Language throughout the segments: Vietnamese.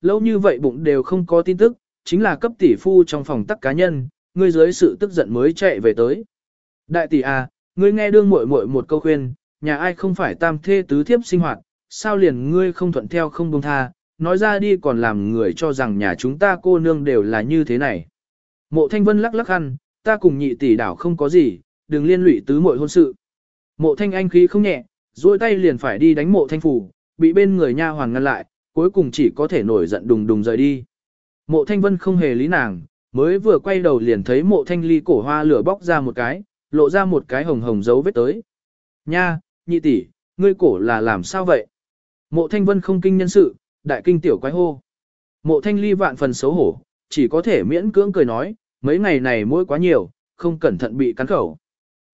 lâu như vậy bụng đều không có tin tức, chính là cấp tỷ phu trong phòng tắc cá nhân, ngươi dưới sự tức giận mới chạy về tới. Đại tỷ à, ngươi nghe đương muội muội một câu khuyên, nhà ai không phải tam thê tứ thiếp sinh hoạt, sao liền ngươi không thuận theo không buông tha, nói ra đi còn làm người cho rằng nhà chúng ta cô nương đều là như thế này. Mộ Thanh Vân lắc lắc khăn, ta cùng nhị tỷ đảo không có gì, đừng liên lụy tứ muội hôn sự. Mộ Thanh Anh khí không nhẹ, duỗi tay liền phải đi đánh Mộ Thanh Phủ, bị bên người nha hoàn ngăn lại, cuối cùng chỉ có thể nổi giận đùng đùng rời đi. Mộ Thanh Vân không hề lý nàng, mới vừa quay đầu liền thấy Mộ Thanh Ly cổ hoa lửa bóc ra một cái, lộ ra một cái hồng hồng dấu vết tới. Nha, nhị tỷ, ngươi cổ là làm sao vậy? Mộ Thanh Vân không kinh nhân sự, đại kinh tiểu quái hô. Mộ Thanh Ly vạn phần xấu hổ, chỉ có thể miễn cưỡng cười nói, mấy ngày này mỗi quá nhiều, không cẩn thận bị cắn khẩu.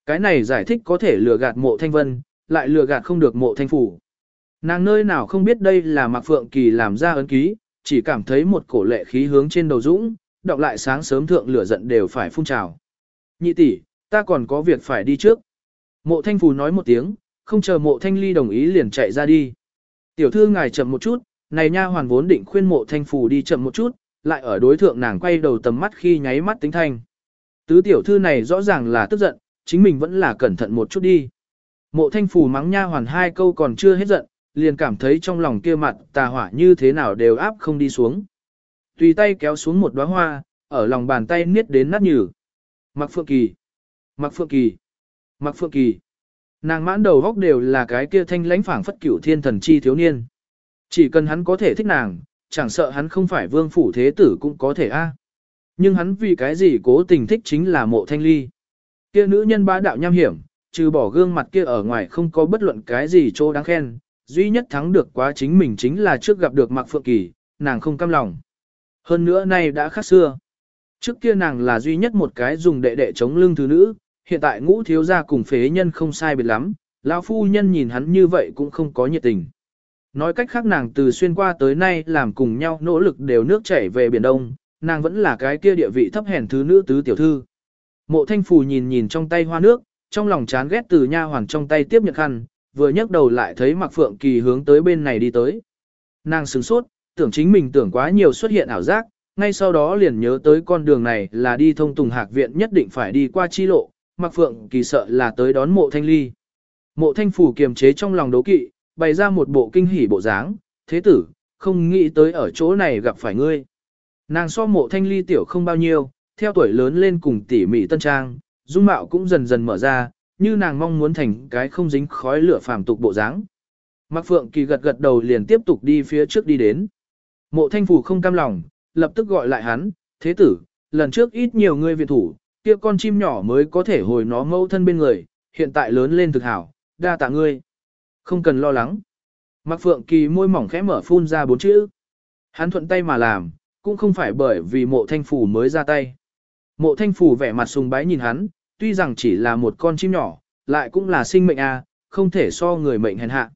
Cái này giải thích có thể lừa gạt mộ Thanh Vân, lại lừa gạt không được mộ Thanh Phủ. Nàng nơi nào không biết đây là Mạc Phượng Kỳ làm ra ấn ký, chỉ cảm thấy một cổ lệ khí hướng trên đầu dũng, đọc lại sáng sớm thượng lửa giận đều phải phun trào. Nhị tỷ, ta còn có việc phải đi trước. Mộ Thanh Phù nói một tiếng, không chờ mộ Thanh Ly đồng ý liền chạy ra đi. Tiểu thư ngài chậm một chút, này nha hoàn vốn định khuyên mộ Thanh Phù đi chậm một chút, lại ở đối thượng nàng quay đầu tầm mắt khi nháy mắt tính thanh. Tứ tiểu thư này rõ ràng là tức giận, chính mình vẫn là cẩn thận một chút đi. Mộ Thanh Phù mắng nha hoàn hai câu còn chưa hết giận, liền cảm thấy trong lòng kia mặt tà hỏa như thế nào đều áp không đi xuống. Tùy tay kéo xuống một đóa hoa, ở lòng bàn tay niết đến nát nhừ. Mặc Phượng Kỳ, Mặc Phượng Kỳ, Mặc Phượng Kỳ. Nàng mãn đầu góc đều là cái kia thanh lãnh phảng phất cửu thiên thần chi thiếu niên. Chỉ cần hắn có thể thích nàng, chẳng sợ hắn không phải vương phủ thế tử cũng có thể a. Nhưng hắn vì cái gì cố tình thích chính là mộ thanh ly. Kia nữ nhân bá đạo nham hiểm, trừ bỏ gương mặt kia ở ngoài không có bất luận cái gì chỗ đáng khen, duy nhất thắng được quá chính mình chính là trước gặp được Mạc Phượng Kỳ, nàng không cam lòng. Hơn nữa nay đã khác xưa. Trước kia nàng là duy nhất một cái dùng đệ đệ chống lưng thứ nữ, hiện tại ngũ thiếu gia cùng phế nhân không sai biệt lắm, lão phu nhân nhìn hắn như vậy cũng không có nhiệt tình. Nói cách khác nàng từ xuyên qua tới nay làm cùng nhau nỗ lực đều nước chảy về Biển Đông, nàng vẫn là cái kia địa vị thấp hèn thứ nữ tứ tiểu thư. Mộ thanh phù nhìn nhìn trong tay hoa nước, trong lòng chán ghét từ nha hoàng trong tay tiếp nhận khăn, vừa nhấc đầu lại thấy Mạc Phượng Kỳ hướng tới bên này đi tới. Nàng sửng sốt, tưởng chính mình tưởng quá nhiều xuất hiện ảo giác, ngay sau đó liền nhớ tới con đường này là đi thông tùng hạc viện nhất định phải đi qua chi lộ, Mạc Phượng Kỳ sợ là tới đón mộ thanh ly. Mộ thanh phủ kiềm chế trong lòng đấu kỵ, bày ra một bộ kinh hỉ bộ dáng, thế tử, không nghĩ tới ở chỗ này gặp phải ngươi. Nàng so mộ thanh ly tiểu không bao nhiêu, theo tuổi lớn lên cùng tỉ mỉ tân trang, dung mạo cũng dần dần mở ra, như nàng mong muốn thành cái không dính khói lửa phàm tục bộ dáng. Mạc Phượng Kỳ gật gật đầu liền tiếp tục đi phía trước đi đến. Mộ thanh phủ không cam lòng, lập tức gọi lại hắn, thế tử, lần trước ít nhiều người viện thủ, kia con chim nhỏ mới có thể hồi nó mâu thân bên người, hiện tại lớn lên thực hảo, đa tạ ngươi. Không cần lo lắng. Mạc Phượng Kỳ môi mỏng khẽ mở phun ra bốn chữ. Hắn thuận tay mà làm, cũng không phải bởi vì mộ thanh phủ mới ra tay. Mộ thanh phủ vẻ mặt sùng bái nhìn hắn, tuy rằng chỉ là một con chim nhỏ, lại cũng là sinh mệnh a, à, không thể so người mệnh hèn hạ.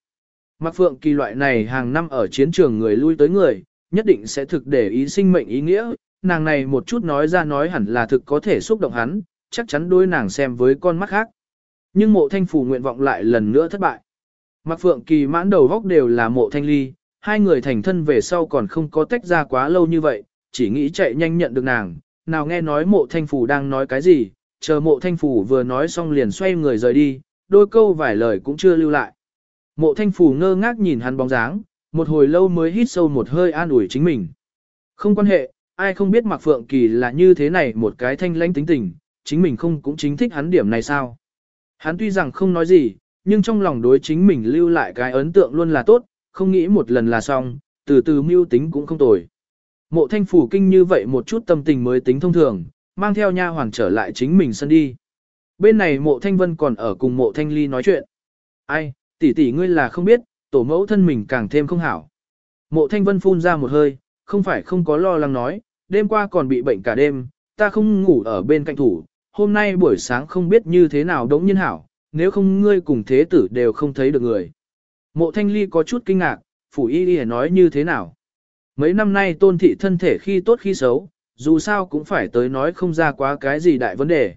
Mạc Phượng Kỳ loại này hàng năm ở chiến trường người lui tới người, nhất định sẽ thực để ý sinh mệnh ý nghĩa, nàng này một chút nói ra nói hẳn là thực có thể xúc động hắn, chắc chắn đôi nàng xem với con mắt khác. Nhưng mộ thanh phủ nguyện vọng lại lần nữa thất bại. Mạc Phượng Kỳ mãn đầu góc đều là mộ thanh ly, hai người thành thân về sau còn không có tách ra quá lâu như vậy, chỉ nghĩ chạy nhanh nhận được nàng, nào nghe nói mộ thanh phủ đang nói cái gì, chờ mộ thanh phủ vừa nói xong liền xoay người rời đi, đôi câu vài lời cũng chưa lưu lại. Mộ thanh phủ ngơ ngác nhìn hắn bóng dáng, một hồi lâu mới hít sâu một hơi an ủi chính mình. Không quan hệ, ai không biết Mạc Phượng Kỳ là như thế này một cái thanh lãnh tính tình, chính mình không cũng chính thích hắn điểm này sao. Hắn tuy rằng không nói gì, nhưng trong lòng đối chính mình lưu lại cái ấn tượng luôn là tốt, không nghĩ một lần là xong, từ từ mưu tính cũng không tồi. Mộ thanh phủ kinh như vậy một chút tâm tình mới tính thông thường, mang theo nha hoàng trở lại chính mình sân đi. Bên này mộ thanh vân còn ở cùng mộ thanh ly nói chuyện. Ai, tỷ tỷ ngươi là không biết, tổ mẫu thân mình càng thêm không hảo. Mộ thanh vân phun ra một hơi, không phải không có lo lắng nói, đêm qua còn bị bệnh cả đêm, ta không ngủ ở bên cạnh thủ, hôm nay buổi sáng không biết như thế nào đống nhiên hảo, nếu không ngươi cùng thế tử đều không thấy được người. Mộ thanh ly có chút kinh ngạc, phủ y đi nói như thế nào. Mấy năm nay tôn thị thân thể khi tốt khi xấu, dù sao cũng phải tới nói không ra quá cái gì đại vấn đề.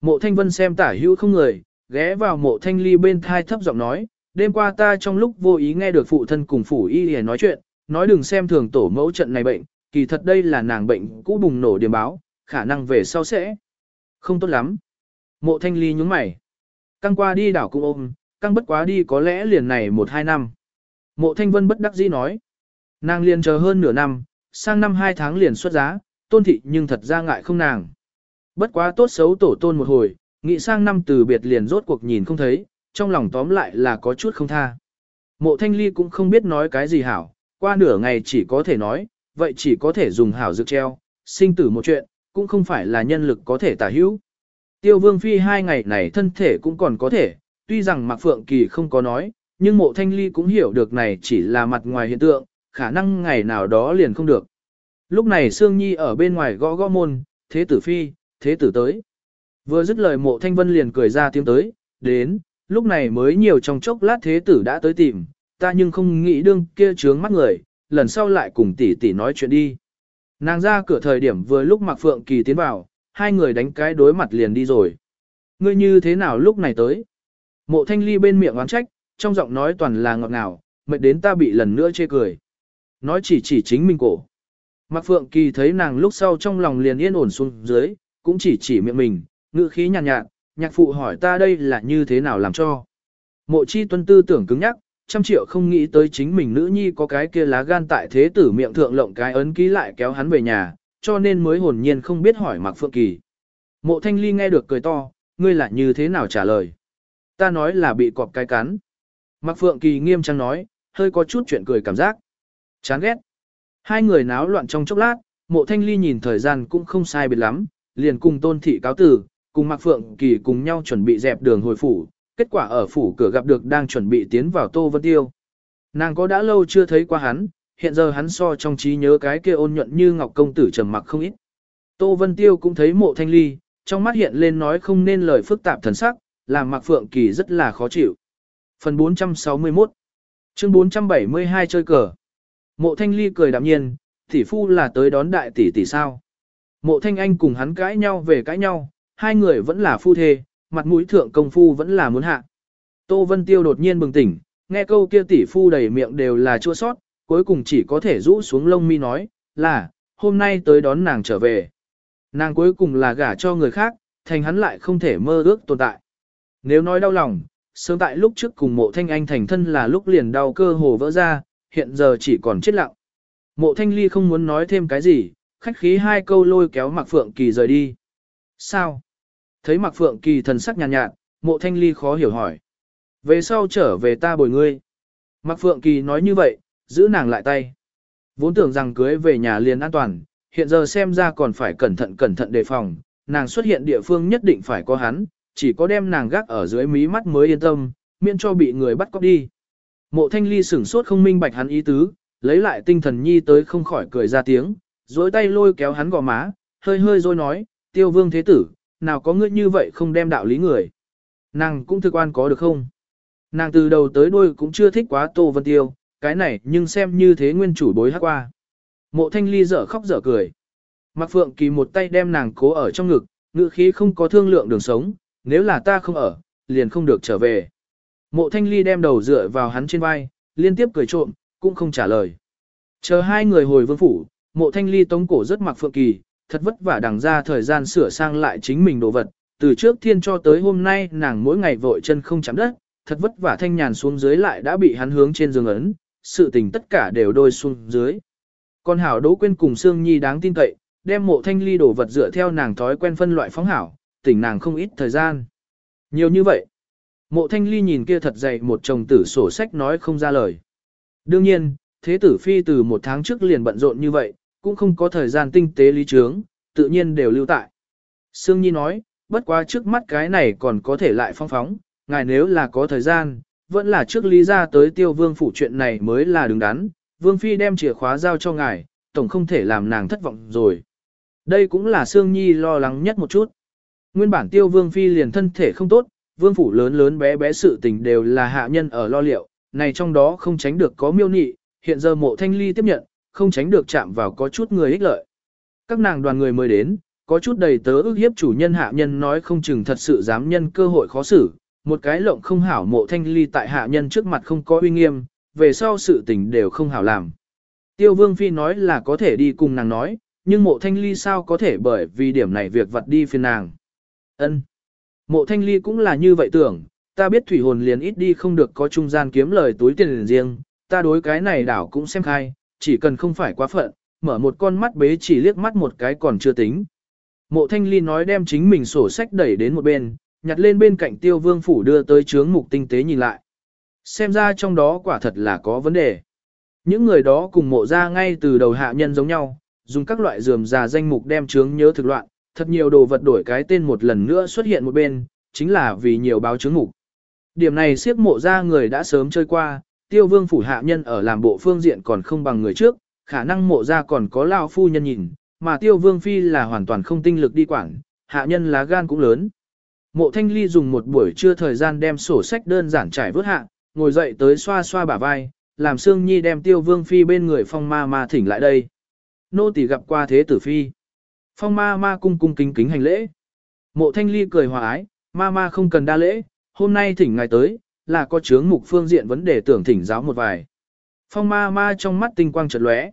Mộ thanh vân xem tả hữu không người, ghé vào mộ thanh ly bên thai thấp giọng nói, đêm qua ta trong lúc vô ý nghe được phụ thân cùng phủ y đi nói chuyện, nói đừng xem thường tổ mẫu trận này bệnh, kỳ thật đây là nàng bệnh cũ bùng nổ điểm báo, khả năng về sau sẽ không tốt lắm. Mộ thanh ly nhúng mày. Căng qua đi đảo cung ôm, căng bất quá đi có lẽ liền này một hai năm. Mộ thanh vân bất đắc dĩ nói. Nàng liền chờ hơn nửa năm, sang năm hai tháng liền xuất giá, tôn thị nhưng thật ra ngại không nàng. Bất quá tốt xấu tổ tôn một hồi, nghĩ sang năm từ biệt liền rốt cuộc nhìn không thấy, trong lòng tóm lại là có chút không tha. Mộ thanh ly cũng không biết nói cái gì hảo, qua nửa ngày chỉ có thể nói, vậy chỉ có thể dùng hảo dược treo, sinh tử một chuyện, cũng không phải là nhân lực có thể tả hữu. Tiêu vương phi hai ngày này thân thể cũng còn có thể, tuy rằng Mạc Phượng Kỳ không có nói, nhưng mộ thanh ly cũng hiểu được này chỉ là mặt ngoài hiện tượng, khả năng ngày nào đó liền không được. Lúc này Sương Nhi ở bên ngoài gõ gõ môn, thế tử phi, thế tử tới. Vừa dứt lời mộ thanh vân liền cười ra tiếng tới, đến, lúc này mới nhiều trong chốc lát thế tử đã tới tìm, ta nhưng không nghĩ đương kia trướng mắt người, lần sau lại cùng tỷ tỷ nói chuyện đi. Nàng ra cửa thời điểm vừa lúc Mạc Phượng Kỳ tiến vào, hai người đánh cái đối mặt liền đi rồi. Ngươi như thế nào lúc này tới? Mộ thanh ly bên miệng oán trách, trong giọng nói toàn là ngọt ngào, mệt đến ta bị lần nữa chê cười. Nói chỉ chỉ chính mình cổ. Mạc Phượng Kỳ thấy nàng lúc sau trong lòng liền yên ổn xuống dưới, cũng chỉ chỉ miệng mình, ngữ khí nhàn nhạt, nhạt, nhạc phụ hỏi ta đây là như thế nào làm cho. Mộ chi tuân tư tưởng cứng nhắc, trăm triệu không nghĩ tới chính mình nữ nhi có cái kia lá gan tại thế tử miệng thượng lộng cái ấn ký lại kéo hắn về nhà, cho nên mới hồn nhiên không biết hỏi Mạc Phượng Kỳ. Mộ thanh ly nghe được cười to, ngươi là như thế nào trả lời. Ta nói là bị cọp cái cắn. Mạc Phượng Kỳ nghiêm trang nói, hơi có chút chuyện cười cảm giác. Chán ghét. Hai người náo loạn trong chốc lát, mộ thanh ly nhìn thời gian cũng không sai biệt lắm, liền cùng tôn thị cáo tử, cùng Mạc Phượng Kỳ cùng nhau chuẩn bị dẹp đường hồi phủ, kết quả ở phủ cửa gặp được đang chuẩn bị tiến vào Tô Vân Tiêu. Nàng có đã lâu chưa thấy qua hắn, hiện giờ hắn so trong trí nhớ cái kia ôn nhuận như ngọc công tử trầm mặc không ít. Tô Vân Tiêu cũng thấy mộ thanh ly, trong mắt hiện lên nói không nên lời phức tạp thần sắc, làm Mạc Phượng Kỳ rất là khó chịu. Phần 461 Chương 472 chơi cờ Mộ thanh ly cười đạm nhiên, tỷ phu là tới đón đại tỷ tỷ sao. Mộ thanh anh cùng hắn cãi nhau về cãi nhau, hai người vẫn là phu thê, mặt mũi thượng công phu vẫn là muốn hạ. Tô Vân Tiêu đột nhiên bừng tỉnh, nghe câu kia tỷ phu đầy miệng đều là chua sót, cuối cùng chỉ có thể rũ xuống lông mi nói, là, hôm nay tới đón nàng trở về. Nàng cuối cùng là gả cho người khác, thành hắn lại không thể mơ ước tồn tại. Nếu nói đau lòng, sớm tại lúc trước cùng mộ thanh anh thành thân là lúc liền đau cơ hồ vỡ ra, hiện giờ chỉ còn chết lặng. Mộ thanh ly không muốn nói thêm cái gì, khách khí hai câu lôi kéo Mạc Phượng Kỳ rời đi. Sao? Thấy Mạc Phượng Kỳ thần sắc nhàn nhạt, nhạt, mộ thanh ly khó hiểu hỏi. Về sau trở về ta bồi ngươi. Mạc Phượng Kỳ nói như vậy, giữ nàng lại tay. Vốn tưởng rằng cưới về nhà liền an toàn, hiện giờ xem ra còn phải cẩn thận cẩn thận đề phòng, nàng xuất hiện địa phương nhất định phải có hắn, chỉ có đem nàng gác ở dưới mí mắt mới yên tâm, miễn cho bị người bắt cóc đi. Mộ thanh ly sửng sốt không minh bạch hắn ý tứ, lấy lại tinh thần nhi tới không khỏi cười ra tiếng, dối tay lôi kéo hắn gò má, hơi hơi rồi nói, tiêu vương thế tử, nào có ngươi như vậy không đem đạo lý người. Nàng cũng thực quan có được không? Nàng từ đầu tới đuôi cũng chưa thích quá Tô Vân Tiêu, cái này nhưng xem như thế nguyên chủ bối hát qua. Mộ thanh ly dở khóc dở cười. Mạc Phượng Kỳ một tay đem nàng cố ở trong ngực, ngự khí không có thương lượng đường sống, nếu là ta không ở, liền không được trở về. Mộ thanh ly đem đầu dựa vào hắn trên vai, liên tiếp cười trộm, cũng không trả lời. Chờ hai người hồi vương phủ, mộ thanh ly tống cổ rất mặc phượng kỳ, thật vất vả đằng ra thời gian sửa sang lại chính mình đồ vật. Từ trước thiên cho tới hôm nay nàng mỗi ngày vội chân không chạm đất, thật vất vả thanh nhàn xuống dưới lại đã bị hắn hướng trên giường ấn, sự tình tất cả đều đôi xuống dưới. Còn hảo đỗ quên cùng Sương Nhi đáng tin cậy, đem mộ thanh ly đồ vật dựa theo nàng thói quen phân loại phóng hảo, tỉnh nàng không ít thời gian. Nhiều như vậy. Mộ thanh ly nhìn kia thật dày một chồng tử sổ sách nói không ra lời. Đương nhiên, thế tử phi từ một tháng trước liền bận rộn như vậy, cũng không có thời gian tinh tế lý trướng, tự nhiên đều lưu tại. Sương Nhi nói, bất quá trước mắt cái này còn có thể lại phong phóng, ngài nếu là có thời gian, vẫn là trước lý ra tới tiêu vương phủ chuyện này mới là đứng đắn, vương phi đem chìa khóa giao cho ngài, tổng không thể làm nàng thất vọng rồi. Đây cũng là Sương Nhi lo lắng nhất một chút. Nguyên bản tiêu vương phi liền thân thể không tốt, vương phủ lớn lớn bé bé sự tình đều là hạ nhân ở lo liệu, này trong đó không tránh được có miêu nị, hiện giờ mộ thanh ly tiếp nhận, không tránh được chạm vào có chút người ích lợi. Các nàng đoàn người mới đến, có chút đầy tớ ước hiếp chủ nhân hạ nhân nói không chừng thật sự dám nhân cơ hội khó xử, một cái lộng không hảo mộ thanh ly tại hạ nhân trước mặt không có uy nghiêm, về sau sự tình đều không hảo làm. Tiêu Vương Phi nói là có thể đi cùng nàng nói, nhưng mộ thanh ly sao có thể bởi vì điểm này việc vặt đi phiền nàng. ân Mộ thanh ly cũng là như vậy tưởng, ta biết thủy hồn liền ít đi không được có trung gian kiếm lời túi tiền riêng, ta đối cái này đảo cũng xem khai, chỉ cần không phải quá phận, mở một con mắt bế chỉ liếc mắt một cái còn chưa tính. Mộ thanh ly nói đem chính mình sổ sách đẩy đến một bên, nhặt lên bên cạnh tiêu vương phủ đưa tới chướng mục tinh tế nhìn lại. Xem ra trong đó quả thật là có vấn đề. Những người đó cùng mộ ra ngay từ đầu hạ nhân giống nhau, dùng các loại dườm già danh mục đem chướng nhớ thực loạn, thật nhiều đồ vật đổi cái tên một lần nữa xuất hiện một bên, chính là vì nhiều báo chứng mục. Điểm này siếp mộ ra người đã sớm chơi qua, tiêu vương phủ hạ nhân ở làm bộ phương diện còn không bằng người trước, khả năng mộ ra còn có lao phu nhân nhìn, mà tiêu vương phi là hoàn toàn không tinh lực đi quản, hạ nhân lá gan cũng lớn. Mộ thanh ly dùng một buổi trưa thời gian đem sổ sách đơn giản trải vớt hạ, ngồi dậy tới xoa xoa bả vai, làm Sương Nhi đem tiêu vương phi bên người phong ma ma thỉnh lại đây. Nô tỳ gặp qua thế tử phi. Phong ma ma cung cung kính kính hành lễ. Mộ thanh ly cười hòa ái, ma ma không cần đa lễ, hôm nay thỉnh ngài tới, là có chướng mục phương diện vấn đề tưởng thỉnh giáo một vài. Phong ma ma trong mắt tinh quang chợt lóe.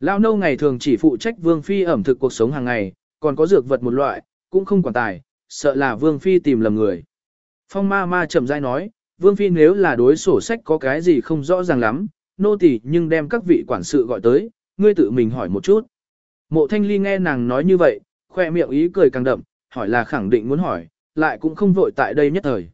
Lao nâu ngày thường chỉ phụ trách vương phi ẩm thực cuộc sống hàng ngày, còn có dược vật một loại, cũng không quản tài, sợ là vương phi tìm lầm người. Phong ma ma chậm rãi nói, vương phi nếu là đối sổ sách có cái gì không rõ ràng lắm, nô tỳ nhưng đem các vị quản sự gọi tới, ngươi tự mình hỏi một chút. Mộ thanh ly nghe nàng nói như vậy, khoe miệng ý cười càng đậm, hỏi là khẳng định muốn hỏi, lại cũng không vội tại đây nhất thời.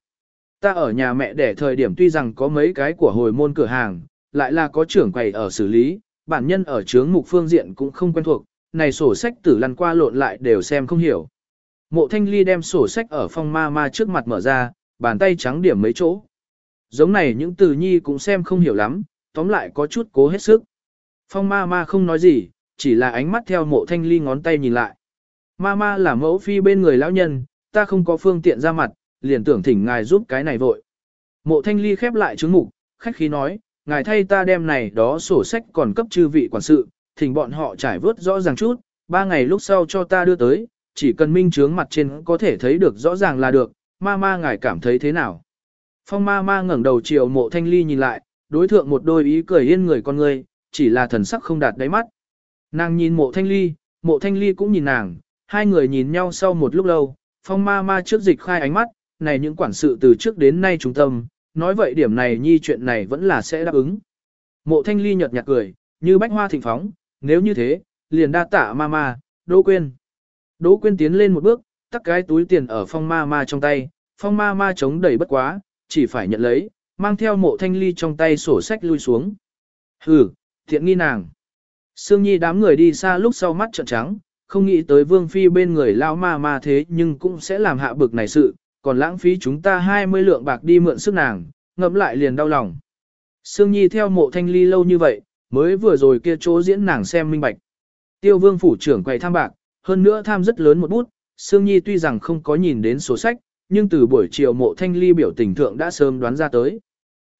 Ta ở nhà mẹ để thời điểm tuy rằng có mấy cái của hồi môn cửa hàng, lại là có trưởng quầy ở xử lý, bản nhân ở chướng mục phương diện cũng không quen thuộc, này sổ sách tử lăn qua lộn lại đều xem không hiểu. Mộ thanh ly đem sổ sách ở phong ma ma trước mặt mở ra, bàn tay trắng điểm mấy chỗ. Giống này những từ nhi cũng xem không hiểu lắm, tóm lại có chút cố hết sức. Phong ma ma không nói gì, chỉ là ánh mắt theo mộ thanh ly ngón tay nhìn lại. Ma ma là mẫu phi bên người lão nhân, ta không có phương tiện ra mặt, liền tưởng thỉnh ngài giúp cái này vội. Mộ thanh ly khép lại chứng mục, khách khí nói, ngài thay ta đem này đó sổ sách còn cấp chư vị quản sự, thỉnh bọn họ trải vớt rõ ràng chút, ba ngày lúc sau cho ta đưa tới, chỉ cần minh chứng mặt trên có thể thấy được rõ ràng là được, ma ma ngài cảm thấy thế nào. Phong ma ma ngẩng đầu chiều mộ thanh ly nhìn lại, đối thượng một đôi ý cười yên người con người, chỉ là thần sắc không đạt đáy mắt. Nàng nhìn mộ thanh ly, mộ thanh ly cũng nhìn nàng, hai người nhìn nhau sau một lúc lâu, phong ma ma trước dịch khai ánh mắt, này những quản sự từ trước đến nay trung tâm, nói vậy điểm này nhi chuyện này vẫn là sẽ đáp ứng. Mộ thanh ly nhợt nhạt cười, như bách hoa thịnh phóng, nếu như thế, liền đa tạ ma ma, Đỗ Quyên. Đỗ Quyên tiến lên một bước, tắc cái túi tiền ở phong ma ma trong tay, phong ma ma chống đẩy bất quá, chỉ phải nhận lấy, mang theo mộ thanh ly trong tay sổ sách lui xuống. Hừ, thiện nghi nàng. Sương Nhi đám người đi xa lúc sau mắt trợn trắng, không nghĩ tới vương phi bên người lao ma ma thế nhưng cũng sẽ làm hạ bực này sự, còn lãng phí chúng ta 20 lượng bạc đi mượn sức nàng, ngẫm lại liền đau lòng. Sương Nhi theo mộ thanh ly lâu như vậy, mới vừa rồi kia chỗ diễn nàng xem minh bạch. Tiêu vương phủ trưởng quầy tham bạc, hơn nữa tham rất lớn một bút, Sương Nhi tuy rằng không có nhìn đến số sách, nhưng từ buổi chiều mộ thanh ly biểu tình thượng đã sớm đoán ra tới.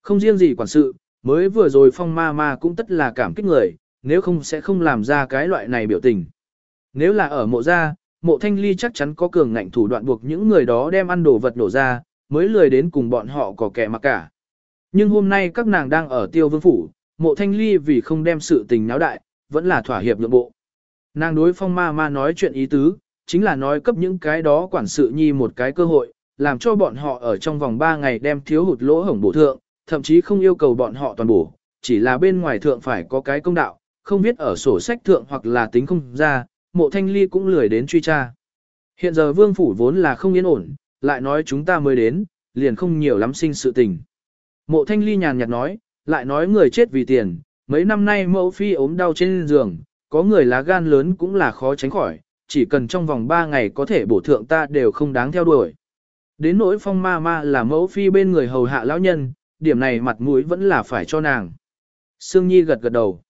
Không riêng gì quản sự, mới vừa rồi phong ma ma cũng tất là cảm kích người, nếu không sẽ không làm ra cái loại này biểu tình. Nếu là ở mộ gia, mộ thanh ly chắc chắn có cường ngạnh thủ đoạn buộc những người đó đem ăn đồ vật nổ ra, mới lười đến cùng bọn họ có kẻ mặc cả. Nhưng hôm nay các nàng đang ở tiêu vương phủ, mộ thanh ly vì không đem sự tình náo đại, vẫn là thỏa hiệp nhượng bộ. Nàng đối phong ma ma nói chuyện ý tứ, chính là nói cấp những cái đó quản sự nhi một cái cơ hội, làm cho bọn họ ở trong vòng 3 ngày đem thiếu hụt lỗ hổng bổ thượng, thậm chí không yêu cầu bọn họ toàn bổ, chỉ là bên ngoài thượng phải có cái công đạo, không viết ở sổ sách thượng hoặc là tính không ra, mộ thanh ly cũng lười đến truy tra. Hiện giờ vương phủ vốn là không yên ổn, lại nói chúng ta mới đến, liền không nhiều lắm sinh sự tình. Mộ thanh ly nhàn nhạt nói, lại nói người chết vì tiền, mấy năm nay mẫu phi ốm đau trên giường, có người lá gan lớn cũng là khó tránh khỏi, chỉ cần trong vòng 3 ngày có thể bổ thượng ta đều không đáng theo đuổi. Đến nỗi phong ma ma là mẫu phi bên người hầu hạ lão nhân, điểm này mặt mũi vẫn là phải cho nàng. Sương Nhi gật gật đầu.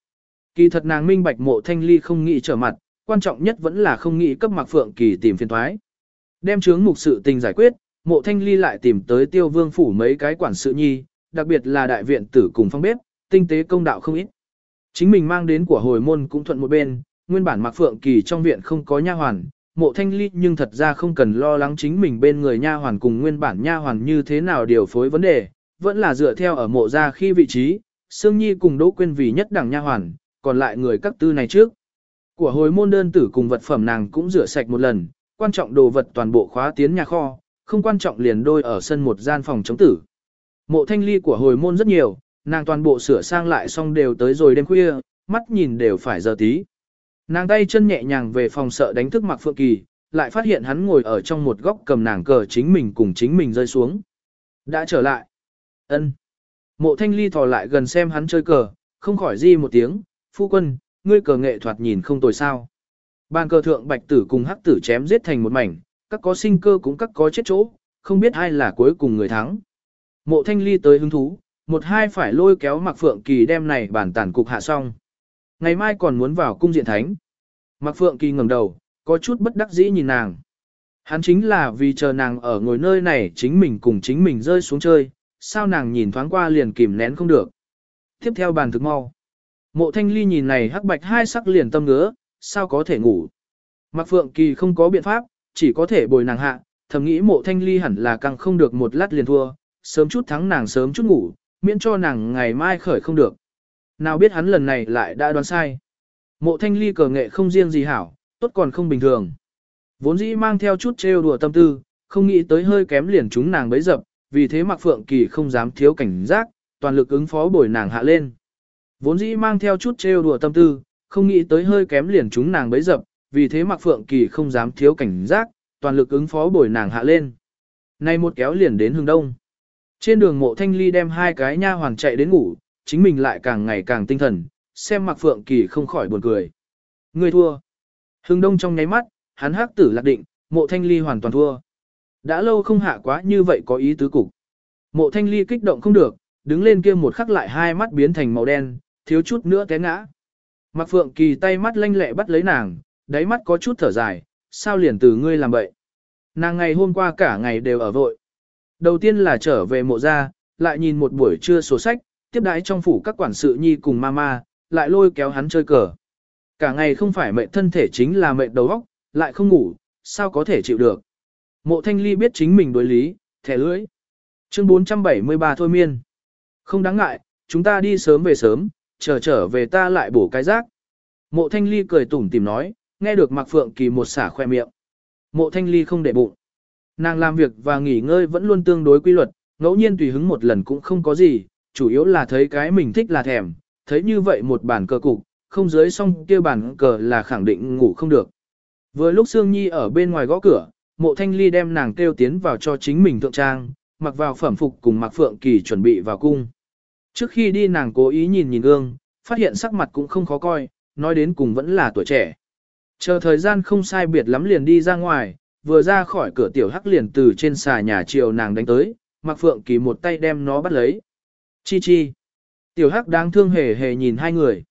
Kỳ thật nàng minh bạch mộ thanh ly không nghĩ trở mặt, quan trọng nhất vẫn là không nghĩ cấp Mạc Phượng Kỳ tìm phiền thoái. Đem chướng mục sự tình giải quyết, mộ thanh ly lại tìm tới tiêu vương phủ mấy cái quản sự nhi, đặc biệt là đại viện tử cùng phong bếp, tinh tế công đạo không ít. Chính mình mang đến của hồi môn cũng thuận một bên, nguyên bản Mạc Phượng Kỳ trong viện không có nha hoàn, mộ thanh ly nhưng thật ra không cần lo lắng chính mình bên người nha hoàn cùng nguyên bản nha hoàn như thế nào điều phối vấn đề, vẫn là dựa theo ở mộ ra khi vị trí, Sương Nhi cùng Đỗ Quyên vì nhất đẳng nha hoàn, còn lại người các tư này trước. Của hồi môn đơn tử cùng vật phẩm nàng cũng rửa sạch một lần, quan trọng đồ vật toàn bộ khóa tiến nhà kho, không quan trọng liền đôi ở sân một gian phòng chống tử. Mộ thanh ly của hồi môn rất nhiều, nàng toàn bộ sửa sang lại xong đều tới rồi đêm khuya, mắt nhìn đều phải giờ tí. Nàng tay chân nhẹ nhàng về phòng sợ đánh thức Mạc Phượng Kỳ, lại phát hiện hắn ngồi ở trong một góc cầm nàng cờ chính mình cùng chính mình rơi xuống. Đã trở lại. ân Mộ thanh ly thò lại gần xem hắn chơi cờ, không khỏi di một tiếng, phu quân, ngươi cờ nghệ thoạt nhìn không tồi sao. Bàn cờ thượng bạch tử cùng hắc tử chém giết thành một mảnh, các có sinh cơ cũng các có chết chỗ, không biết ai là cuối cùng người thắng. Mộ thanh ly tới hứng thú, một hai phải lôi kéo Mạc Phượng Kỳ đem này bản tản cục hạ xong. Ngày mai còn muốn vào cung diện thánh. Mạc Phượng Kỳ ngẩng đầu, có chút bất đắc dĩ nhìn nàng. Hắn chính là vì chờ nàng ở ngồi nơi này chính mình cùng chính mình rơi xuống chơi, sao nàng nhìn thoáng qua liền kìm nén không được. Tiếp theo bàn thực mau. Mộ thanh ly nhìn này hắc bạch hai sắc liền tâm ngứa, sao có thể ngủ. Mạc Phượng Kỳ không có biện pháp, chỉ có thể bồi nàng hạ, thầm nghĩ mộ thanh ly hẳn là càng không được một lát liền thua, sớm chút thắng nàng sớm chút ngủ, miễn cho nàng ngày mai khởi không được. Nào biết hắn lần này lại đã đoán sai. Mộ thanh ly cờ nghệ không riêng gì hảo, tốt còn không bình thường. Vốn dĩ mang theo chút trêu đùa tâm tư, không nghĩ tới hơi kém liền chúng nàng bấy dập, vì thế Mạc Phượng Kỳ không dám thiếu cảnh giác, toàn lực ứng phó bồi nàng hạ lên. Vốn dĩ mang theo chút trêu đùa tâm tư, không nghĩ tới hơi kém liền chúng nàng bấy dập, vì thế Mạc Phượng Kỳ không dám thiếu cảnh giác, toàn lực ứng phó bồi nàng hạ lên. Nay một kéo liền đến hướng đông. Trên đường mộ thanh ly đem hai cái nha hoàn chạy đến ngủ, chính mình lại càng ngày càng tinh thần, xem Mạc Phượng Kỳ không khỏi buồn cười. Người thua. Hưng đông trong nháy mắt, hắn hắc tử lạc định, mộ thanh ly hoàn toàn thua. Đã lâu không hạ quá như vậy có ý tứ cục. Mộ thanh ly kích động không được, đứng lên kia một khắc lại hai mắt biến thành màu đen, thiếu chút nữa té ngã. Mạc Phượng Kỳ tay mắt lanh lẹ bắt lấy nàng, đáy mắt có chút thở dài, sao liền từ ngươi làm vậy? Nàng ngày hôm qua cả ngày đều ở vội. Đầu tiên là trở về mộ ra, lại nhìn một buổi trưa sổ sách, tiếp đái trong phủ các quản sự nhi cùng mama, lại lôi kéo hắn chơi cờ. Cả ngày không phải mệnh thân thể chính là mệnh đầu óc, lại không ngủ, sao có thể chịu được. Mộ thanh ly biết chính mình đối lý, thẻ lưỡi. Chương 473 thôi miên. Không đáng ngại, chúng ta đi sớm về sớm, chờ trở về ta lại bổ cái rác. Mộ thanh ly cười tủm tìm nói, nghe được Mạc Phượng Kỳ một xả khoe miệng. Mộ thanh ly không để bụng. Nàng làm việc và nghỉ ngơi vẫn luôn tương đối quy luật, ngẫu nhiên tùy hứng một lần cũng không có gì, chủ yếu là thấy cái mình thích là thèm, thấy như vậy một bản cờ cục, không dưới xong kia bản cờ là khẳng định ngủ không được. Vừa lúc Sương Nhi ở bên ngoài gõ cửa, mộ thanh ly đem nàng kêu tiến vào cho chính mình thượng trang, mặc vào phẩm phục cùng Mạc Phượng Kỳ chuẩn bị vào cung. Trước khi đi nàng cố ý nhìn nhìn gương, phát hiện sắc mặt cũng không khó coi, nói đến cùng vẫn là tuổi trẻ. Chờ thời gian không sai biệt lắm liền đi ra ngoài, vừa ra khỏi cửa tiểu hắc liền từ trên xà nhà chiều nàng đánh tới, Mạc Phượng Kỳ một tay đem nó bắt lấy. Chi chi. Tiểu hắc đáng thương hề hề nhìn hai người.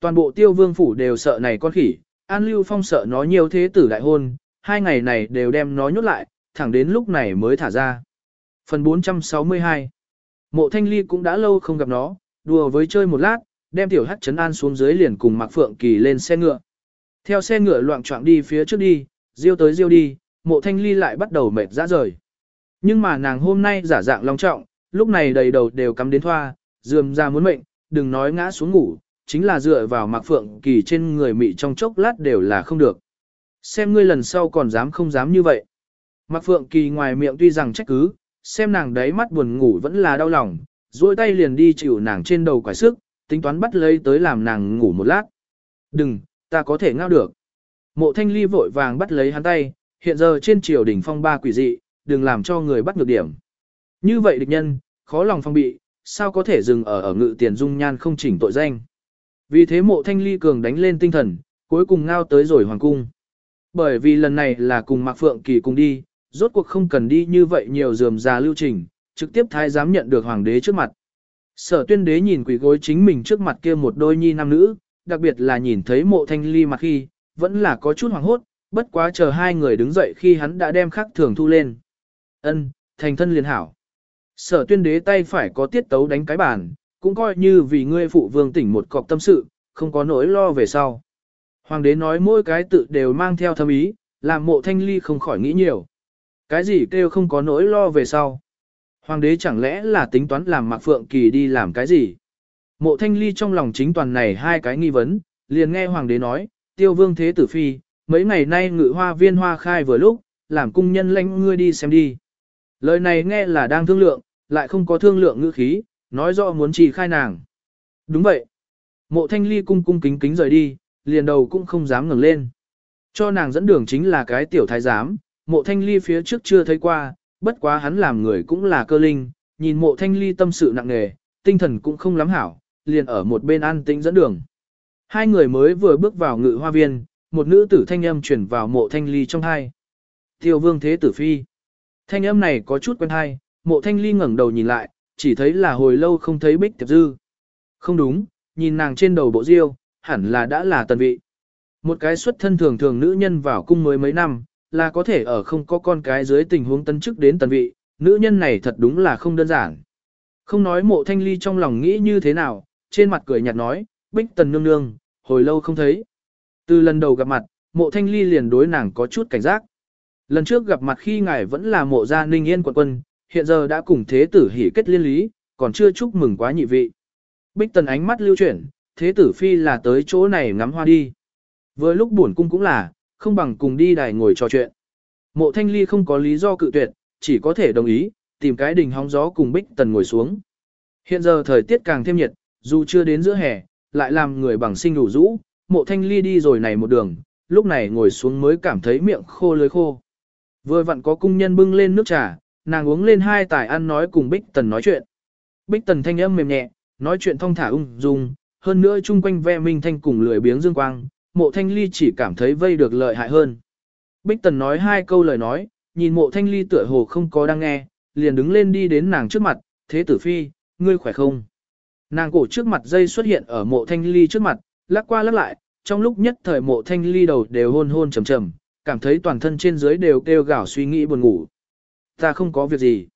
Toàn bộ tiêu vương phủ đều sợ này con khỉ, An Lưu Phong sợ nó nhiều thế tử đại hôn, hai ngày này đều đem nó nhốt lại, thẳng đến lúc này mới thả ra. Phần 462 Mộ Thanh Ly cũng đã lâu không gặp nó, đùa với chơi một lát, đem tiểu hắc chấn an xuống dưới liền cùng Mạc Phượng Kỳ lên xe ngựa. Theo xe ngựa loạn trọng đi phía trước đi, diêu tới diêu đi, mộ thanh ly lại bắt đầu mệt ra rời. Nhưng mà nàng hôm nay giả dạng long trọng, lúc này đầy đầu đều cắm đến thoa, dườm ra muốn mệnh, đừng nói ngã xuống ngủ, chính là dựa vào Mạc Phượng Kỳ trên người mị trong chốc lát đều là không được. Xem ngươi lần sau còn dám không dám như vậy. Mạc Phượng Kỳ ngoài miệng tuy rằng trách cứ, xem nàng đấy mắt buồn ngủ vẫn là đau lòng, duỗi tay liền đi chịu nàng trên đầu quải sức, tính toán bắt lấy tới làm nàng ngủ một lát. Đừng, ta có thể ngao được. Mộ thanh ly vội vàng bắt lấy hắn tay, hiện giờ trên triều đỉnh phong ba quỷ dị, đừng làm cho người bắt ngược điểm. Như vậy địch nhân, khó lòng phong bị, sao có thể dừng ở ở ngự tiền dung nhan không chỉnh tội danh. Vì thế mộ thanh ly cường đánh lên tinh thần, cuối cùng ngao tới rồi hoàng cung. Bởi vì lần này là cùng Mạc Phượng Kỳ cùng đi, rốt cuộc không cần đi như vậy nhiều dườm già lưu trình, trực tiếp thái giám nhận được hoàng đế trước mặt. Sở tuyên đế nhìn quỷ gối chính mình trước mặt kia một đôi nhi nam nữ, đặc biệt là nhìn thấy mộ thanh ly mặt khi, vẫn là có chút hoàng hốt, bất quá chờ hai người đứng dậy khi hắn đã đem khắc thường thu lên. ân thành thân liền hảo. Sở tuyên đế tay phải có tiết tấu đánh cái bàn, cũng coi như vì ngươi phụ vương tỉnh một cọc tâm sự, không có nỗi lo về sau. Hoàng đế nói mỗi cái tự đều mang theo thâm ý, làm mộ thanh ly không khỏi nghĩ nhiều. Cái gì kêu không có nỗi lo về sau. Hoàng đế chẳng lẽ là tính toán làm Mạc Phượng Kỳ đi làm cái gì? Mộ thanh ly trong lòng chính toàn này hai cái nghi vấn, liền nghe hoàng đế nói, tiêu vương thế tử phi, mấy ngày nay ngự hoa viên hoa khai vừa lúc, làm cung nhân lãnh ngươi đi xem đi. Lời này nghe là đang thương lượng, lại không có thương lượng ngữ khí, nói rõ muốn trì khai nàng. Đúng vậy. Mộ thanh ly cung cung kính kính rời đi, liền đầu cũng không dám ngẩng lên. Cho nàng dẫn đường chính là cái tiểu thái giám, mộ thanh ly phía trước chưa thấy qua, bất quá hắn làm người cũng là cơ linh, nhìn mộ thanh ly tâm sự nặng nề, tinh thần cũng không lắm hảo, liền ở một bên an tĩnh dẫn đường. Hai người mới vừa bước vào ngự hoa viên, một nữ tử thanh âm chuyển vào mộ thanh ly trong hai. Tiêu vương thế tử phi. Thanh âm này có chút quen hai, mộ thanh ly ngẩng đầu nhìn lại, chỉ thấy là hồi lâu không thấy bích tiệp dư. Không đúng, nhìn nàng trên đầu bộ diêu, hẳn là đã là tần vị. Một cái xuất thân thường thường nữ nhân vào cung mới mấy năm, là có thể ở không có con cái dưới tình huống tân chức đến tần vị, nữ nhân này thật đúng là không đơn giản. Không nói mộ thanh ly trong lòng nghĩ như thế nào, trên mặt cười nhạt nói, bích tần nương nương, hồi lâu không thấy. Từ lần đầu gặp mặt, mộ thanh ly liền đối nàng có chút cảnh giác. Lần trước gặp mặt khi ngài vẫn là mộ gia ninh yên quận quân, hiện giờ đã cùng thế tử hỉ kết liên lý, còn chưa chúc mừng quá nhị vị. Bích tần ánh mắt lưu chuyển, thế tử phi là tới chỗ này ngắm hoa đi. Với lúc buồn cung cũng là, không bằng cùng đi đài ngồi trò chuyện. Mộ thanh ly không có lý do cự tuyệt, chỉ có thể đồng ý, tìm cái đình hóng gió cùng bích tần ngồi xuống. Hiện giờ thời tiết càng thêm nhiệt, dù chưa đến giữa hè, lại làm người bằng sinh đủ rũ, mộ thanh ly đi rồi này một đường, lúc này ngồi xuống mới cảm thấy miệng khô lưới khô. Vừa vặn có cung nhân bưng lên nước trà, nàng uống lên hai tài ăn nói cùng Bích Tần nói chuyện. Bích Tần thanh âm mềm nhẹ, nói chuyện thong thả ung dung, hơn nữa chung quanh ve minh thanh cùng lười biếng dương quang, mộ thanh ly chỉ cảm thấy vây được lợi hại hơn. Bích Tần nói hai câu lời nói, nhìn mộ thanh ly tựa hồ không có đang nghe, liền đứng lên đi đến nàng trước mặt, thế tử phi, ngươi khỏe không? Nàng cổ trước mặt dây xuất hiện ở mộ thanh ly trước mặt, lắc qua lắc lại, trong lúc nhất thời mộ thanh ly đầu đều hôn hôn trầm trầm, cảm thấy toàn thân trên dưới đều kêu gào suy nghĩ buồn ngủ. Ta không có việc gì.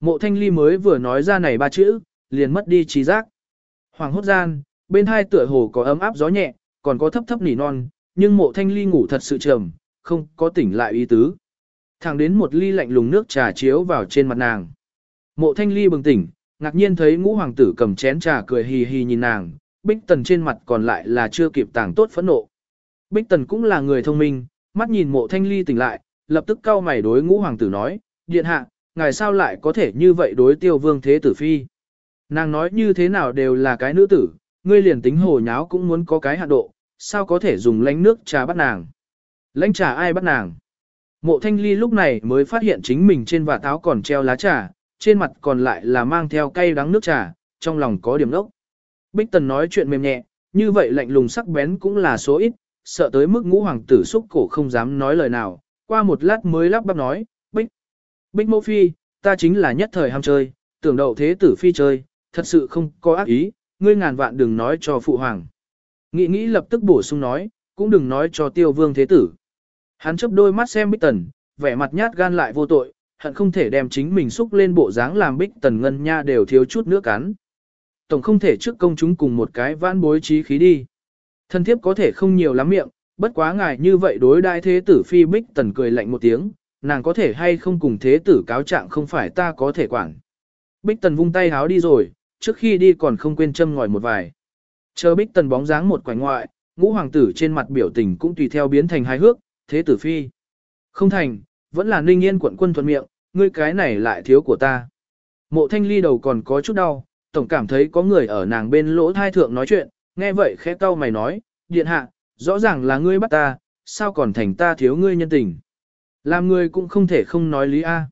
Mộ thanh ly mới vừa nói ra này ba chữ, liền mất đi trí giác. Hoàng hốt gian, bên hai tựa hồ có ấm áp gió nhẹ, còn có thấp thấp nỉ non, nhưng mộ thanh ly ngủ thật sự trầm, không có tỉnh lại ý tứ. Thẳng đến một ly lạnh lùng nước trà chiếu vào trên mặt nàng. Mộ thanh ly bừng tỉnh, ngạc nhiên thấy ngũ hoàng tử cầm chén trà cười hì hì nhìn nàng, bích tần trên mặt còn lại là chưa kịp tàng tốt phẫn nộ. Bích tần cũng là người thông minh, mắt nhìn mộ thanh ly tỉnh lại, lập tức cau mày đối ngũ hoàng tử nói, điện hạ, ngài sao lại có thể như vậy đối tiêu vương thế tử phi. Nàng nói như thế nào đều là cái nữ tử, ngươi liền tính hồ nháo cũng muốn có cái hạ độ, sao có thể dùng lánh nước trà bắt nàng. Lánh trà ai bắt nàng. Mộ thanh ly lúc này mới phát hiện chính mình trên vạt táo còn treo lá trà, trên mặt còn lại là mang theo cây đắng nước trà, trong lòng có điểm đốc. Bích Tần nói chuyện mềm nhẹ, như vậy lạnh lùng sắc bén cũng là số ít, sợ tới mức ngũ hoàng tử xúc cổ không dám nói lời nào, qua một lát mới lắp bắp nói, Bích, Bích Mô phi, ta chính là nhất thời ham chơi, tưởng đậu thế tử phi chơi, thật sự không có ác ý, ngươi ngàn vạn đừng nói cho phụ hoàng. Nghĩ nghĩ lập tức bổ sung nói, cũng đừng nói cho tiêu vương thế tử. Hắn chấp đôi mắt xem Bích Tần, vẻ mặt nhát gan lại vô tội, hận không thể đem chính mình xúc lên bộ dáng làm Bích Tần ngân nha đều thiếu chút nước cắn. Tổng không thể trước công chúng cùng một cái vãn bối trí khí đi. Thân thiếp có thể không nhiều lắm miệng, bất quá ngài như vậy đối đại thế tử phi Bích Tần cười lạnh một tiếng, nàng có thể hay không cùng thế tử cáo trạng không phải ta có thể quản. Bích Tần vung tay háo đi rồi, trước khi đi còn không quên châm ngòi một vài. Chờ Bích Tần bóng dáng một quảnh ngoại, ngũ hoàng tử trên mặt biểu tình cũng tùy theo biến thành hài hước, thế tử phi. Không thành, vẫn là ninh yên quận quân thuận miệng, ngươi cái này lại thiếu của ta. Mộ thanh ly đầu còn có chút đau, tổng cảm thấy có người ở nàng bên lỗ thai thượng nói chuyện, nghe vậy khẽ cau mày nói, điện hạ, rõ ràng là ngươi bắt ta, sao còn thành ta thiếu ngươi nhân tình. Làm ngươi cũng không thể không nói lý A.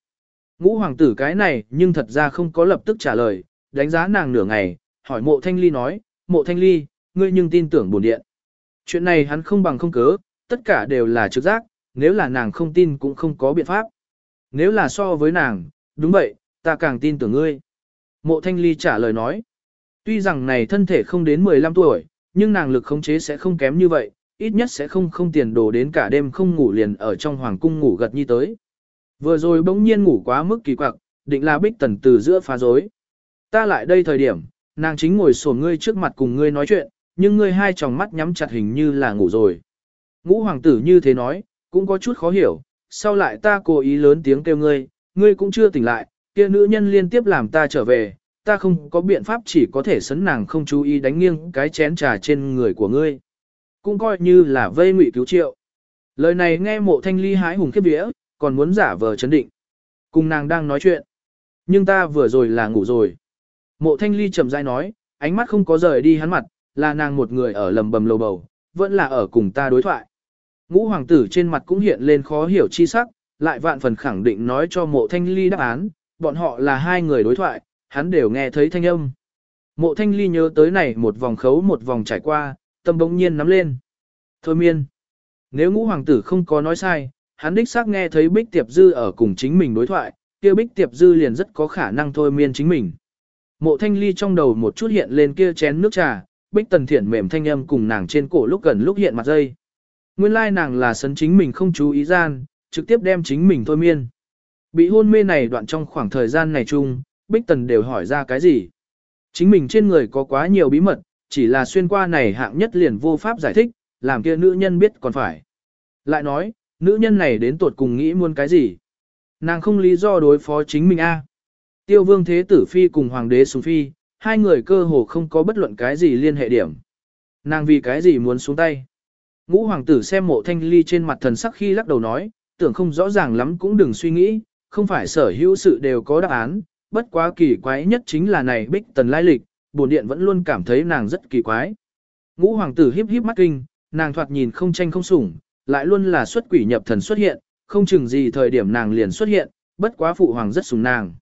Ngũ hoàng tử cái này nhưng thật ra không có lập tức trả lời, đánh giá nàng nửa ngày, hỏi mộ thanh ly nói, mộ thanh ly, ngươi nhưng tin tưởng bổn điện. Chuyện này hắn không bằng không cớ, tất cả đều là trực giác, nếu là nàng không tin cũng không có biện pháp. Nếu là so với nàng, đúng vậy, ta càng tin tưởng ngươi. Mộ thanh ly trả lời nói, tuy rằng này thân thể không đến 15 tuổi, nhưng nàng lực khống chế sẽ không kém như vậy, ít nhất sẽ không không tiền đồ đến cả đêm không ngủ liền ở trong hoàng cung ngủ gật như tới. Vừa rồi bỗng nhiên ngủ quá mức kỳ quặc, định là bích tần từ giữa phá rối. Ta lại đây thời điểm, nàng chính ngồi sổ ngươi trước mặt cùng ngươi nói chuyện, nhưng ngươi hai tròng mắt nhắm chặt hình như là ngủ rồi. Ngũ hoàng tử như thế nói, cũng có chút khó hiểu, sau lại ta cố ý lớn tiếng kêu ngươi, ngươi cũng chưa tỉnh lại, kia nữ nhân liên tiếp làm ta trở về, ta không có biện pháp chỉ có thể sấn nàng không chú ý đánh nghiêng cái chén trà trên người của ngươi. Cũng coi như là vây ngụy cứu triệu. Lời này nghe mộ thanh ly hái hùng khiếp vía, còn muốn giả vờ chấn định. Cùng nàng đang nói chuyện. Nhưng ta vừa rồi là ngủ rồi. Mộ thanh ly chậm rãi nói, ánh mắt không có rời đi hắn mặt, là nàng một người ở lầm bầm lầu bầu, vẫn là ở cùng ta đối thoại. Ngũ hoàng tử trên mặt cũng hiện lên khó hiểu chi sắc, lại vạn phần khẳng định nói cho mộ thanh ly đáp án, bọn họ là hai người đối thoại, hắn đều nghe thấy thanh âm. Mộ thanh ly nhớ tới này một vòng khấu một vòng trải qua, tâm bỗng nhiên nắm lên. Thôi miên. Nếu ngũ hoàng tử không có nói sai, hắn đích xác nghe thấy Bích Tiệp Dư ở cùng chính mình đối thoại, kia Bích Tiệp Dư liền rất có khả năng thôi miên chính mình. Mộ thanh ly trong đầu một chút hiện lên kia chén nước trà, Bích Tần Thiển mềm thanh âm cùng nàng trên cổ lúc gần lúc hiện mặt dây. Nguyên lai nàng là sấn chính mình không chú ý gian, trực tiếp đem chính mình thôi miên. Bị hôn mê này đoạn trong khoảng thời gian này chung, Bích Tần đều hỏi ra cái gì. Chính mình trên người có quá nhiều bí mật, chỉ là xuyên qua này hạng nhất liền vô pháp giải thích, làm kia nữ nhân biết còn phải. Lại nói, nữ nhân này đến tuột cùng nghĩ muốn cái gì? Nàng không lý do đối phó chính mình a. Tiêu vương thế tử phi cùng hoàng đế xuống phi, hai người cơ hồ không có bất luận cái gì liên hệ điểm. Nàng vì cái gì muốn xuống tay? Ngũ hoàng tử xem mộ thanh ly trên mặt thần sắc khi lắc đầu nói, tưởng không rõ ràng lắm cũng đừng suy nghĩ, không phải sở hữu sự đều có đáp án, bất quá kỳ quái nhất chính là này bích tần lai lịch, bổn điện vẫn luôn cảm thấy nàng rất kỳ quái. Ngũ hoàng tử híp híp mắt kinh, nàng thoạt nhìn không tranh không sủng, lại luôn là xuất quỷ nhập thần xuất hiện, không chừng gì thời điểm nàng liền xuất hiện, bất quá phụ hoàng rất sủng nàng.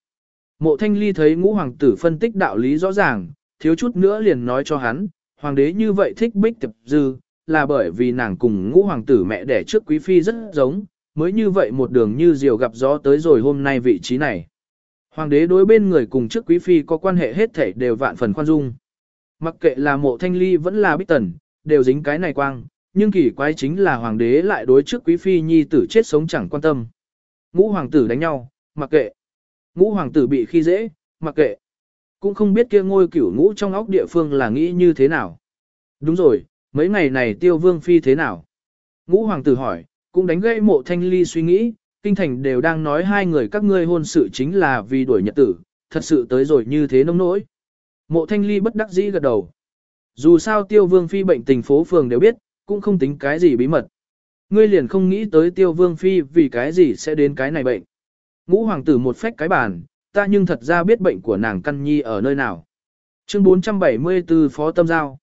Mộ thanh ly thấy ngũ hoàng tử phân tích đạo lý rõ ràng, thiếu chút nữa liền nói cho hắn, hoàng đế như vậy thích bích tiệp dư, là bởi vì nàng cùng ngũ hoàng tử mẹ đẻ trước quý phi rất giống, mới như vậy một đường như diều gặp gió tới rồi hôm nay vị trí này. Hoàng đế đối bên người cùng trước quý phi có quan hệ hết thể đều vạn phần khoan dung. Mặc kệ là mộ thanh ly vẫn là bích tần, đều dính cái này quang, nhưng kỳ quái chính là hoàng đế lại đối trước quý phi nhi tử chết sống chẳng quan tâm. Ngũ hoàng tử đánh nhau, mặc kệ. Ngũ hoàng tử bị khi dễ, mặc kệ. Cũng không biết kia ngôi cửu ngũ trong óc địa phương là nghĩ như thế nào. Đúng rồi, mấy ngày này tiêu vương phi thế nào? Ngũ hoàng tử hỏi, cũng đánh gãy mộ thanh ly suy nghĩ, kinh thành đều đang nói hai người các ngươi hôn sự chính là vì đuổi nhật tử, thật sự tới rồi như thế nông nỗi. Mộ thanh ly bất đắc dĩ gật đầu. Dù sao tiêu vương phi bệnh tình phố phường đều biết, cũng không tính cái gì bí mật. Ngươi liền không nghĩ tới tiêu vương phi vì cái gì sẽ đến cái này bệnh. Ngũ hoàng tử một phách cái bàn, ta nhưng thật ra biết bệnh của nàng căn nhi ở nơi nào. Chương 474 Phó Tâm Giao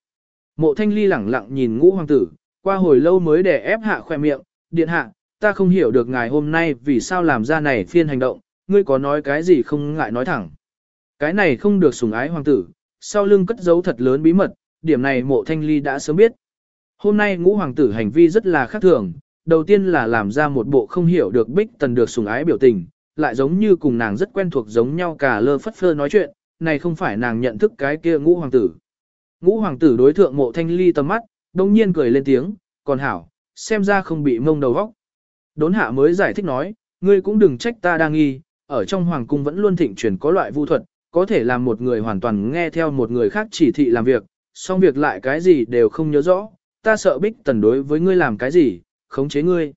Mộ thanh ly lẳng lặng nhìn ngũ hoàng tử, qua hồi lâu mới để ép hạ khoe miệng, điện hạ, ta không hiểu được ngài hôm nay vì sao làm ra này phiên hành động, ngươi có nói cái gì không ngại nói thẳng. Cái này không được sủng ái hoàng tử, sau lưng cất giấu thật lớn bí mật, điểm này mộ thanh ly đã sớm biết. Hôm nay ngũ hoàng tử hành vi rất là khác thường, đầu tiên là làm ra một bộ không hiểu được bích tần được sủng ái biểu tình, lại giống như cùng nàng rất quen thuộc giống nhau cả lơ phất phơ nói chuyện, này không phải nàng nhận thức cái kia ngũ hoàng tử. Ngũ hoàng tử đối thượng mộ thanh ly tầm mắt, đồng nhiên cười lên tiếng, còn hảo, xem ra không bị mông đầu vóc. Đốn hạ mới giải thích nói, ngươi cũng đừng trách ta đang nghi, ở trong hoàng cung vẫn luôn thịnh truyền có loại vu thuật, có thể làm một người hoàn toàn nghe theo một người khác chỉ thị làm việc, xong việc lại cái gì đều không nhớ rõ, ta sợ Bích Tần đối với ngươi làm cái gì, khống chế ngươi.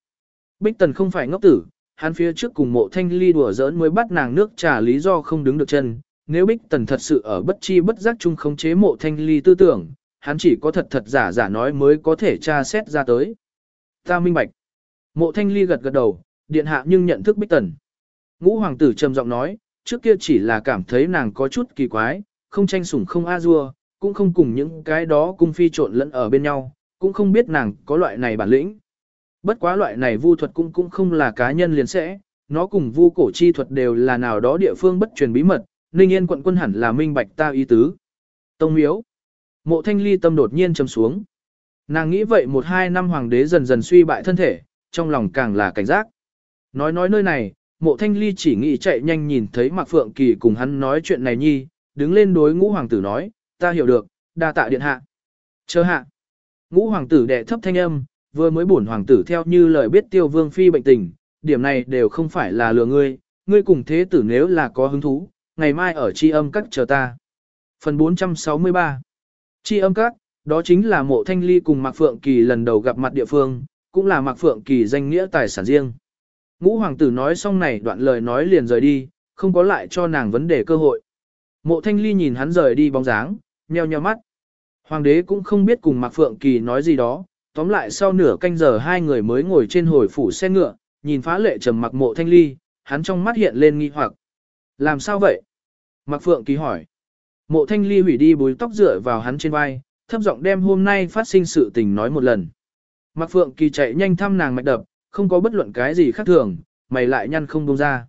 Bích Tần không phải ngốc tử, hắn phía trước cùng mộ thanh ly đùa giỡn mới bắt nàng nước trà lý do không đứng được chân, nếu Bích Tần thật sự ở bất chi bất giác chung khống chế mộ thanh ly tư tưởng, hắn chỉ có thật thật giả giả nói mới có thể tra xét ra tới. Ta minh bạch. Mộ thanh ly gật gật đầu, điện hạ nhưng nhận thức bích tần. Ngũ hoàng tử trầm giọng nói, trước kia chỉ là cảm thấy nàng có chút kỳ quái, không tranh sủng không a dua, cũng không cùng những cái đó cung phi trộn lẫn ở bên nhau, cũng không biết nàng có loại này bản lĩnh. Bất quá loại này vu thuật cũng cũng không là cá nhân liền sẽ, nó cùng vu cổ chi thuật đều là nào đó địa phương bất truyền bí mật, Ninh Yên quận quân hẳn là minh bạch ta ý tứ. Tông miếu. Mộ thanh ly tâm đột nhiên trầm xuống. Nàng nghĩ vậy một hai năm hoàng đế dần dần suy bại thân thể, trong lòng càng là cảnh giác. Nói nói nơi này, mộ thanh ly chỉ nghĩ chạy nhanh nhìn thấy Mạc Phượng Kỳ cùng hắn nói chuyện này nhi, đứng lên đối ngũ hoàng tử nói, ta hiểu được, đa tạ điện hạ. Chờ hạ. Ngũ hoàng tử đệ thấp thanh âm, vừa mới bổn hoàng tử theo như lời biết tiêu vương phi bệnh tình, điểm này đều không phải là lừa ngươi, ngươi cùng thế tử nếu là có hứng thú, ngày mai ở tri âm các chờ ta. Phần 463 tri âm các, đó chính là mộ thanh ly cùng Mạc Phượng Kỳ lần đầu gặp mặt địa phương, cũng là Mạc Phượng Kỳ danh nghĩa tài sản riêng. Ngũ hoàng tử nói xong này đoạn lời nói liền rời đi, không có lại cho nàng vấn đề cơ hội. Mộ thanh ly nhìn hắn rời đi bóng dáng, nheo nheo mắt. Hoàng đế cũng không biết cùng Mạc Phượng Kỳ nói gì đó, tóm lại sau nửa canh giờ hai người mới ngồi trên hồi phủ xe ngựa, nhìn phá lệ trầm mặc mộ thanh ly, hắn trong mắt hiện lên nghi hoặc. Làm sao vậy? Mạc Phượng Kỳ hỏi. Mộ thanh ly hủy đi búi tóc dựa vào hắn trên vai, thấp giọng đem hôm nay phát sinh sự tình nói một lần. Mạc Phượng Kỳ chạy nhanh thăm nàng mạch đập, không có bất luận cái gì khác thường, mày lại nhăn không đông ra.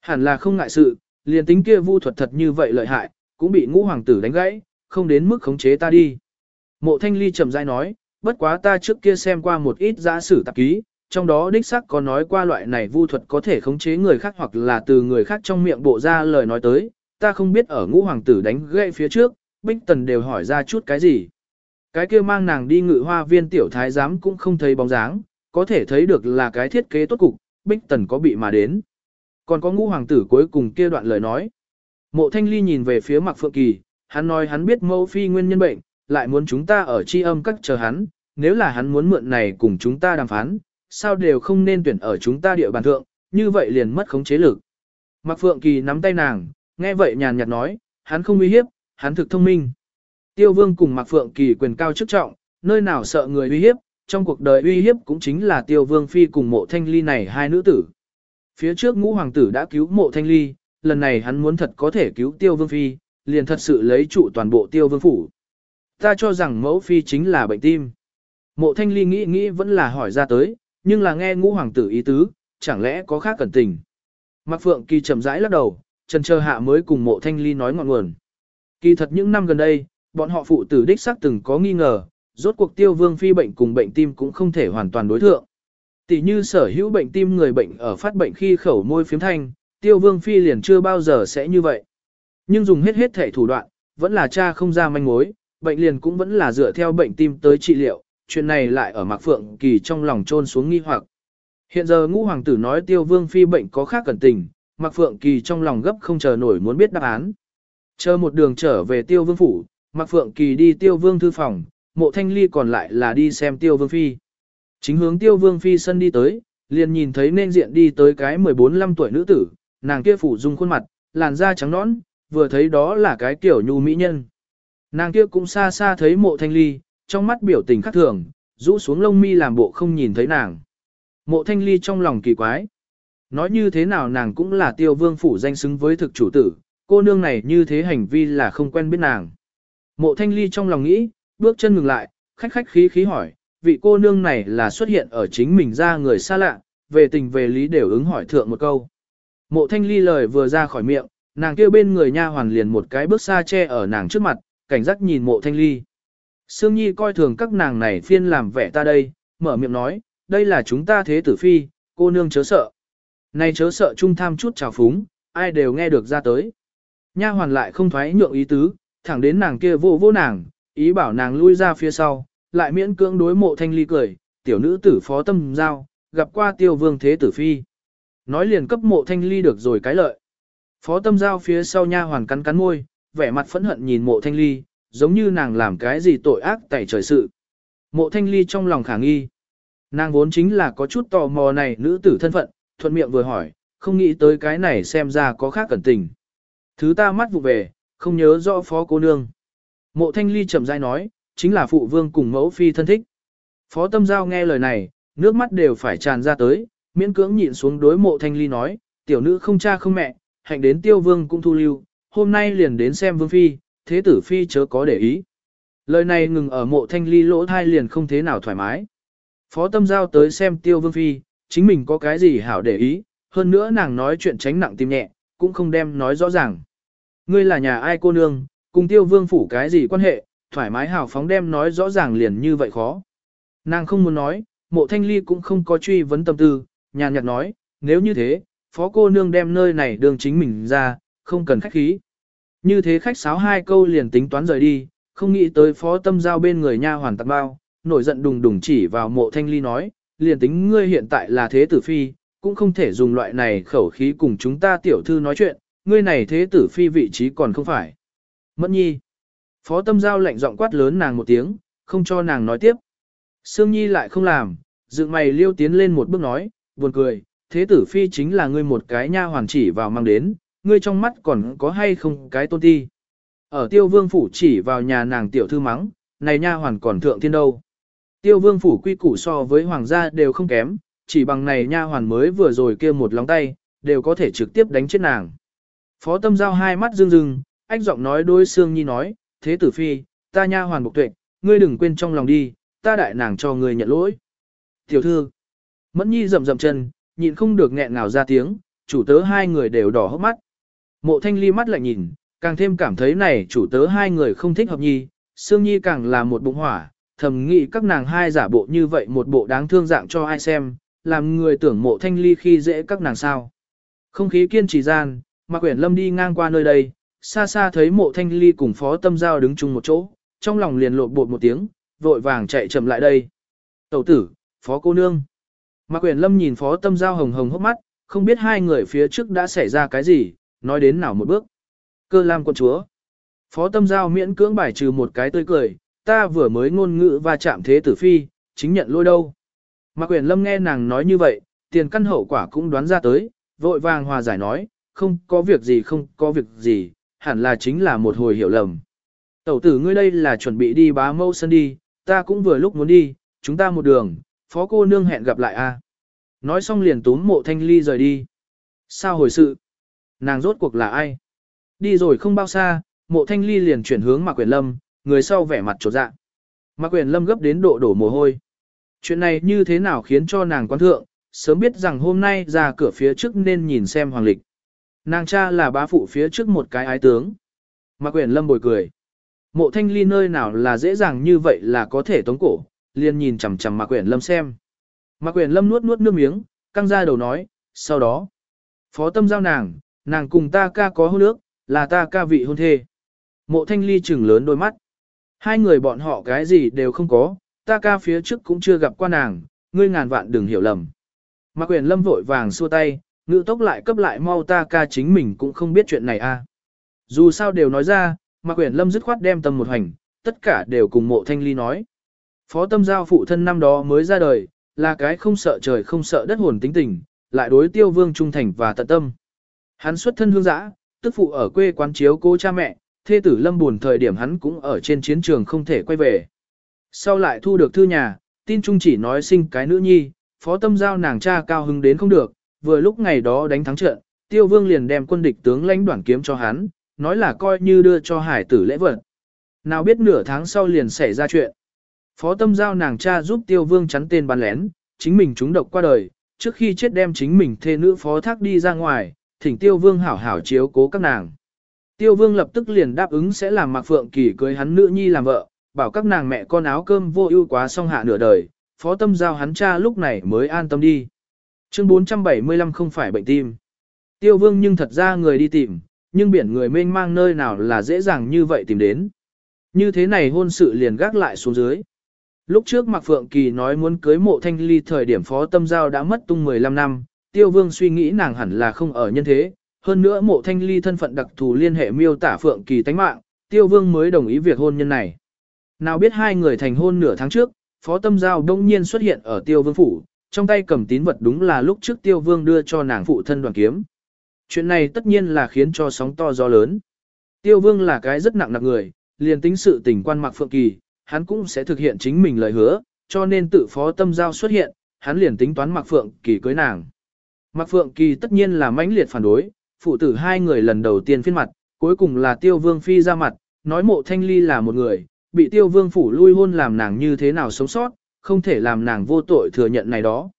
Hẳn là không ngại sự, liền tính kia vu thuật thật như vậy lợi hại, cũng bị ngũ hoàng tử đánh gãy, không đến mức khống chế ta đi. Mộ thanh ly chậm dài nói, bất quá ta trước kia xem qua một ít giả sử tạp ký, trong đó đích xác có nói qua loại này vu thuật có thể khống chế người khác hoặc là từ người khác trong miệng bộ ra lời nói tới, ta không biết ở ngũ hoàng tử đánh gậy phía trước, Bích Tần đều hỏi ra chút cái gì. Cái kia mang nàng đi ngự hoa viên tiểu thái giám cũng không thấy bóng dáng, có thể thấy được là cái thiết kế tốt cục, Bích Tần có bị mà đến. Còn có ngũ hoàng tử cuối cùng kia đoạn lời nói. Mộ thanh ly nhìn về phía Mạc phượng kỳ, hắn nói hắn biết mẫu phi nguyên nhân bệnh, lại muốn chúng ta ở chi âm các chờ hắn, nếu là hắn muốn mượn này cùng chúng ta đàm phán, sao đều không nên tuyển ở chúng ta địa bàn thượng, như vậy liền mất khống chế lực. Mạc Phượng Kỳ nắm tay nàng, nghe vậy nhàn nhạt nói, hắn không uy hiếp, hắn thực thông minh. Tiêu Vương cùng Mạc Phượng Kỳ quyền cao chức trọng, nơi nào sợ người uy hiếp, trong cuộc đời uy hiếp cũng chính là Tiêu Vương Phi cùng mộ thanh ly này hai nữ tử. Phía trước ngũ hoàng tử đã cứu mộ thanh ly, lần này hắn muốn thật có thể cứu Tiêu Vương Phi, liền thật sự lấy trụ toàn bộ Tiêu Vương Phủ. Ta cho rằng mẫu Phi chính là bệnh tim. Mộ thanh ly nghĩ nghĩ vẫn là hỏi ra tới, nhưng là nghe ngũ hoàng tử ý tứ, chẳng lẽ có khác cẩn tình. Mạc Phượng Kỳ chậm rãi lắc đầu, trần chờ hạ mới cùng mộ thanh ly nói ngọn nguồn. Kỳ thật những năm gần đây, bọn họ phụ tử đích xác từng có nghi ngờ, rốt cuộc tiêu vương phi bệnh cùng bệnh tim cũng không thể hoàn toàn đối thượng. Tỷ như sở hữu bệnh tim người bệnh ở phát bệnh khi khẩu môi phiếm thanh, tiêu vương phi liền chưa bao giờ sẽ như vậy. Nhưng dùng hết hết thể thủ đoạn, vẫn là cha không ra manh mối, bệnh liền cũng vẫn là dựa theo bệnh tim tới trị liệu, chuyện này lại ở Mạc Phượng Kỳ trong lòng trôn xuống nghi hoặc. Hiện giờ ngũ hoàng tử nói tiêu vương phi bệnh có khác cẩn tình, Mạc Phượng Kỳ trong lòng gấp không chờ nổi muốn biết đáp án. Chờ một đường trở về tiêu vương phủ, Mạc Phượng Kỳ đi tiêu vương thư phòng, mộ thanh ly còn lại là đi xem tiêu vương phi. Chính hướng tiêu vương phi sân đi tới, liền nhìn thấy nên diện đi tới cái 14-15 tuổi nữ tử, nàng kia phủ dung khuôn mặt, làn da trắng nõn, vừa thấy đó là cái kiểu nhu mỹ nhân. Nàng kia cũng xa xa thấy mộ thanh ly, trong mắt biểu tình khác thường, rũ xuống lông mi làm bộ không nhìn thấy nàng. Mộ thanh ly trong lòng kỳ quái. Nói như thế nào nàng cũng là tiêu vương phủ danh xứng với thực chủ tử, cô nương này như thế hành vi là không quen biết nàng. Mộ thanh ly trong lòng nghĩ, bước chân ngừng lại, khách khách khí khí hỏi, vị cô nương này là xuất hiện ở chính mình ra người xa lạ, về tình về lý đều ứng hỏi thượng một câu. Mộ thanh ly lời vừa ra khỏi miệng, nàng kêu bên người nha hoàn liền một cái bước xa che ở nàng trước mặt, cảnh giác nhìn mộ thanh ly. Sương Nhi coi thường các nàng này phiên làm vẻ ta đây, mở miệng nói, đây là chúng ta thế tử phi, cô nương chớ sợ. Này chớ sợ trung tham chút trào phúng, ai đều nghe được ra tới. Nha hoàn lại không thoái nhượng ý tứ, thẳng đến nàng kia vô vô nàng, ý bảo nàng lui ra phía sau, lại miễn cưỡng đối mộ thanh ly cười, tiểu nữ tử phó tâm giao, gặp qua tiêu vương thế tử phi. Nói liền cấp mộ thanh ly được rồi cái lợi. Phó tâm giao phía sau nha hoàn cắn cắn môi, vẻ mặt phẫn hận nhìn mộ thanh ly, giống như nàng làm cái gì tội ác tẩy trời sự. Mộ thanh ly trong lòng khả nghi. Nàng vốn chính là có chút tò mò này nữ tử thân phận, thuận miệng vừa hỏi, không nghĩ tới cái này xem ra có khác cẩn tình. Thứ ta mắt vụ về, không nhớ rõ phó cô nương. Mộ thanh ly chậm rãi nói, chính là phụ vương cùng mẫu phi thân thích. Phó tâm giao nghe lời này, nước mắt đều phải tràn ra tới, miễn cưỡng nhịn xuống đối mộ thanh ly nói, tiểu nữ không cha không mẹ, hạnh đến tiêu vương cũng thu lưu, hôm nay liền đến xem vương phi, thế tử phi chớ có để ý. Lời này ngừng ở mộ thanh ly lỗ thai liền không thế nào thoải mái. Phó tâm giao tới xem tiêu vương phi, chính mình có cái gì hảo để ý, hơn nữa nàng nói chuyện tránh nặng tim nhẹ, cũng không đem nói rõ ràng. Ngươi là nhà ai cô nương, cùng tiêu vương phủ cái gì quan hệ, thoải mái hào phóng đem nói rõ ràng liền như vậy khó. Nàng không muốn nói, mộ thanh ly cũng không có truy vấn tâm tư, nhàn nhạt nói, nếu như thế, phó cô nương đem nơi này đường chính mình ra, không cần khách khí. Như thế khách sáo hai câu liền tính toán rời đi, không nghĩ tới phó tâm giao bên người nha hoàn tạc bao, nổi giận đùng đùng chỉ vào mộ thanh ly nói, liền tính ngươi hiện tại là thế tử phi, cũng không thể dùng loại này khẩu khí cùng chúng ta tiểu thư nói chuyện, ngươi này thế tử phi vị trí còn không phải. Mẫn nhi. Phó tâm giao lạnh giọng quát lớn nàng một tiếng, không cho nàng nói tiếp. Sương nhi lại không làm, dựng mày liêu tiến lên một bước nói, buồn cười, thế tử phi chính là ngươi một cái nha hoàn chỉ vào mang đến, ngươi trong mắt còn có hay không cái tôn ti. Ở tiêu vương phủ chỉ vào nhà nàng tiểu thư mắng, này nha hoàn còn thượng thiên đâu. Tiêu vương phủ quy củ so với hoàng gia đều không kém, chỉ bằng này nha hoàn mới vừa rồi kia một lóng tay, đều có thể trực tiếp đánh chết nàng. Phó tâm giao hai mắt rưng rưng, ách giọng nói đôi xương nhi nói, thế tử phi, ta nha hoàn bục tuệ, ngươi đừng quên trong lòng đi, ta đại nàng cho ngươi nhận lỗi. Tiểu thư, mẫn nhi rậm rậm chân, nhịn không được nghẹn ngào ra tiếng, chủ tớ hai người đều đỏ hốc mắt. Mộ thanh ly mắt lại nhìn, càng thêm cảm thấy này chủ tớ hai người không thích hợp nhi, xương nhi càng là một bụng hỏa, thầm nghĩ các nàng hai giả bộ như vậy một bộ đáng thương dạng cho ai xem, làm người tưởng mộ thanh ly khi dễ các nàng sao. Không khí kiên trì gian, mà quyển lâm đi ngang qua nơi đây, xa xa thấy mộ thanh ly cùng phó tâm giao đứng chung một chỗ, trong lòng liền lộn bột một tiếng, vội vàng chạy chậm lại đây. Tẩu tử, phó cô nương. Mạc Quyền Lâm nhìn phó tâm giao hồng hồng hốc mắt, không biết hai người phía trước đã xảy ra cái gì, nói đến nào một bước. Cơ lam quân chúa. Phó tâm giao miễn cưỡng bài trừ một cái tươi cười, ta vừa mới ngôn ngữ và chạm thế tử phi, chính nhận lôi đâu. Mạc Quyền Lâm nghe nàng nói như vậy, tiền căn hậu quả cũng đoán ra tới, vội vàng hòa giải nói, không có việc gì không có việc gì, hẳn là chính là một hồi hiểu lầm. Tẩu tử ngươi đây là chuẩn bị đi bá mâu sân đi, ta cũng vừa lúc muốn đi, chúng ta một đường, phó cô nương hẹn gặp lại a. Nói xong liền túm mộ thanh ly rời đi. Sao hồi sự? Nàng rốt cuộc là ai? Đi rồi không bao xa, mộ thanh ly liền chuyển hướng Mạc Quyền Lâm, người sau vẻ mặt trột dạ. Mạc Quyền Lâm gấp đến độ đổ mồ hôi. Chuyện này như thế nào khiến cho nàng quan thượng, sớm biết rằng hôm nay ra cửa phía trước nên nhìn xem hoàng lịch. Nàng cha là bá phụ phía trước một cái ái tướng. Mạc Quyền Lâm bồi cười. Mộ thanh ly nơi nào là dễ dàng như vậy là có thể tống cổ, liền nhìn chằm chằm Mạc Quyền Lâm xem. Mạc Quyền Lâm nuốt nuốt nước miếng, căng ra đầu nói, sau đó. Phó tâm giao nàng, nàng cùng ta ca có hôn nước, là ta ca vị hôn thê. Mộ thanh ly trừng lớn đôi mắt. Hai người bọn họ cái gì đều không có, ta ca phía trước cũng chưa gặp qua nàng, ngươi ngàn vạn đừng hiểu lầm. Mạc Quyền Lâm vội vàng xua tay, ngữ tốc lại cấp lại mau ta ca chính mình cũng không biết chuyện này a. Dù sao đều nói ra, Mạc Quyền Lâm dứt khoát đem tâm một hành, tất cả đều cùng mộ thanh ly nói. Phó tâm giao phụ thân năm đó mới ra đời, là cái không sợ trời không sợ đất hồn tính tình, lại đối tiêu vương trung thành và tận tâm. Hắn xuất thân hương giã, tức phụ ở quê quán chiếu cô cha mẹ, thê tử lâm buồn thời điểm hắn cũng ở trên chiến trường không thể quay về. Sau lại thu được thư nhà, tin trung chỉ nói sinh cái nữ nhi, phó tâm giao nàng cha cao hứng đến không được, vừa lúc ngày đó đánh thắng trận, tiêu vương liền đem quân địch tướng lãnh đoản kiếm cho hắn, nói là coi như đưa cho hải tử lễ vật. Nào biết nửa tháng sau liền xảy ra chuyện. Phó tâm giao nàng cha giúp tiêu vương chắn tên bắn lén, chính mình trúng độc qua đời, trước khi chết đem chính mình thê nữ phó thác đi ra ngoài, thỉnh tiêu vương hảo hảo chiếu cố các nàng. Tiêu vương lập tức liền đáp ứng sẽ làm mạc phượng kỳ cưới hắn nữ nhi làm vợ, bảo các nàng mẹ con áo cơm vô ưu quá xong hạ nửa đời, phó tâm giao hắn cha lúc này mới an tâm đi. Chương 475 không phải bệnh tim. Tiêu vương nhưng thật ra người đi tìm, nhưng biển người mênh mang nơi nào là dễ dàng như vậy tìm đến. Như thế này hôn sự liền gác lại xuống dưới. Lúc trước Mạc Phượng Kỳ nói muốn cưới mộ thanh ly thời điểm phó tâm giao đã mất tung 15 năm, tiêu vương suy nghĩ nàng hẳn là không ở nhân thế. Hơn nữa mộ thanh ly thân phận đặc thù liên hệ miêu tả Phượng Kỳ tánh mạng, tiêu vương mới đồng ý việc hôn nhân này. Nào biết hai người thành hôn nửa tháng trước, phó tâm giao đông nhiên xuất hiện ở tiêu vương phủ, trong tay cầm tín vật đúng là lúc trước tiêu vương đưa cho nàng phụ thân đoàn kiếm. Chuyện này tất nhiên là khiến cho sóng to gió lớn. Tiêu vương là cái rất nặng nặng người, liền tính sự tình quan mạc Phượng Kỳ, hắn cũng sẽ thực hiện chính mình lời hứa, cho nên tự phó tâm giao xuất hiện, hắn liền tính toán Mạc Phượng Kỳ cưới nàng. Mạc Phượng Kỳ tất nhiên là mãnh liệt phản đối, phụ tử hai người lần đầu tiên phiên mặt, cuối cùng là Tiêu Vương Phi ra mặt, nói mộ thanh ly là một người, bị Tiêu Vương phủ lui hôn làm nàng như thế nào sống sót, không thể làm nàng vô tội thừa nhận này đó.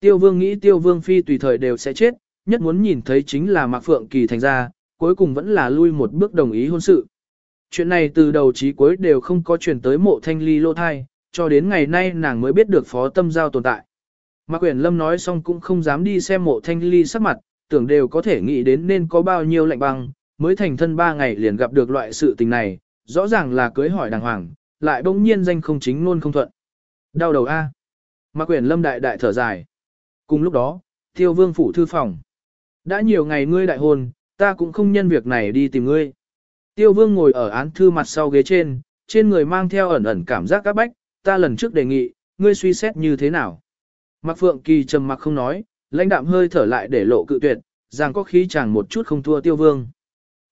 Tiêu Vương nghĩ Tiêu Vương Phi tùy thời đều sẽ chết, nhất muốn nhìn thấy chính là Mạc Phượng Kỳ thành ra, cuối cùng vẫn là lui một bước đồng ý hôn sự chuyện này từ đầu chí cuối đều không có truyền tới mộ thanh ly lô thai, cho đến ngày nay nàng mới biết được phó tâm giao tồn tại. Mạc Quyền Lâm nói xong cũng không dám đi xem mộ thanh ly sắc mặt, tưởng đều có thể nghĩ đến nên có bao nhiêu lạnh băng, mới thành thân ba ngày liền gặp được loại sự tình này, rõ ràng là cưới hỏi đàng hoàng, lại bỗng nhiên danh không chính luôn không thuận. Đau đầu A. Mạc Quyền Lâm đại đại thở dài. Cùng lúc đó, tiêu vương phủ thư phòng. Đã nhiều ngày ngươi đại hôn, ta cũng không nhân việc này đi tìm ngươi. Tiêu vương ngồi ở án thư mặt sau ghế trên, trên người mang theo ẩn ẩn cảm giác các bách, ta lần trước đề nghị, ngươi suy xét như thế nào. Mạc Phượng Kỳ trầm mặc không nói, lãnh đạm hơi thở lại để lộ cự tuyệt, rằng có khí chàng một chút không thua tiêu vương.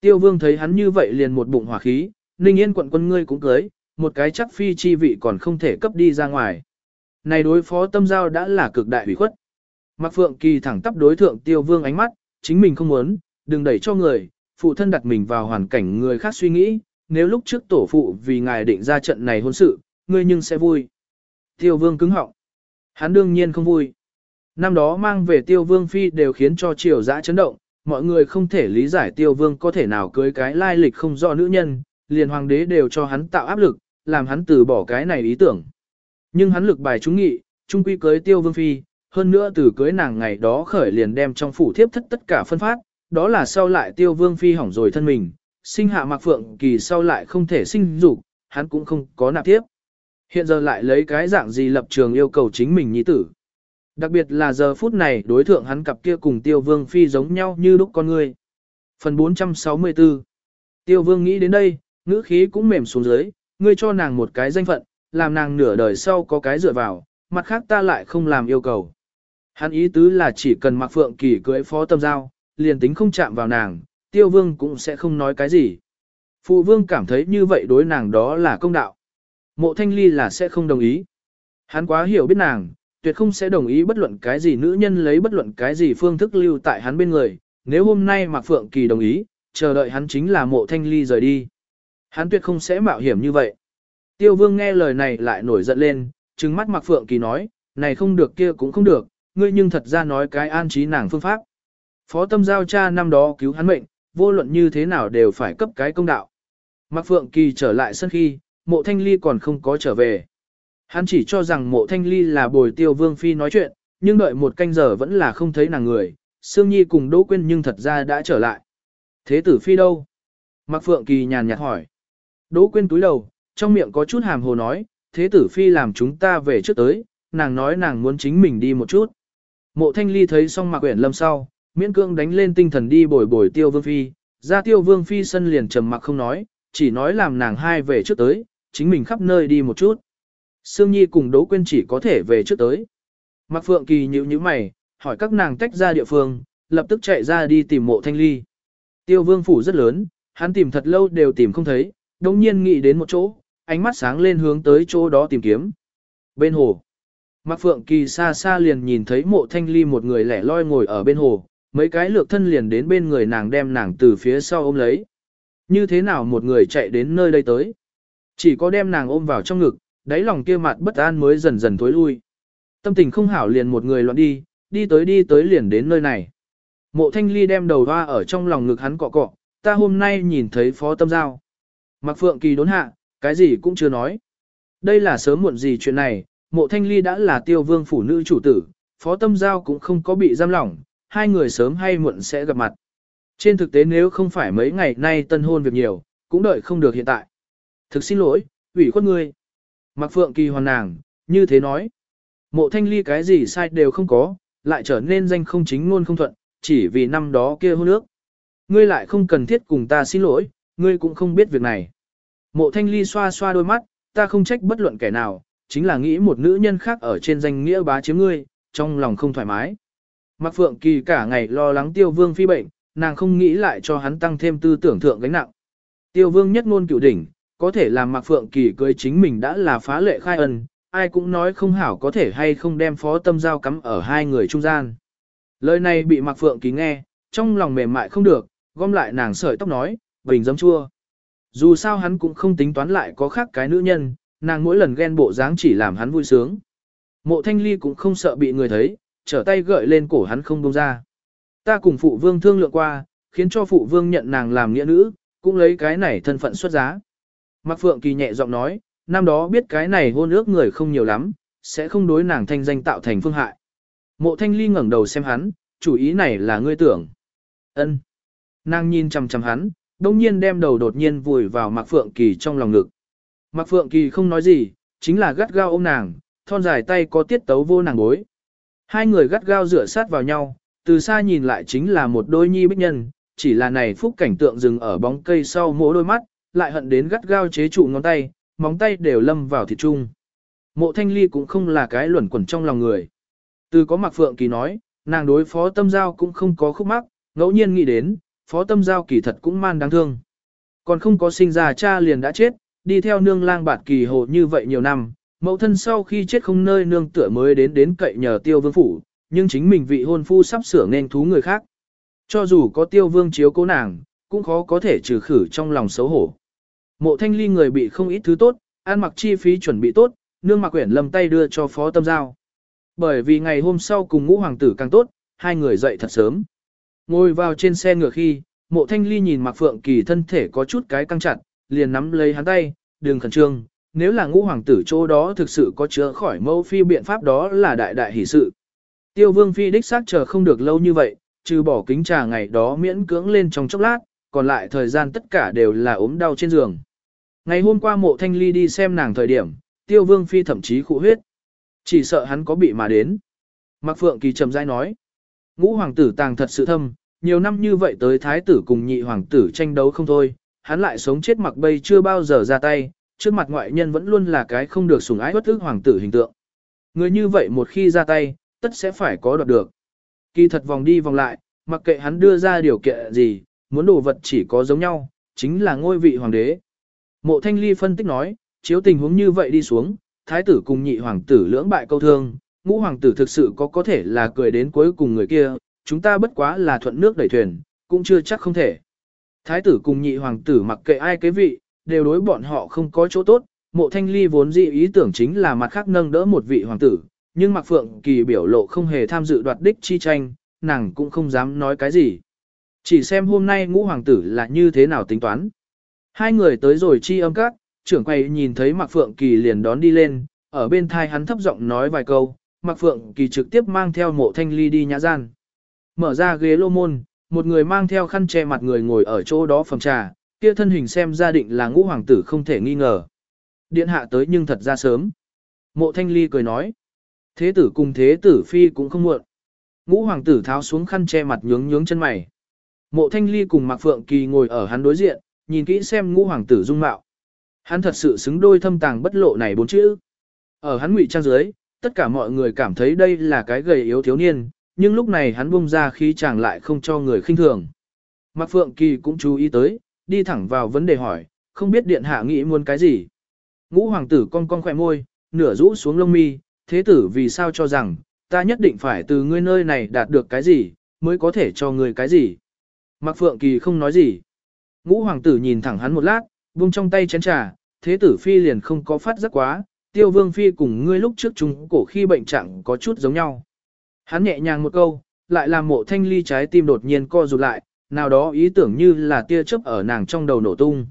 Tiêu vương thấy hắn như vậy liền một bụng hỏa khí, ninh yên quận quân ngươi cũng cưới, một cái chắc phi chi vị còn không thể cấp đi ra ngoài. Này đối phó tâm giao đã là cực đại hủy khuất. Mạc Phượng Kỳ thẳng tắp đối thượng tiêu vương ánh mắt, chính mình không muốn, đừng đẩy cho người, phụ thân đặt mình vào hoàn cảnh người khác suy nghĩ, nếu lúc trước tổ phụ vì ngài định ra trận này hôn sự, ngươi nhưng sẽ vui. Tiêu vương cứng họng. Hắn đương nhiên không vui. Năm đó mang về tiêu vương phi đều khiến cho triều dã chấn động, mọi người không thể lý giải tiêu vương có thể nào cưới cái lai lịch không rõ nữ nhân, liền hoàng đế đều cho hắn tạo áp lực, làm hắn từ bỏ cái này ý tưởng. Nhưng hắn lực bài trúng nghị, trung quy cưới tiêu vương phi, hơn nữa từ cưới nàng ngày đó khởi liền đem trong phủ thiếp thất tất cả phân phát, đó là sau lại tiêu vương phi hỏng rồi thân mình, sinh hạ mạc phượng kỳ sau lại không thể sinh dục, hắn cũng không có nạp tiếp. Hiện giờ lại lấy cái dạng gì lập trường yêu cầu chính mình nhi tử. Đặc biệt là giờ phút này đối thượng hắn cặp kia cùng tiêu vương phi giống nhau như lúc con người. Phần 464 Tiêu vương nghĩ đến đây, ngữ khí cũng mềm xuống dưới, ngươi cho nàng một cái danh phận, làm nàng nửa đời sau có cái dựa vào, mặt khác ta lại không làm yêu cầu. Hắn ý tứ là chỉ cần mặc phượng kỳ cưới phó tâm giao, liền tính không chạm vào nàng, tiêu vương cũng sẽ không nói cái gì. Phụ vương cảm thấy như vậy đối nàng đó là công đạo. Mộ thanh ly là sẽ không đồng ý. Hắn quá hiểu biết nàng, tuyệt không sẽ đồng ý bất luận cái gì nữ nhân lấy bất luận cái gì phương thức lưu tại hắn bên người. Nếu hôm nay Mạc Phượng Kỳ đồng ý, chờ đợi hắn chính là mộ thanh ly rời đi. Hắn tuyệt không sẽ mạo hiểm như vậy. Tiêu vương nghe lời này lại nổi giận lên, trừng mắt Mạc Phượng Kỳ nói, này không được kia cũng không được, ngươi nhưng thật ra nói cái an trí nàng phương pháp. Phó tâm giao cha năm đó cứu hắn mệnh, vô luận như thế nào đều phải cấp cái công đạo. Mạc Phượng Kỳ trở lại sân khi, mộ thanh ly còn không có trở về. Hắn chỉ cho rằng mộ thanh ly là bồi tiêu vương phi nói chuyện, nhưng đợi một canh giờ vẫn là không thấy nàng người, Sương Nhi cùng Đỗ Quyên nhưng thật ra đã trở lại. Thế tử phi đâu? Mạc Phượng Kỳ nhàn nhạt hỏi. Đỗ Quyên túi đầu, trong miệng có chút hàm hồ nói, thế tử phi làm chúng ta về trước tới, nàng nói nàng muốn chính mình đi một chút. Mộ thanh ly thấy xong Mạc Quyển lâm sau, miễn cương đánh lên tinh thần đi bồi bồi tiêu vương phi, ra tiêu vương phi sân liền trầm mặc không nói, chỉ nói làm nàng hai về trước tới, chính mình khắp nơi đi một chút. Sương Nhi cùng Đỗ Quyên chỉ có thể về trước tới. Mạc Phượng Kỳ nhíu nhíu mày, hỏi các nàng tách ra địa phương, lập tức chạy ra đi tìm mộ thanh ly. Tiêu vương phủ rất lớn, hắn tìm thật lâu đều tìm không thấy, đồng nhiên nghĩ đến một chỗ, ánh mắt sáng lên hướng tới chỗ đó tìm kiếm. Bên hồ, Mạc Phượng Kỳ xa xa liền nhìn thấy mộ thanh ly một người lẻ loi ngồi ở bên hồ, mấy cái lược thân liền đến bên người nàng đem nàng từ phía sau ôm lấy. Như thế nào một người chạy đến nơi đây tới? Chỉ có đem nàng ôm vào trong ngực, đáy lòng kia mặt bất an mới dần dần thối lui. Tâm tình không hảo liền một người loạn đi, đi tới đi tới liền đến nơi này. Mộ thanh ly đem đầu hoa ở trong lòng ngực hắn cọ cọ, ta hôm nay nhìn thấy phó tâm giao. Mặc phượng kỳ đốn hạ, cái gì cũng chưa nói. Đây là sớm muộn gì chuyện này, mộ thanh ly đã là tiêu vương phủ nữ chủ tử, phó tâm giao cũng không có bị giam lỏng, hai người sớm hay muộn sẽ gặp mặt. Trên thực tế nếu không phải mấy ngày nay tân hôn việc nhiều, cũng đợi không được hiện tại. Thực xin lỗi, ủy khuất ngươi. Mạc Phượng Kỳ hoàn nàng, như thế nói. Mộ thanh ly cái gì sai đều không có, lại trở nên danh không chính ngôn không thuận, chỉ vì năm đó kia hôn nước. Ngươi lại không cần thiết cùng ta xin lỗi, ngươi cũng không biết việc này. Mộ thanh ly xoa xoa đôi mắt, ta không trách bất luận kẻ nào, chính là nghĩ một nữ nhân khác ở trên danh nghĩa bá chiếm ngươi, trong lòng không thoải mái. Mạc Phượng Kỳ cả ngày lo lắng tiêu vương phi bệnh, nàng không nghĩ lại cho hắn tăng thêm tư tưởng thượng gánh nặng. Tiêu vương nhất ngôn cựu đỉnh, có thể làm Mạc Phượng Kỳ cưới chính mình đã là phá lệ khai ân, ai cũng nói không hảo có thể hay không đem phó tâm giao cắm ở hai người trung gian. Lời này bị Mạc Phượng Kỳ nghe, trong lòng mềm mại không được, gom lại nàng sợi tóc nói, bình dấm chua. Dù sao hắn cũng không tính toán lại có khác cái nữ nhân, nàng mỗi lần ghen bộ dáng chỉ làm hắn vui sướng. Mộ thanh ly cũng không sợ bị người thấy, trở tay gợi lên cổ hắn không buông ra. Ta cùng phụ vương thương lượng qua, khiến cho phụ vương nhận nàng làm nghĩa nữ, cũng lấy cái này thân phận xuất giá. Mạc Phượng Kỳ nhẹ giọng nói, năm đó biết cái này hôn ước người không nhiều lắm, sẽ không đối nàng thanh danh tạo thành phương hại. Mộ thanh ly ngẩng đầu xem hắn, chủ ý này là ngươi tưởng. ân Nàng nhìn chằm chằm hắn, đông nhiên đem đầu đột nhiên vùi vào Mạc Phượng Kỳ trong lòng ngực. Mạc Phượng Kỳ không nói gì, chính là gắt gao ôm nàng, thon dài tay có tiết tấu vô nàng bối. Hai người gắt gao rửa sát vào nhau, từ xa nhìn lại chính là một đôi nhi bích nhân, chỉ là này phúc cảnh tượng dừng ở bóng cây sau mỗi đôi mắt, lại hận đến gắt gao chế trụ ngón tay, móng tay đều lâm vào thịt chung. Mộ thanh ly cũng không là cái luẩn quẩn trong lòng người. Từ có mặc phượng kỳ nói, nàng đối phó tâm giao cũng không có khúc mắc, Ngẫu nhiên nghĩ đến, phó tâm giao kỳ thật cũng man đáng thương. Còn không có sinh ra cha liền đã chết, đi theo nương lang bạt kỳ hồ như vậy nhiều năm, mẫu thân sau khi chết không nơi nương tựa mới đến đến cậy nhờ tiêu vương phủ, nhưng chính mình vị hôn phu sắp sửa nên thú người khác. Cho dù có tiêu vương chiếu cố nàng, cũng khó có thể trừ khử trong lòng xấu hổ. Mộ thanh ly người bị không ít thứ tốt, ăn mặc chi phí chuẩn bị tốt, nương mặc quyển lầm tay đưa cho phó tâm giao. Bởi vì ngày hôm sau cùng ngũ hoàng tử càng tốt, hai người dậy thật sớm. Ngồi vào trên xe ngựa khi, mộ thanh ly nhìn mặc phượng kỳ thân thể có chút cái căng chặt, liền nắm lấy hắn tay, đừng khẩn trương, nếu là ngũ hoàng tử chỗ đó thực sự có chữa khỏi mâu phi biện pháp đó là đại đại hỷ sự. Tiêu vương phi đích xác chờ không được lâu như vậy, trừ bỏ kính trà ngày đó miễn cưỡng lên trong chốc lát, còn lại thời gian tất cả đều là ốm đau trên giường. Ngày hôm qua mộ thanh ly đi xem nàng thời điểm, tiêu vương phi thậm chí khụ huyết. Chỉ sợ hắn có bị mà đến. Mạc Phượng Kỳ trầm rãi nói. Ngũ hoàng tử tàng thật sự thâm, nhiều năm như vậy tới thái tử cùng nhị hoàng tử tranh đấu không thôi, hắn lại sống chết mặc bay chưa bao giờ ra tay, trước mặt ngoại nhân vẫn luôn là cái không được sủng ái bất ức hoàng tử hình tượng. Người như vậy một khi ra tay, tất sẽ phải có đoạt được. Kỳ thật vòng đi vòng lại, mặc kệ hắn đưa ra điều kiện gì, muốn đồ vật chỉ có giống nhau, chính là ngôi vị hoàng đế. Mộ Thanh Ly phân tích nói, chiếu tình huống như vậy đi xuống, thái tử cùng nhị hoàng tử lưỡng bại câu thương, ngũ hoàng tử thực sự có có thể là cười đến cuối cùng người kia, chúng ta bất quá là thuận nước đẩy thuyền, cũng chưa chắc không thể. Thái tử cùng nhị hoàng tử mặc kệ ai cái vị, đều đối bọn họ không có chỗ tốt, mộ thanh ly vốn dị ý tưởng chính là mặt khác nâng đỡ một vị hoàng tử, nhưng Mặc Phượng Kỳ biểu lộ không hề tham dự đoạt đích chi tranh, nàng cũng không dám nói cái gì. Chỉ xem hôm nay ngũ hoàng tử là như thế nào tính toán. Hai người tới rồi chi âm các, trưởng quầy nhìn thấy Mạc Phượng Kỳ liền đón đi lên, ở bên thai hắn thấp giọng nói vài câu, Mạc Phượng Kỳ trực tiếp mang theo mộ thanh ly đi nhã gian. Mở ra ghế lô môn, một người mang theo khăn che mặt người ngồi ở chỗ đó phòng trà, kia thân hình xem gia định là ngũ hoàng tử không thể nghi ngờ. Điện hạ tới nhưng thật ra sớm. Mộ thanh ly cười nói. Thế tử cùng thế tử phi cũng không muộn. Ngũ hoàng tử tháo xuống khăn che mặt nhướng nhướng chân mày. Mộ thanh ly cùng Mạc Phượng Kỳ ngồi ở hắn đối diện, nhìn kỹ xem ngũ hoàng tử dung mạo. Hắn thật sự xứng đôi thâm tàng bất lộ này bốn chữ. Ở hắn ngụy trang dưới, tất cả mọi người cảm thấy đây là cái gầy yếu thiếu niên, nhưng lúc này hắn bung ra khí chàng lại không cho người khinh thường. Mạc Phượng Kỳ cũng chú ý tới, đi thẳng vào vấn đề hỏi, không biết điện hạ nghĩ muốn cái gì. Ngũ hoàng tử cong cong khỏe môi, nửa rũ xuống lông mi, thế tử vì sao cho rằng, ta nhất định phải từ ngươi nơi này đạt được cái gì, mới có thể cho ngươi cái gì. Mạc Phượng Kỳ không nói gì. Ngũ hoàng tử nhìn thẳng hắn một lát, buông trong tay chén trà, thế tử phi liền không có phát giác quá, tiêu vương phi cùng ngươi lúc trước chúng cổ khi bệnh trạng có chút giống nhau. Hắn nhẹ nhàng một câu, lại làm mộ thanh ly trái tim đột nhiên co rụt lại, nào đó ý tưởng như là tia chớp ở nàng trong đầu nổ tung.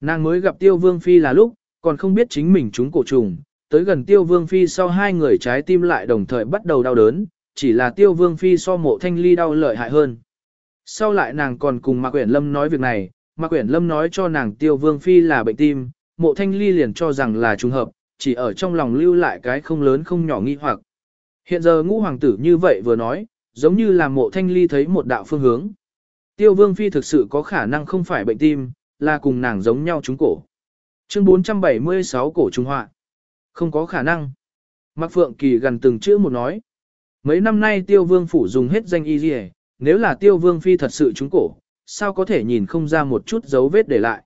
Nàng mới gặp tiêu vương phi là lúc, còn không biết chính mình chúng cổ trùng, tới gần tiêu vương phi sau hai người trái tim lại đồng thời bắt đầu đau đớn, chỉ là tiêu vương phi so mộ thanh ly đau lợi hại hơn. Sau lại nàng còn cùng Mạc Quyển Lâm nói việc này, Mạc Quyển Lâm nói cho nàng tiêu vương phi là bệnh tim, mộ thanh ly liền cho rằng là trùng hợp, chỉ ở trong lòng lưu lại cái không lớn không nhỏ nghi hoặc. Hiện giờ ngũ hoàng tử như vậy vừa nói, giống như là mộ thanh ly thấy một đạo phương hướng. Tiêu vương phi thực sự có khả năng không phải bệnh tim, là cùng nàng giống nhau chúng cổ. Chương 476 cổ trung họa. Không có khả năng. Mạc Phượng Kỳ gần từng chữ một nói. Mấy năm nay tiêu vương phủ dùng hết danh y dì nếu là tiêu vương phi thật sự trúng cổ, sao có thể nhìn không ra một chút dấu vết để lại.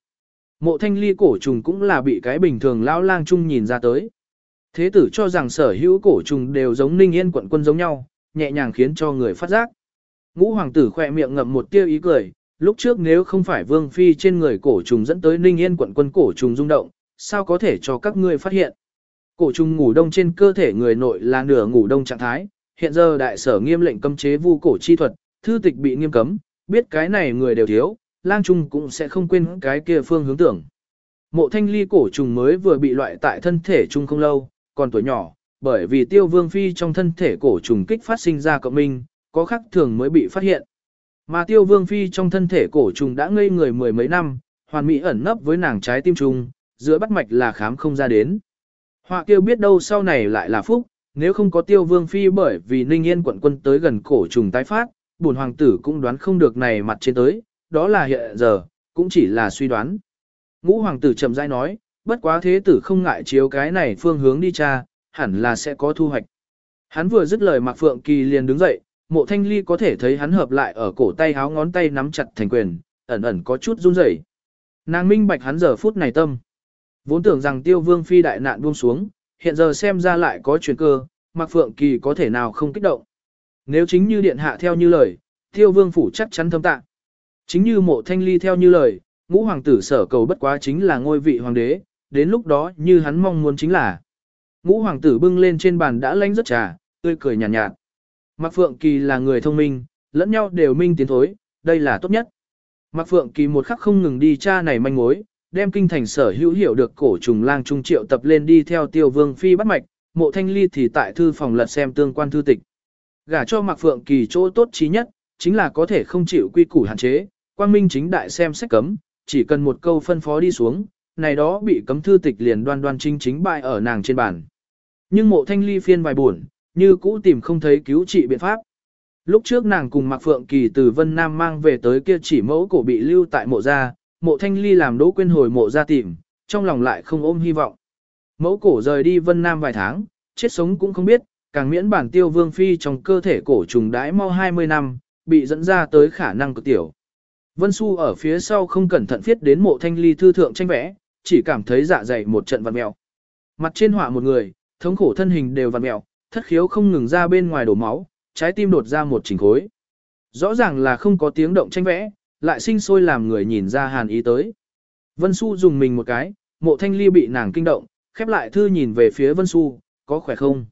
Mộ thanh ly cổ trùng cũng là bị cái bình thường lão lang chung nhìn ra tới. Thế tử cho rằng sở hữu cổ trùng đều giống ninh yên quận quân giống nhau, nhẹ nhàng khiến cho người phát giác. Ngũ hoàng tử khỏe miệng ngậm một tiêu ý cười, lúc trước nếu không phải vương phi trên người cổ trùng dẫn tới ninh yên quận quân cổ trùng rung động, sao có thể cho các ngươi phát hiện. Cổ trùng ngủ đông trên cơ thể người nội là nửa ngủ đông trạng thái, hiện giờ đại sở nghiêm lệnh cấm chế vu cổ chi thuật, thư tịch bị nghiêm cấm, biết cái này người đều thiếu, lang trung cũng sẽ không quên cái kia phương hướng tưởng. Mộ thanh ly cổ trùng mới vừa bị loại tại thân thể trung không lâu, còn tuổi nhỏ, bởi vì tiêu vương phi trong thân thể cổ trùng kích phát sinh ra cộng minh, có khắc thường mới bị phát hiện. Mà tiêu vương phi trong thân thể cổ trùng đã ngây người mười mấy năm, hoàn mỹ ẩn nấp với nàng trái tim trùng, giữa bắt mạch là khám không ra đến. Họa kêu biết đâu sau này lại là phúc, nếu không có tiêu vương phi bởi vì ninh yên quận quân tới gần cổ trùng tái phát, bổn hoàng tử cũng đoán không được này mặt trên tới, đó là hiện giờ, cũng chỉ là suy đoán. Ngũ hoàng tử chậm rãi nói, bất quá thế tử không ngại chiếu cái này phương hướng đi cha, hẳn là sẽ có thu hoạch. Hắn vừa dứt lời Mạc Phượng Kỳ liền đứng dậy, mộ thanh ly có thể thấy hắn hợp lại ở cổ tay háo ngón tay nắm chặt thành quyền, ẩn ẩn có chút run rẩy. Nàng minh bạch hắn giờ phút này tâm. Vốn tưởng rằng tiêu vương phi đại nạn buông xuống, hiện giờ xem ra lại có chuyện cơ, Mạc Phượng Kỳ có thể nào không kích động. Nếu chính như điện hạ theo như lời, tiêu vương phủ chắc chắn thâm tạ. Chính như mộ thanh ly theo như lời, ngũ hoàng tử sở cầu bất quá chính là ngôi vị hoàng đế, đến lúc đó như hắn mong muốn chính là. Ngũ hoàng tử bưng lên trên bàn đã lánh rất trà, tươi cười nhàn nhạt, nhạt. Mạc Phượng Kỳ là người thông minh, lẫn nhau đều minh tiến thối, đây là tốt nhất. Mạc Phượng Kỳ một khắc không ngừng đi cha này manh mối, đem kinh thành sở hữu hiểu được cổ trùng lang trung triệu tập lên đi theo tiêu vương phi bắt mạch, mộ thanh ly thì tại thư phòng lật xem tương quan thư tịch. Gả cho Mạc Phượng Kỳ chỗ tốt trí nhất, chính là có thể không chịu quy củ hạn chế, quang minh chính đại xem sách cấm, chỉ cần một câu phân phó đi xuống, này đó bị cấm thư tịch liền đoan đoan chính chính bại ở nàng trên bàn. Nhưng mộ thanh ly phiên vài buồn, như cũ tìm không thấy cứu trị biện pháp. Lúc trước nàng cùng Mạc Phượng Kỳ từ Vân Nam mang về tới kia chỉ mẫu cổ bị lưu tại mộ gia, mộ thanh ly làm đỗ quên hồi mộ gia tìm, trong lòng lại không ôm hy vọng. Mẫu cổ rời đi Vân Nam vài tháng, chết sống cũng không biết, càng miễn bản tiêu vương phi trong cơ thể cổ trùng đãi mau 20 năm, bị dẫn ra tới khả năng cực tiểu. Vân Xu ở phía sau không cẩn thận viết đến mộ thanh ly thư thượng tranh vẽ, chỉ cảm thấy dạ dày một trận vặn mèo. Mặt trên họa một người, thống khổ thân hình đều vặn mèo, thất khiếu không ngừng ra bên ngoài đổ máu, trái tim đột ra một chỉnh khối. Rõ ràng là không có tiếng động tranh vẽ, lại sinh sôi làm người nhìn ra hàn ý tới. Vân Xu dùng mình một cái, mộ thanh ly bị nàng kinh động, khép lại thư nhìn về phía Vân Xu, có khỏe không?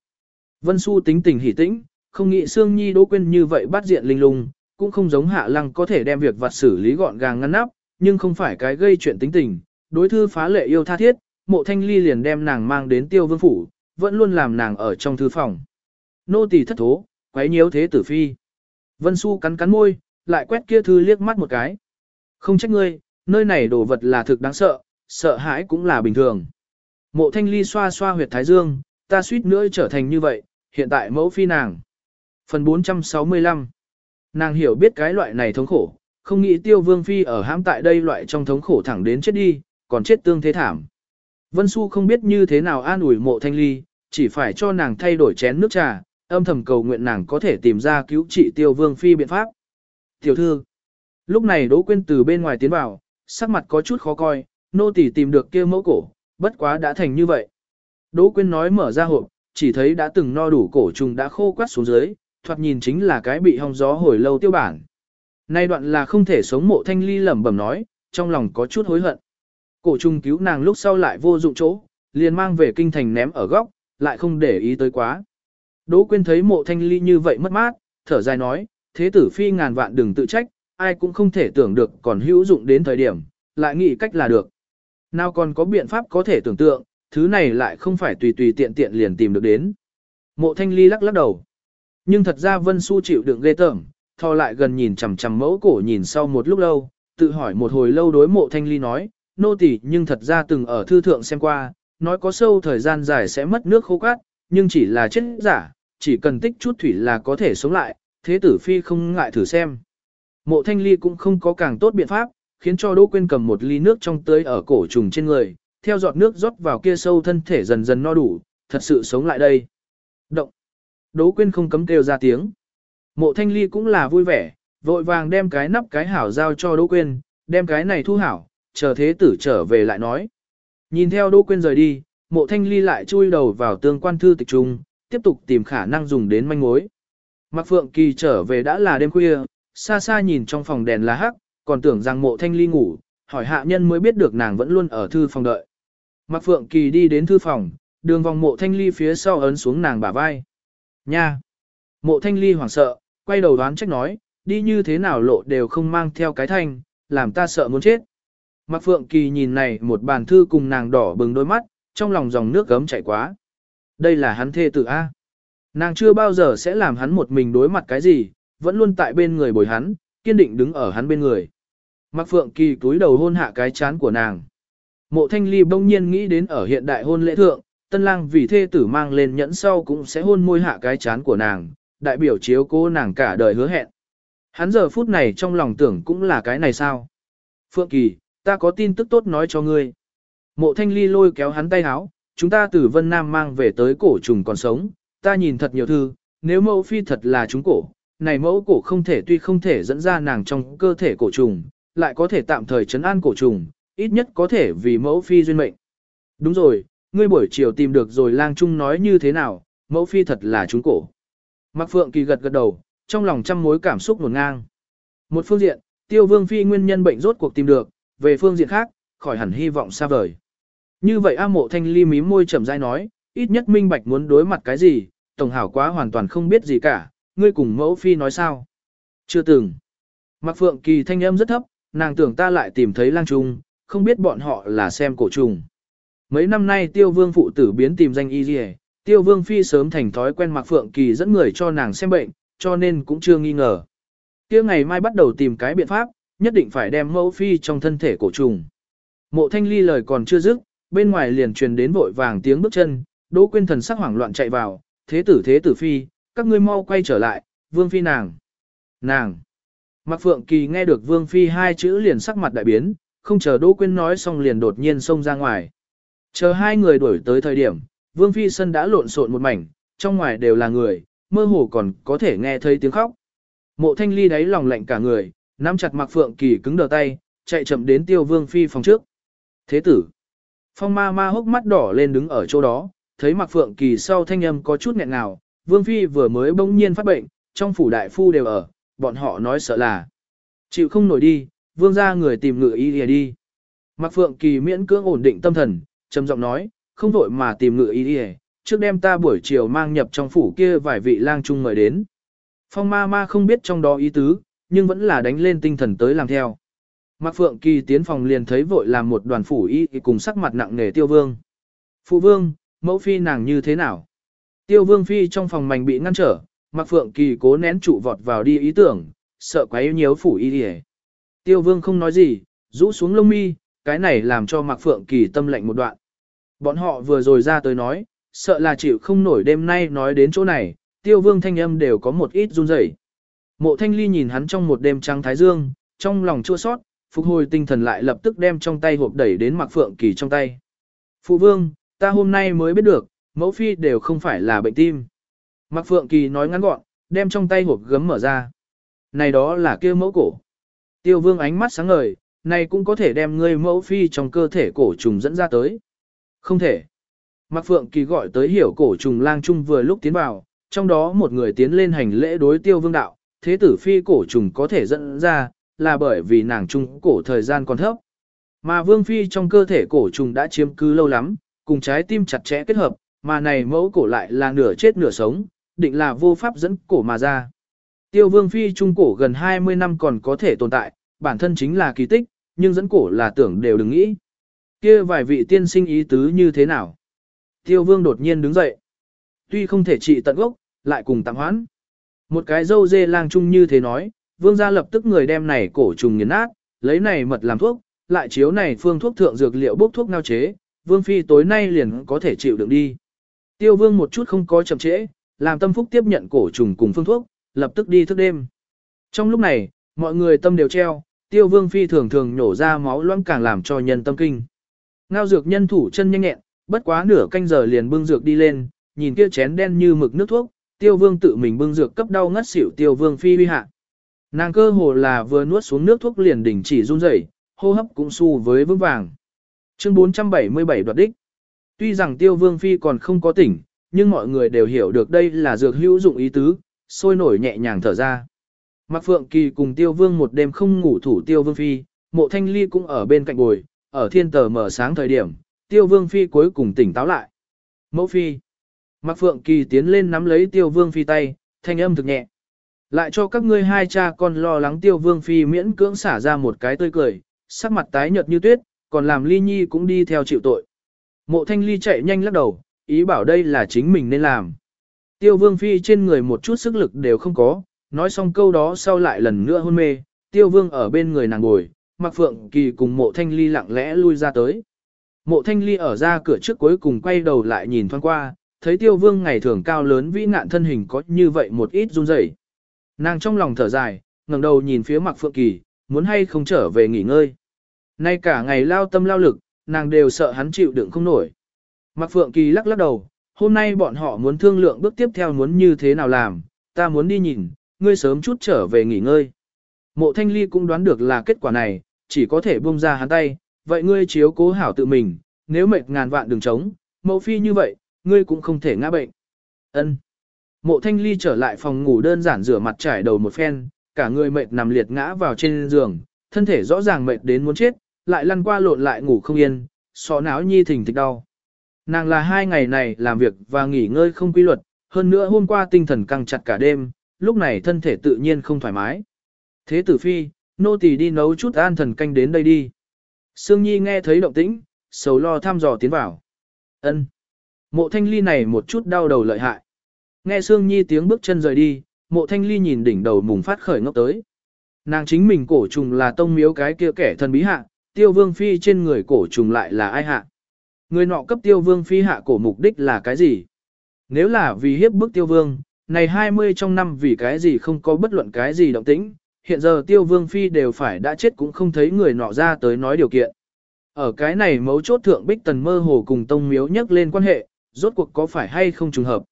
Vân Xu tính tình hỉ tĩnh, không nghĩ Sương Nhi Đỗ Quyên như vậy bắt diện linh lung, cũng không giống Hạ Lăng có thể đem việc vặt xử lý gọn gàng ngăn nắp, nhưng không phải cái gây chuyện tính tình. Đối thư phá lệ yêu tha thiết, mộ thanh ly liền đem nàng mang đến tiêu vương phủ, vẫn luôn làm nàng ở trong thư phòng. Nô tỳ thất thố, quấy nhiễu thế tử phi. Vân Xu cắn cắn môi, lại quét kia thư liếc mắt một cái. Không trách ngươi, nơi này đồ vật là thực đáng sợ, sợ hãi cũng là bình thường. Mộ thanh ly xoa xoa huyệt thái dương, ta suýt nữa trở thành như vậy, hiện tại mẫu phi nàng. Phần 465 Nàng hiểu biết cái loại này thống khổ, không nghĩ tiêu vương phi ở hãm tại đây loại trong thống khổ thẳng đến chết đi, còn chết tương thế thảm. Vân Xu không biết như thế nào an ủi mộ thanh ly, chỉ phải cho nàng thay đổi chén nước trà, âm thầm cầu nguyện nàng có thể tìm ra cứu trị tiêu vương phi biện pháp. Tiểu thư, lúc này Đỗ Quyên từ bên ngoài tiến vào, sắc mặt có chút khó coi, nô tỳ tìm được kia mẫu cổ, bất quá đã thành như vậy. Đỗ Quyên nói mở ra hộp, chỉ thấy đã từng no đủ cổ trùng đã khô quắt xuống dưới, thoạt nhìn chính là cái bị hong gió hồi lâu tiêu bản. Nay đoạn là không thể sống mộ thanh ly lẩm bẩm nói, trong lòng có chút hối hận. Cổ trùng cứu nàng lúc sau lại vô dụng chỗ, liền mang về kinh thành ném ở góc, lại không để ý tới quá. Đỗ Quyên thấy mộ thanh ly như vậy mất mát, thở dài nói, thế tử phi ngàn vạn đừng tự trách, ai cũng không thể tưởng được còn hữu dụng đến thời điểm, lại nghĩ cách là được. Nào còn có biện pháp có thể tưởng tượng, thứ này lại không phải tùy tùy tiện tiện liền tìm được đến. Mộ thanh ly lắc lắc đầu. Nhưng thật ra Vân Xu chịu đựng ghê tởm, thò lại gần nhìn chằm chằm mẫu cổ nhìn sau một lúc lâu, tự hỏi một hồi lâu đối mộ thanh ly nói, nô tỳ nhưng thật ra từng ở thư thượng xem qua, nói có sâu thời gian dài sẽ mất nước khô cát, nhưng chỉ là chết giả, chỉ cần tích chút thủy là có thể sống lại, thế tử phi không ngại thử xem. Mộ thanh ly cũng không có càng tốt biện pháp, khiến cho Đỗ Quyên cầm một ly nước trong tưới ở cổ trùng trên người, theo giọt nước rót vào kia sâu thân thể dần dần no đủ, thật sự sống lại đây. Động. Đỗ Quyên không cấm kêu ra tiếng. Mộ Thanh Ly cũng là vui vẻ, vội vàng đem cái nắp cái hảo giao cho Đỗ Quyên, đem cái này thu hảo, chờ thế tử trở về lại nói. Nhìn theo Đỗ Quyên rời đi, Mộ Thanh Ly lại chui đầu vào tương quan thư tịch trung, tiếp tục tìm khả năng dùng đến manh mối. Mạc Phượng Kỳ trở về đã là đêm khuya, xa xa nhìn trong phòng đèn là hắc, còn tưởng rằng Mộ Thanh Ly ngủ, hỏi hạ nhân mới biết được nàng vẫn luôn ở thư phòng đợi. Mạc Phượng Kỳ đi đến thư phòng, đường vòng Mộ Thanh Ly phía sau ấn xuống nàng bả vai. Nha! Mộ thanh ly hoảng sợ, quay đầu đoán trách nói, đi như thế nào lộ đều không mang theo cái thanh, làm ta sợ muốn chết. Mạc Phượng Kỳ nhìn này một bàn thư cùng nàng đỏ bừng đôi mắt, trong lòng dòng nước gấm chảy quá. Đây là hắn thê tử A. Nàng chưa bao giờ sẽ làm hắn một mình đối mặt cái gì, vẫn luôn tại bên người bồi hắn, kiên định đứng ở hắn bên người. Mạc Phượng Kỳ túi đầu hôn hạ cái chán của nàng. Mộ Thanh Ly bỗng nhiên nghĩ đến ở hiện đại hôn lễ thượng, tân lang vì thê tử mang lên nhẫn sau cũng sẽ hôn môi hạ cái chán của nàng, đại biểu chiếu cố nàng cả đời hứa hẹn. Hắn giờ phút này trong lòng tưởng cũng là cái này sao. Phượng Kỳ, ta có tin tức tốt nói cho ngươi. Mộ thanh ly lôi kéo hắn tay háo, chúng ta từ Vân Nam mang về tới cổ trùng còn sống, ta nhìn thật nhiều thư, nếu mẫu phi thật là chúng cổ, này mẫu cổ không thể tuy không thể dẫn ra nàng trong cơ thể cổ trùng, lại có thể tạm thời chấn an cổ trùng, ít nhất có thể vì mẫu phi duyên mệnh. Đúng rồi, ngươi buổi chiều tìm được rồi lang trung nói như thế nào, mẫu phi thật là trúng cổ. Mạc Phượng Kỳ gật gật đầu, trong lòng trăm mối cảm xúc nguồn ngang. Một phương diện, tiêu vương phi nguyên nhân bệnh rốt cuộc tìm được, về phương diện khác, khỏi hẳn hy vọng xa vời. Như vậy A mộ thanh ly mí môi chậm rãi nói, ít nhất minh bạch muốn đối mặt cái gì, tổng hảo quá hoàn toàn không biết gì cả, ngươi cùng mẫu phi nói sao. Chưa từng. Mạc Phượng Kỳ thanh âm rất thấp, nàng tưởng ta lại tìm thấy lang trung, không biết bọn họ là xem cổ trùng. Mấy năm nay tiêu vương phụ tử biến tìm danh y dì tiêu vương phi sớm thành thói quen mặc Phượng Kỳ dẫn người cho nàng xem bệnh, cho nên cũng chưa nghi ngờ. kia ngày mai bắt đầu tìm cái biện pháp, nhất định phải đem mẫu phi trong thân thể cổ trùng. Mộ thanh ly lời còn chưa dứt, bên ngoài liền truyền đến vội vàng tiếng bước chân, Đỗ Quyên thần sắc hoảng loạn chạy vào, thế tử thế tử phi, các ngươi mau quay trở lại, vương phi nàng. Nàng. Mạc Phượng Kỳ nghe được vương phi hai chữ liền sắc mặt đại biến, không chờ Đỗ Quyên nói xong liền đột nhiên xông ra ngoài. Chờ hai người đuổi tới thời điểm, vương phi sân đã lộn xộn một mảnh, trong ngoài đều là người, mơ hồ còn có thể nghe thấy tiếng khóc. Mộ thanh ly đáy lòng lạnh cả người, nắm chặt Mạc Phượng Kỳ cứng đờ tay, chạy chậm đến tiêu vương phi phòng trước. Thế tử. Phong ma ma hốc mắt đỏ lên đứng ở chỗ đó, thấy Mạc Phượng Kỳ sau thanh âm có chút nghẹn ngào, Vương Phi vừa mới bỗng nhiên phát bệnh, trong phủ đại phu đều ở, bọn họ nói sợ là chịu không nổi đi, Vương ra người tìm ngự y đi. Mạc Phượng Kỳ miễn cưỡng ổn định tâm thần, trầm giọng nói, không vội mà tìm ngự y đi, trước đêm ta buổi chiều mang nhập trong phủ kia vài vị lang trung mời đến. Phong ma ma không biết trong đó ý tứ, nhưng vẫn là đánh lên tinh thần tới làm theo. Mạc Phượng Kỳ tiến phòng liền thấy vội làm một đoàn phủ y cùng sắc mặt nặng nề tiêu vương. Phụ vương, mẫu phi nàng như thế nào? Tiêu vương phi trong phòng mảnh bị ngăn trở, Mạc Phượng Kỳ cố nén trụ vọt vào đi ý tưởng, sợ quá yêu nhiễu phủ y đi Tiêu vương không nói gì, rũ xuống lông mi, cái này làm cho Mạc Phượng Kỳ tâm lệnh một đoạn. Bọn họ vừa rồi ra tới nói, sợ là chịu không nổi đêm nay nói đến chỗ này, tiêu vương thanh âm đều có một ít run rẩy. Mộ thanh ly nhìn hắn trong một đêm trắng thái dương, trong lòng chua sót, phục hồi tinh thần lại lập tức đem trong tay hộp đẩy đến Mạc Phượng Kỳ trong tay. Phụ vương, ta hôm nay mới biết được, mẫu phi đều không phải là bệnh tim. Mạc Phượng Kỳ nói ngắn gọn, đem trong tay hộp gấm mở ra. Này đó là kêu mẫu cổ. Tiêu vương ánh mắt sáng ngời, này cũng có thể đem ngươi mẫu phi trong cơ thể cổ trùng dẫn ra tới. Không thể. Mạc Phượng Kỳ gọi tới hiểu cổ trùng lang trung vừa lúc tiến vào, trong đó một người tiến lên hành lễ đối tiêu vương đạo, thế tử phi cổ trùng có thể dẫn ra, là bởi vì nàng trung cổ thời gian còn thấp. Mà vương phi trong cơ thể cổ trùng đã chiếm cứ lâu lắm, cùng trái tim chặt chẽ kết hợp, mà này mẫu cổ lại là nửa chết nửa sống, định là vô pháp dẫn cổ mà ra. Tiêu vương phi trung cổ gần 20 năm còn có thể tồn tại, bản thân chính là kỳ tích, nhưng dẫn cổ là tưởng đều đừng nghĩ. kia vài vị tiên sinh ý tứ như thế nào? Tiêu vương đột nhiên đứng dậy. Tuy không thể trị tận gốc, lại cùng tạm hoãn. Một cái dâu dê lang trung như thế nói, vương gia lập tức người đem này cổ trùng nghiền nát, lấy này mật làm thuốc, lại chiếu này phương thuốc thượng dược liệu bốc thuốc ngao chế, vương phi tối nay liền có thể chịu đựng đi. Tiêu vương một chút không có chậm trễ, làm tâm phúc tiếp nhận cổ trùng cùng phương thuốc, lập tức đi thức đêm. Trong lúc này, mọi người tâm đều treo, tiêu vương phi thường thường nhổ ra máu loãng càng làm cho nhân tâm kinh. Ngao dược nhân thủ chân nhanh nhẹn, bất quá nửa canh giờ liền bưng dược đi lên, nhìn kia chén đen như mực nước thuốc, tiêu vương tự mình bưng dược cấp đau ngất xỉu tiêu vương phi huy hạ. Nàng cơ hồ là vừa nuốt xuống nước thuốc liền đỉnh chỉ run rẩy, hô hấp cũng su với vững vàng. Chương 477 đoạt đích. Tuy rằng tiêu vương phi còn không có tỉnh, nhưng mọi người đều hiểu được đây là dược hữu dụng ý tứ, sôi nổi nhẹ nhàng thở ra. Mạc Phượng Kỳ cùng tiêu vương một đêm không ngủ thủ tiêu vương phi, mộ thanh ly cũng ở bên cạnh bồi, ở thiên tờ mở sáng thời điểm, tiêu vương phi cuối cùng tỉnh táo lại. Mẫu phi. Mạc Phượng Kỳ tiến lên nắm lấy tiêu vương phi tay, thanh âm thực nhẹ. Lại cho các ngươi hai cha con lo lắng tiêu vương phi miễn cưỡng xả ra một cái tươi cười, sắc mặt tái nhợt như tuyết, còn làm ly nhi cũng đi theo chịu tội. Mộ thanh ly chạy nhanh lắc đầu, ý bảo đây là chính mình nên làm. Tiêu vương phi trên người một chút sức lực đều không có, nói xong câu đó sau lại lần nữa hôn mê, tiêu vương ở bên người nàng ngồi, mặc phượng kỳ cùng mộ thanh ly lặng lẽ lui ra tới. Mộ thanh ly ở ra cửa trước cuối cùng quay đầu lại nhìn thoáng qua, thấy tiêu vương ngày thường cao lớn vĩ ngạn thân hình có như vậy một ít run rẩy. Nàng trong lòng thở dài, ngẩng đầu nhìn phía mặc phượng kỳ, muốn hay không trở về nghỉ ngơi. Nay cả ngày lao tâm lao lực, nàng đều sợ hắn chịu đựng không nổi. Mạc Phượng Kỳ lắc lắc đầu, hôm nay bọn họ muốn thương lượng bước tiếp theo muốn như thế nào làm, ta muốn đi nhìn, ngươi sớm chút trở về nghỉ ngơi. Mộ thanh ly cũng đoán được là kết quả này, chỉ có thể buông ra hắn tay, vậy ngươi chiếu cố hảo tự mình, nếu mệt ngàn vạn đừng chống, mẫu phi như vậy, ngươi cũng không thể ngã bệnh. Ân. Mộ thanh ly trở lại phòng ngủ đơn giản rửa mặt trải đầu một phen, cả người mệt nằm liệt ngã vào trên giường, thân thể rõ ràng mệt đến muốn chết, lại lăn qua lộn lại ngủ không yên, xó náo nhi thình thịch đau. Nàng là hai ngày này làm việc và nghỉ ngơi không quy luật, hơn nữa hôm qua tinh thần căng chặt cả đêm, lúc này thân thể tự nhiên không thoải mái. Thế tử phi, nô tỳ đi nấu chút an thần canh đến đây đi. Sương Nhi nghe thấy động tĩnh, sầu lo thăm dò tiến vào. Ân. Mộ thanh ly này một chút đau đầu lợi hại. Nghe Sương Nhi tiếng bước chân rời đi, mộ thanh ly nhìn đỉnh đầu mùng phát khởi ngốc tới. Nàng chính mình cổ trùng là tông miếu cái kia kẻ thần bí hạ, tiêu vương phi trên người cổ trùng lại là ai hạ. Người nọ cấp tiêu vương phi hạ cổ mục đích là cái gì? Nếu là vì hiếp bức tiêu vương, này 20 trong năm vì cái gì không có bất luận cái gì động tĩnh, hiện giờ tiêu vương phi đều phải đã chết cũng không thấy người nọ ra tới nói điều kiện. Ở cái này mấu chốt thượng bích tần mơ hồ cùng tông miếu nhắc lên quan hệ, rốt cuộc có phải hay không trùng hợp.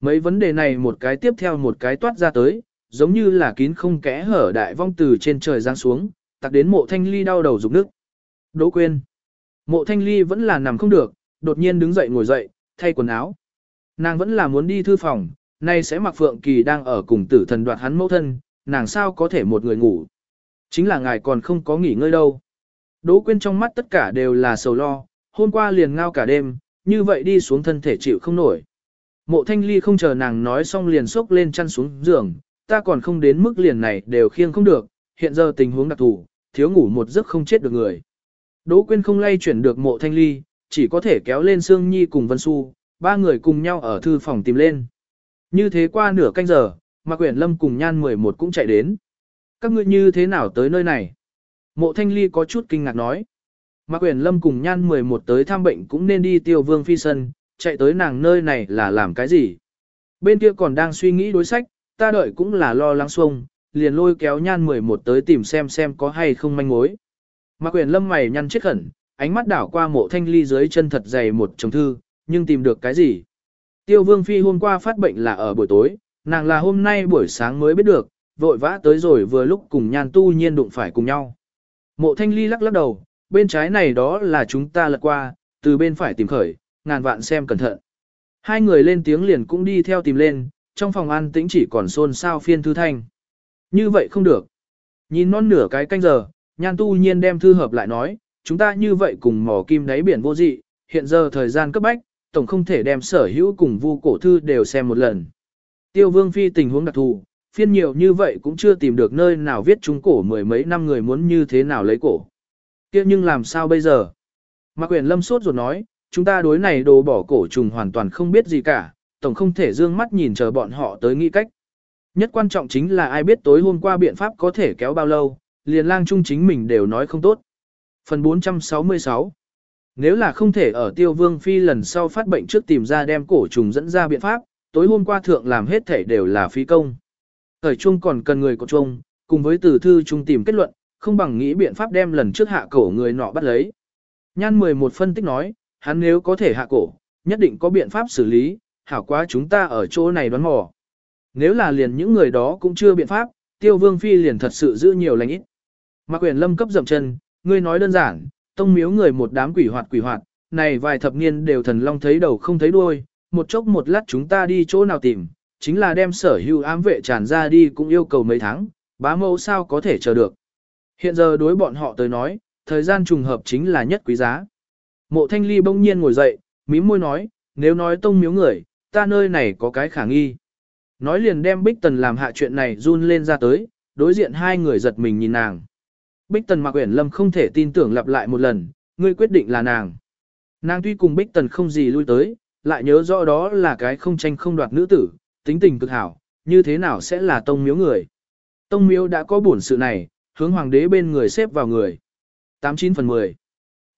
Mấy vấn đề này một cái tiếp theo một cái toát ra tới, giống như là kín không kẽ hở đại vong từ trên trời giáng xuống, tặc đến mộ thanh ly đau đầu rụng nước. Đỗ quên. Mộ thanh ly vẫn là nằm không được, đột nhiên đứng dậy ngồi dậy, thay quần áo. Nàng vẫn là muốn đi thư phòng, nay sẽ mặc phượng kỳ đang ở cùng tử thần đoạt hắn mẫu thân, nàng sao có thể một người ngủ. Chính là ngài còn không có nghỉ ngơi đâu. Đỗ quên trong mắt tất cả đều là sầu lo, hôm qua liền ngao cả đêm, như vậy đi xuống thân thể chịu không nổi. Mộ thanh ly không chờ nàng nói xong liền xốc lên chăn xuống giường, ta còn không đến mức liền này đều khiêng không được, hiện giờ tình huống đặc thù, thiếu ngủ một giấc không chết được người. Đỗ Quyên không lay chuyển được mộ thanh ly, chỉ có thể kéo lên Sương Nhi cùng Vân Xu, ba người cùng nhau ở thư phòng tìm lên. Như thế qua nửa canh giờ, Mạc Quyển Lâm cùng Nhan 11 cũng chạy đến. Các ngươi như thế nào tới nơi này? Mộ thanh ly có chút kinh ngạc nói. Mạc Quyển Lâm cùng Nhan 11 tới thăm bệnh cũng nên đi tiêu vương phi sân, chạy tới nàng nơi này là làm cái gì? Bên kia còn đang suy nghĩ đối sách, ta đợi cũng là lo lắng xuông, liền lôi kéo Nhan 11 tới tìm xem xem có hay không manh mối. Mạc Quyền Lâm mày nhăn chết khẩn, ánh mắt đảo qua mộ thanh ly dưới chân thật dày một chồng thư, nhưng tìm được cái gì? Tiêu Vương Phi hôm qua phát bệnh là ở buổi tối, nàng là hôm nay buổi sáng mới biết được, vội vã tới rồi vừa lúc cùng nhan tu nhiên đụng phải cùng nhau. Mộ thanh ly lắc lắc đầu, bên trái này đó là chúng ta lật qua, từ bên phải tìm khởi, ngàn vạn xem cẩn thận. Hai người lên tiếng liền cũng đi theo tìm lên, trong phòng ăn tĩnh chỉ còn xôn xao phiên thư thanh. Như vậy không được. Nhìn non nửa cái canh giờ, nhan tu nhiên đem thư hợp lại nói, chúng ta như vậy cùng mỏ kim đáy biển vô dị, hiện giờ thời gian cấp bách, tổng không thể đem sở hữu cùng vu cổ thư đều xem một lần. Tiêu vương phi tình huống đặc thù, phiên nhiều như vậy cũng chưa tìm được nơi nào viết chúng cổ mười mấy năm người muốn như thế nào lấy cổ. kia nhưng làm sao bây giờ? Mạc quyền lâm sốt rồi nói, chúng ta đối này đồ bỏ cổ trùng hoàn toàn không biết gì cả, tổng không thể dương mắt nhìn chờ bọn họ tới nghĩ cách. Nhất quan trọng chính là ai biết tối hôm qua biện pháp có thể kéo bao lâu, liền lang trung chính mình đều nói không tốt. Phần 466 Nếu là không thể ở tiêu vương phi lần sau phát bệnh trước tìm ra đem cổ trùng dẫn ra biện pháp, tối hôm qua thượng làm hết thể đều là phi công. Thời chung còn cần người có chung, cùng với từ thư chung tìm kết luận, không bằng nghĩ biện pháp đem lần trước hạ cổ người nọ bắt lấy. Nhan 11 phân tích nói, hắn nếu có thể hạ cổ, nhất định có biện pháp xử lý, hảo quá chúng ta ở chỗ này đoán mò. Nếu là liền những người đó cũng chưa biện pháp, tiêu vương phi liền thật sự giữ nhiều lành ít. Mạc quyền lâm cấp dậm chân, ngươi nói đơn giản, tông miếu người một đám quỷ hoạt quỷ hoạt, này vài thập niên đều thần long thấy đầu không thấy đuôi, một chốc một lát chúng ta đi chỗ nào tìm, chính là đem sở hữu ám vệ tràn ra đi cũng yêu cầu mấy tháng, bá mẫu sao có thể chờ được. Hiện giờ đối bọn họ tới nói, thời gian trùng hợp chính là nhất quý giá. Mộ thanh ly bỗng nhiên ngồi dậy, mím môi nói, nếu nói tông miếu người, ta nơi này có cái khả nghi. Nói liền đem bích tần làm hạ chuyện này run lên ra tới, đối diện hai người giật mình nhìn nàng. Bích Tần Mạc Uyển Lâm không thể tin tưởng lặp lại một lần, ngươi quyết định là nàng. Nàng tuy cùng Bích Tần không gì lui tới, lại nhớ rõ đó là cái không tranh không đoạt nữ tử, tính tình cực hảo, như thế nào sẽ là tông miếu người. Tông miếu đã có bổn sự này, hướng hoàng đế bên người xếp vào người. 89 phần 10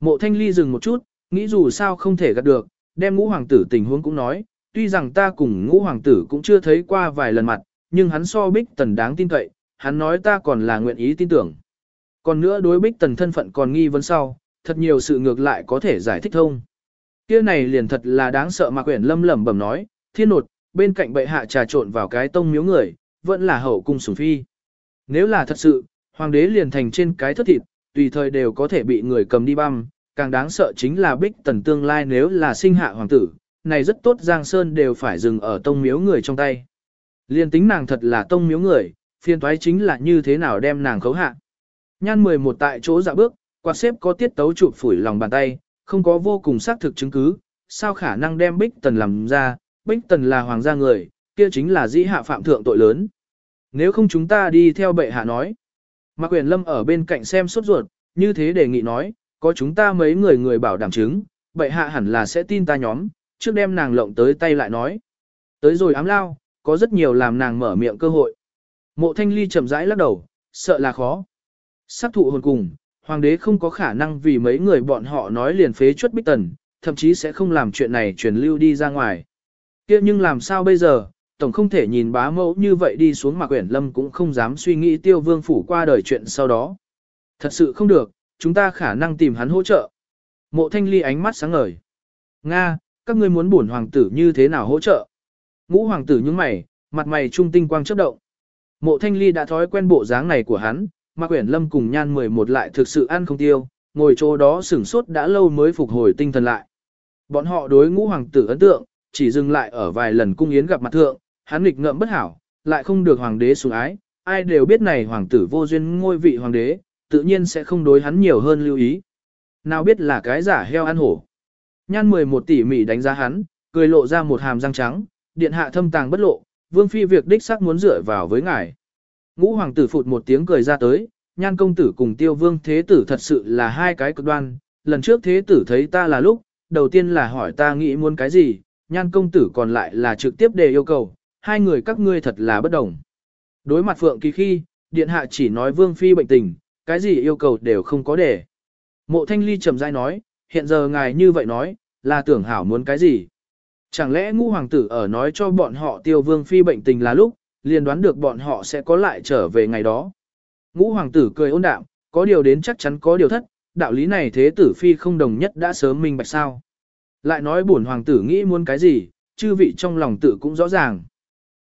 Mộ thanh ly dừng một chút, nghĩ dù sao không thể gạt được, đem ngũ hoàng tử tình huống cũng nói, tuy rằng ta cùng ngũ hoàng tử cũng chưa thấy qua vài lần mặt, nhưng hắn so bích tần đáng tin cậy, hắn nói ta còn là nguyện ý tin tưởng. Còn nữa đối bích tần thân phận còn nghi vấn sau, thật nhiều sự ngược lại có thể giải thích thông. Kia này liền thật là đáng sợ mà quyển lâm lẩm bẩm nói, thiên nột, bên cạnh bệ hạ trà trộn vào cái tông miếu người, vẫn là hậu cung sủng phi. Nếu là thật sự, hoàng đế liền thành trên cái thất thịt, tùy thời đều có thể bị người cầm đi băm, càng đáng sợ chính là bích tần tương lai nếu là sinh hạ hoàng tử, này rất tốt Giang Sơn đều phải dừng ở tông miếu người trong tay. Liên tính nàng thật là tông miếu người, phiên toái chính là như thế nào đem nàng khấu hạ. Nhan 11 tại chỗ dạ bước, quạt xếp có tiết tấu chụp phủi lòng bàn tay, không có vô cùng xác thực chứng cứ, sao khả năng đem Bích Tần làm ra, Bích Tần là hoàng gia người, kia chính là dĩ hạ phạm thượng tội lớn. Nếu không chúng ta đi theo bệ hạ nói. Mạc Quyền Lâm ở bên cạnh xem sốt ruột, như thế đề nghị nói, có chúng ta mấy người người bảo đảm chứng, bệ hạ hẳn là sẽ tin ta nhóm, trước đem nàng lộng tới tay lại nói. Tới rồi ám lao, có rất nhiều làm nàng mở miệng cơ hội. Mộ thanh ly chậm rãi lắc đầu, sợ là khó. Sắc thụ hồn cùng, hoàng đế không có khả năng vì mấy người bọn họ nói liền phế chuất bích tần, thậm chí sẽ không làm chuyện này truyền lưu đi ra ngoài. kia nhưng làm sao bây giờ, tổng không thể nhìn bá mẫu như vậy đi xuống mà quyển lâm cũng không dám suy nghĩ tiêu vương phủ qua đời chuyện sau đó. Thật sự không được, chúng ta khả năng tìm hắn hỗ trợ. Mộ thanh ly ánh mắt sáng ngời. Nga, các ngươi muốn bổn hoàng tử như thế nào hỗ trợ? Ngũ hoàng tử nhướng mày, mặt mày trung tinh quang chớp động. Mộ thanh ly đã thói quen bộ dáng này của hắn, Mạc quyển lâm cùng nhan 11 lại thực sự ăn không tiêu, ngồi chỗ đó sửng sốt đã lâu mới phục hồi tinh thần lại. Bọn họ đối ngũ hoàng tử ấn tượng, chỉ dừng lại ở vài lần cung yến gặp mặt thượng, hắn nghịch ngợm bất hảo, lại không được hoàng đế sủng ái, ai đều biết này hoàng tử vô duyên ngôi vị hoàng đế, tự nhiên sẽ không đối hắn nhiều hơn lưu ý. Nào biết là cái giả heo ăn hổ. Nhan 11 tỷ mỉ đánh giá hắn, cười lộ ra một hàm răng trắng, điện hạ thâm tàng bất lộ, vương phi việc đích xác muốn dựa vào với ngài. Ngũ hoàng tử phụt một tiếng cười ra tới, nhan công tử cùng tiêu vương thế tử thật sự là hai cái cực đoan, lần trước thế tử thấy ta là lúc, đầu tiên là hỏi ta nghĩ muốn cái gì, nhan công tử còn lại là trực tiếp đề yêu cầu, hai người các ngươi thật là bất đồng. Đối mặt Phượng Kỳ khi, điện hạ chỉ nói Vương Phi bệnh tình, cái gì yêu cầu đều không có để. Mộ Thanh Ly trầm dai nói, hiện giờ ngài như vậy nói, là tưởng hảo muốn cái gì. Chẳng lẽ ngũ hoàng tử ở nói cho bọn họ tiêu Vương Phi bệnh tình là lúc, liền đoán được bọn họ sẽ có lại trở về ngày đó. Ngũ hoàng tử cười ôn đạm, có điều đến chắc chắn có điều thất, đạo lý này thế tử Phi không đồng nhất đã sớm minh bạch sao. Lại nói bổn hoàng tử nghĩ muốn cái gì, chư vị trong lòng tử cũng rõ ràng.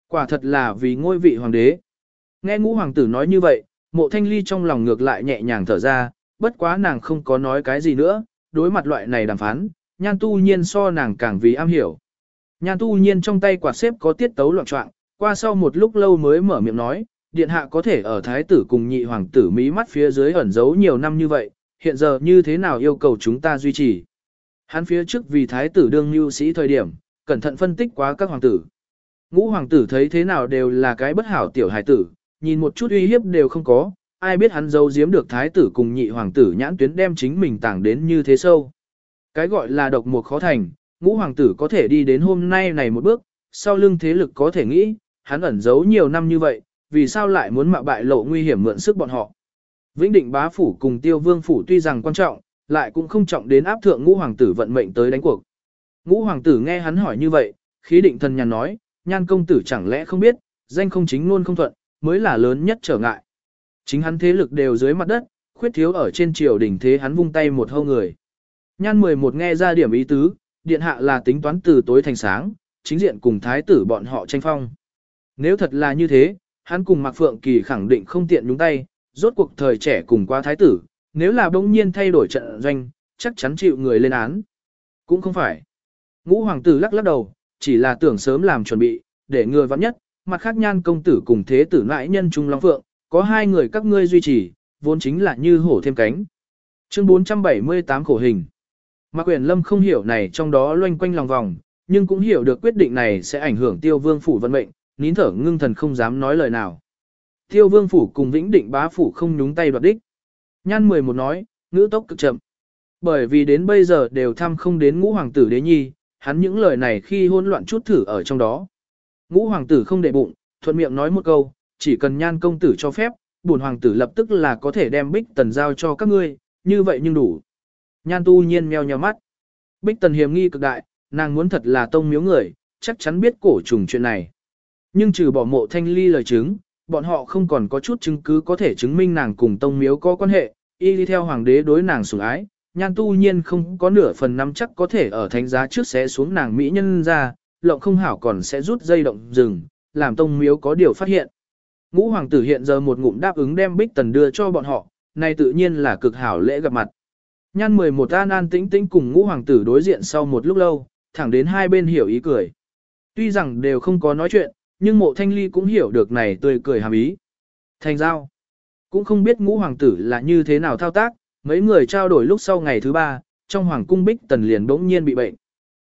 Quả thật là vì ngôi vị hoàng đế. Nghe ngũ hoàng tử nói như vậy, mộ thanh ly trong lòng ngược lại nhẹ nhàng thở ra, bất quá nàng không có nói cái gì nữa, đối mặt loại này đàm phán, nhan tu nhiên so nàng càng vì am hiểu. Nhan tu nhiên trong tay quạt xếp có tiết tấu loạn trọng, qua sau một lúc lâu mới mở miệng nói, điện hạ có thể ở thái tử cùng nhị hoàng tử mí mắt phía dưới ẩn giấu nhiều năm như vậy, hiện giờ như thế nào yêu cầu chúng ta duy trì. Hắn phía trước vì thái tử đương lưu sĩ thời điểm, cẩn thận phân tích quá các hoàng tử. Ngũ hoàng tử thấy thế nào đều là cái bất hảo tiểu hài tử, nhìn một chút uy hiếp đều không có, ai biết hắn giấu giếm được thái tử cùng nhị hoàng tử nhãn tuyến đem chính mình tảng đến như thế sâu. Cái gọi là độc mục khó thành, ngũ hoàng tử có thể đi đến hôm nay này một bước, sau lưng thế lực có thể nghĩ, hắn ẩn giấu nhiều năm như vậy, vì sao lại muốn mạo bại lộ nguy hiểm mượn sức bọn họ. Vĩnh định bá phủ cùng tiêu vương phủ tuy rằng quan trọng, lại cũng không trọng đến áp thượng ngũ hoàng tử vận mệnh tới đánh cuộc. Ngũ hoàng tử nghe hắn hỏi như vậy, khí định thần nhàn nói, nhan công tử chẳng lẽ không biết, danh không chính luôn không thuận, mới là lớn nhất trở ngại. Chính hắn thế lực đều dưới mặt đất, khuyết thiếu ở trên triều đỉnh thế hắn vung tay một hâu người. Nhan 11 nghe ra điểm ý tứ, điện hạ là tính toán từ tối thành sáng, chính diện cùng thái tử bọn họ tranh phong. Nếu thật là như thế, hắn cùng Mạc Phượng Kỳ khẳng định không tiện nhúng tay, rốt cuộc thời trẻ cùng qua thái tử, nếu là bỗng nhiên thay đổi trận doanh, chắc chắn chịu người lên án. Cũng không phải. Ngũ hoàng tử lắc lắc đầu, chỉ là tưởng sớm làm chuẩn bị, để người vắng nhất, mặt khác nhan công tử cùng thế tử nãi nhân trung long phượng, có hai người các ngươi duy trì, vốn chính là như hổ thêm cánh. Chương 478 khổ hình. Mạc Quyền Lâm không hiểu này trong đó loanh quanh lòng vòng, nhưng cũng hiểu được quyết định này sẽ ảnh hưởng tiêu vương phủ vận mệnh, nín thở ngưng thần không dám nói lời nào. Tiêu vương phủ cùng vĩnh định bá phủ không nhúng tay đoạt đích. Nhan 11 nói, ngữ tốc cực chậm. Bởi vì đến bây giờ đều thăm không đến ngũ hoàng tử đế nhi, hắn những lời này khi hỗn loạn chút thử ở trong đó. Ngũ hoàng tử không để bụng, thuận miệng nói một câu, chỉ cần nhan công tử cho phép, bổn hoàng tử lập tức là có thể đem bích tần giao cho các ngươi, như vậy nhưng đủ. Nhan tu nhiên meo nheo mắt. Bích tần hiểm nghi cực đại, nàng muốn thật là tông miếu người, chắc chắn biết cổ trùng chuyện này. Nhưng trừ bỏ mộ thanh ly lời chứng, bọn họ không còn có chút chứng cứ có thể chứng minh nàng cùng tông miếu có quan hệ, y đi theo hoàng đế đối nàng sủng ái, nhan tu nhiên không có nửa phần nắm chắc có thể ở thánh giá trước sẽ xuống nàng mỹ nhân ra, lộng không hảo còn sẽ rút dây động rừng, làm tông miếu có điều phát hiện. Ngũ hoàng tử hiện giờ một ngụm đáp ứng đem Bích Tần đưa cho bọn họ, này tự nhiên là cực hảo lễ gặp mặt. Nhan 11 an an tĩnh tĩnh cùng ngũ hoàng tử đối diện sau một lúc lâu, thẳng đến hai bên hiểu ý cười. Tuy rằng đều không có nói chuyện, nhưng mộ thanh ly cũng hiểu được này tươi cười hàm ý. Thành giao. Cũng không biết ngũ hoàng tử là như thế nào thao tác, mấy người trao đổi lúc sau ngày thứ ba, trong hoàng cung Bích Tần liền bỗng nhiên bị bệnh.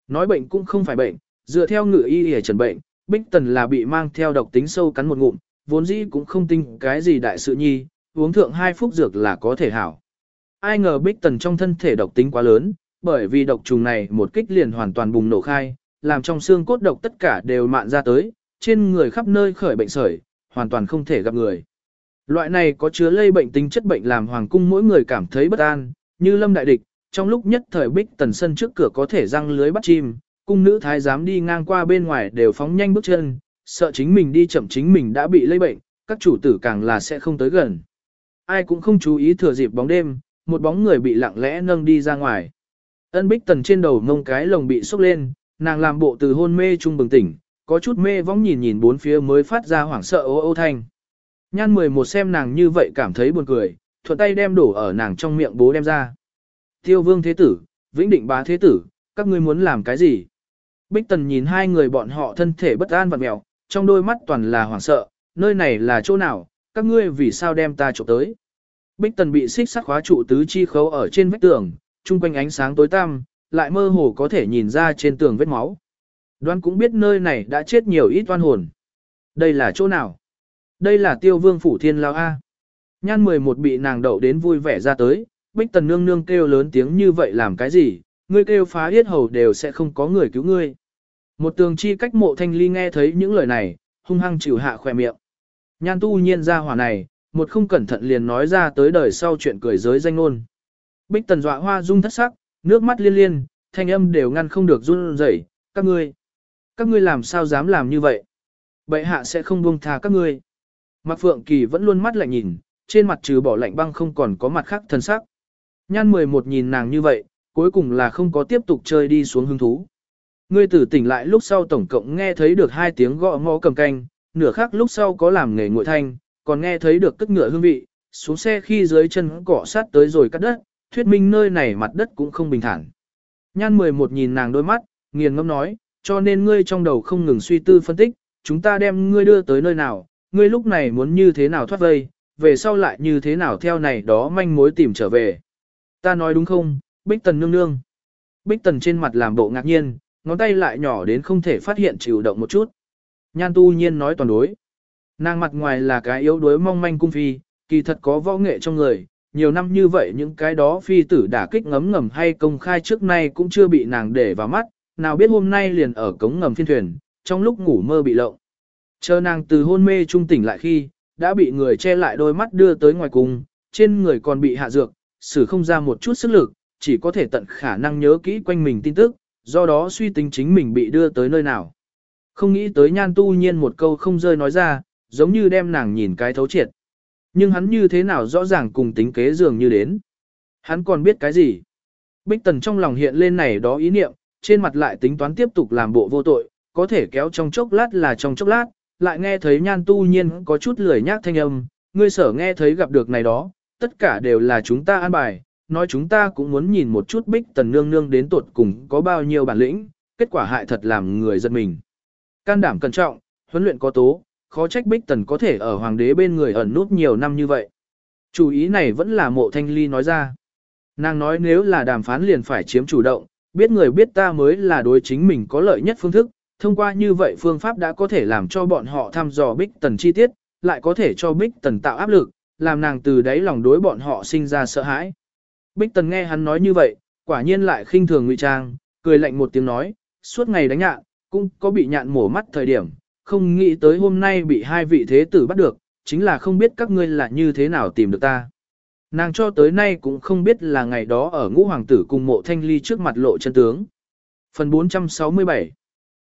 Nói bệnh cũng không phải bệnh, dựa theo ngự y y trần bệnh, Bích Tần là bị mang theo độc tính sâu cắn một ngụm, vốn dĩ cũng không tin cái gì đại sự nhi, uống thượng hai phút dược là có thể hảo. Ai ngờ Bích Tần trong thân thể độc tính quá lớn, bởi vì độc trùng này một kích liền hoàn toàn bùng nổ khai, làm trong xương cốt độc tất cả đều mạn ra tới, trên người khắp nơi khởi bệnh sởi, hoàn toàn không thể gặp người. Loại này có chứa lây bệnh tính chất bệnh làm hoàng cung mỗi người cảm thấy bất an, như lâm đại địch, trong lúc nhất thời bích tần sân trước cửa có thể răng lưới bắt chim, cung nữ thái giám đi ngang qua bên ngoài đều phóng nhanh bước chân, sợ chính mình đi chậm chính mình đã bị lây bệnh, các chủ tử càng là sẽ không tới gần. Ai cũng không chú ý thừa dịp bóng đêm, một bóng người bị lặng lẽ nâng đi ra ngoài. Ân bích tần trên đầu mông cái lồng bị sốc lên, nàng làm bộ từ hôn mê trung bừng tỉnh, có chút mê vóng nhìn nhìn bốn phía mới phát ra hoảng sợ ô ô thanh. Nhan 11 xem nàng như vậy cảm thấy buồn cười, thuận tay đem đổ ở nàng trong miệng bố đem ra. Tiêu vương thế tử, vĩnh định bá thế tử, các ngươi muốn làm cái gì? Bích tần nhìn hai người bọn họ thân thể bất an và mèo, trong đôi mắt toàn là hoảng sợ, nơi này là chỗ nào, các ngươi vì sao đem ta trộm tới? Bích tần bị xích sắt khóa trụ tứ chi khấu ở trên vách tường, chung quanh ánh sáng tối tăm, lại mơ hồ có thể nhìn ra trên tường vết máu. Đoan cũng biết nơi này đã chết nhiều ít oan hồn. Đây là chỗ nào? Đây là tiêu vương phủ thiên lao A. Nhan 11 bị nàng đậu đến vui vẻ ra tới, bích tần nương nương kêu lớn tiếng như vậy làm cái gì, ngươi kêu phá yết hầu đều sẽ không có người cứu ngươi. Một tường chi cách mộ thanh ly nghe thấy những lời này, hung hăng chịu hạ khỏe miệng. Nhan tu nhiên ra hỏa này, một không cẩn thận liền nói ra tới đời sau chuyện cười giới danh ngôn. Bích tần dọa hoa rung thất sắc, nước mắt liên liên, thanh âm đều ngăn không được run rẩy. các ngươi. Các ngươi làm sao dám làm như vậy? Bệ hạ sẽ không buông tha các ngươi. Mạc Phượng Kỳ vẫn luôn mắt lạnh nhìn, trên mặt trừ bỏ lạnh băng không còn có mặt khác thân sắc. Nhan 11 nhìn nàng như vậy, cuối cùng là không có tiếp tục chơi đi xuống hứng thú. Ngươi tử tỉnh lại lúc sau tổng cộng nghe thấy được hai tiếng gõ ngõ cầm canh, nửa khác lúc sau có làm nghề ngụy thanh, còn nghe thấy được cất ngựa hương vị, xuống xe khi dưới chân cỏ sát tới rồi cắt đất, thuyết minh nơi này mặt đất cũng không bình thản. Nhan 11 nhìn nàng đôi mắt, nghiền ngâm nói, cho nên ngươi trong đầu không ngừng suy tư phân tích, chúng ta đem ngươi đưa tới nơi nào, ngươi lúc này muốn như thế nào thoát vây, về sau lại như thế nào theo này đó manh mối tìm trở về. Ta nói đúng không, Bích Tần nương nương. Bích Tần trên mặt làm bộ ngạc nhiên, ngón tay lại nhỏ đến không thể phát hiện chịu động một chút. Nhan tu nhiên nói toàn đối. Nàng mặt ngoài là cái yếu đuối mong manh cung phi, kỳ thật có võ nghệ trong người. Nhiều năm như vậy những cái đó phi tử đả kích ngấm ngầm hay công khai trước nay cũng chưa bị nàng để vào mắt, nào biết hôm nay liền ở cống ngầm phiên thuyền, trong lúc ngủ mơ bị lộng. Chờ nàng từ hôn mê trung tỉnh lại khi, đã bị người che lại đôi mắt đưa tới ngoài cùng, trên người còn bị hạ dược, xử không ra một chút sức lực, chỉ có thể tận khả năng nhớ kỹ quanh mình tin tức, do đó suy tính chính mình bị đưa tới nơi nào. Không nghĩ tới nhan tu nhiên một câu không rơi nói ra, giống như đem nàng nhìn cái thấu triệt. Nhưng hắn như thế nào rõ ràng cùng tính kế dường như đến. Hắn còn biết cái gì? Bích tần trong lòng hiện lên này đó ý niệm, trên mặt lại tính toán tiếp tục làm bộ vô tội, có thể kéo trong chốc lát là trong chốc lát, lại nghe thấy nhan tu nhiên có chút lười nhác thanh âm, ngươi sở nghe thấy gặp được này đó, tất cả đều là chúng ta an bài, nói chúng ta cũng muốn nhìn một chút bích tần nương nương đến tuột cùng có bao nhiêu bản lĩnh, kết quả hại thật làm người giật mình. Can đảm cẩn trọng, huấn luyện có tố, khó trách bích tần có thể ở hoàng đế bên người ẩn nút nhiều năm như vậy. Chủ ý này vẫn là mộ thanh ly nói ra. Nàng nói nếu là đàm phán liền phải chiếm chủ động, biết người biết ta mới là đối chính mình có lợi nhất phương thức, thông qua như vậy phương pháp đã có thể làm cho bọn họ thăm dò bích tần chi tiết, lại có thể cho bích tần tạo áp lực, làm nàng từ đấy lòng đối bọn họ sinh ra sợ hãi. Bích tần nghe hắn nói như vậy, quả nhiên lại khinh thường ngụy trang, cười lạnh một tiếng nói, suốt ngày đánh nhạn, cũng có bị nhạn mổ mắt thời điểm, không nghĩ tới hôm nay bị hai vị thế tử bắt được, chính là không biết các ngươi là như thế nào tìm được ta. Nàng cho tới nay cũng không biết là ngày đó ở ngũ hoàng tử cùng mộ thanh ly trước mặt lộ chân tướng. Phần 467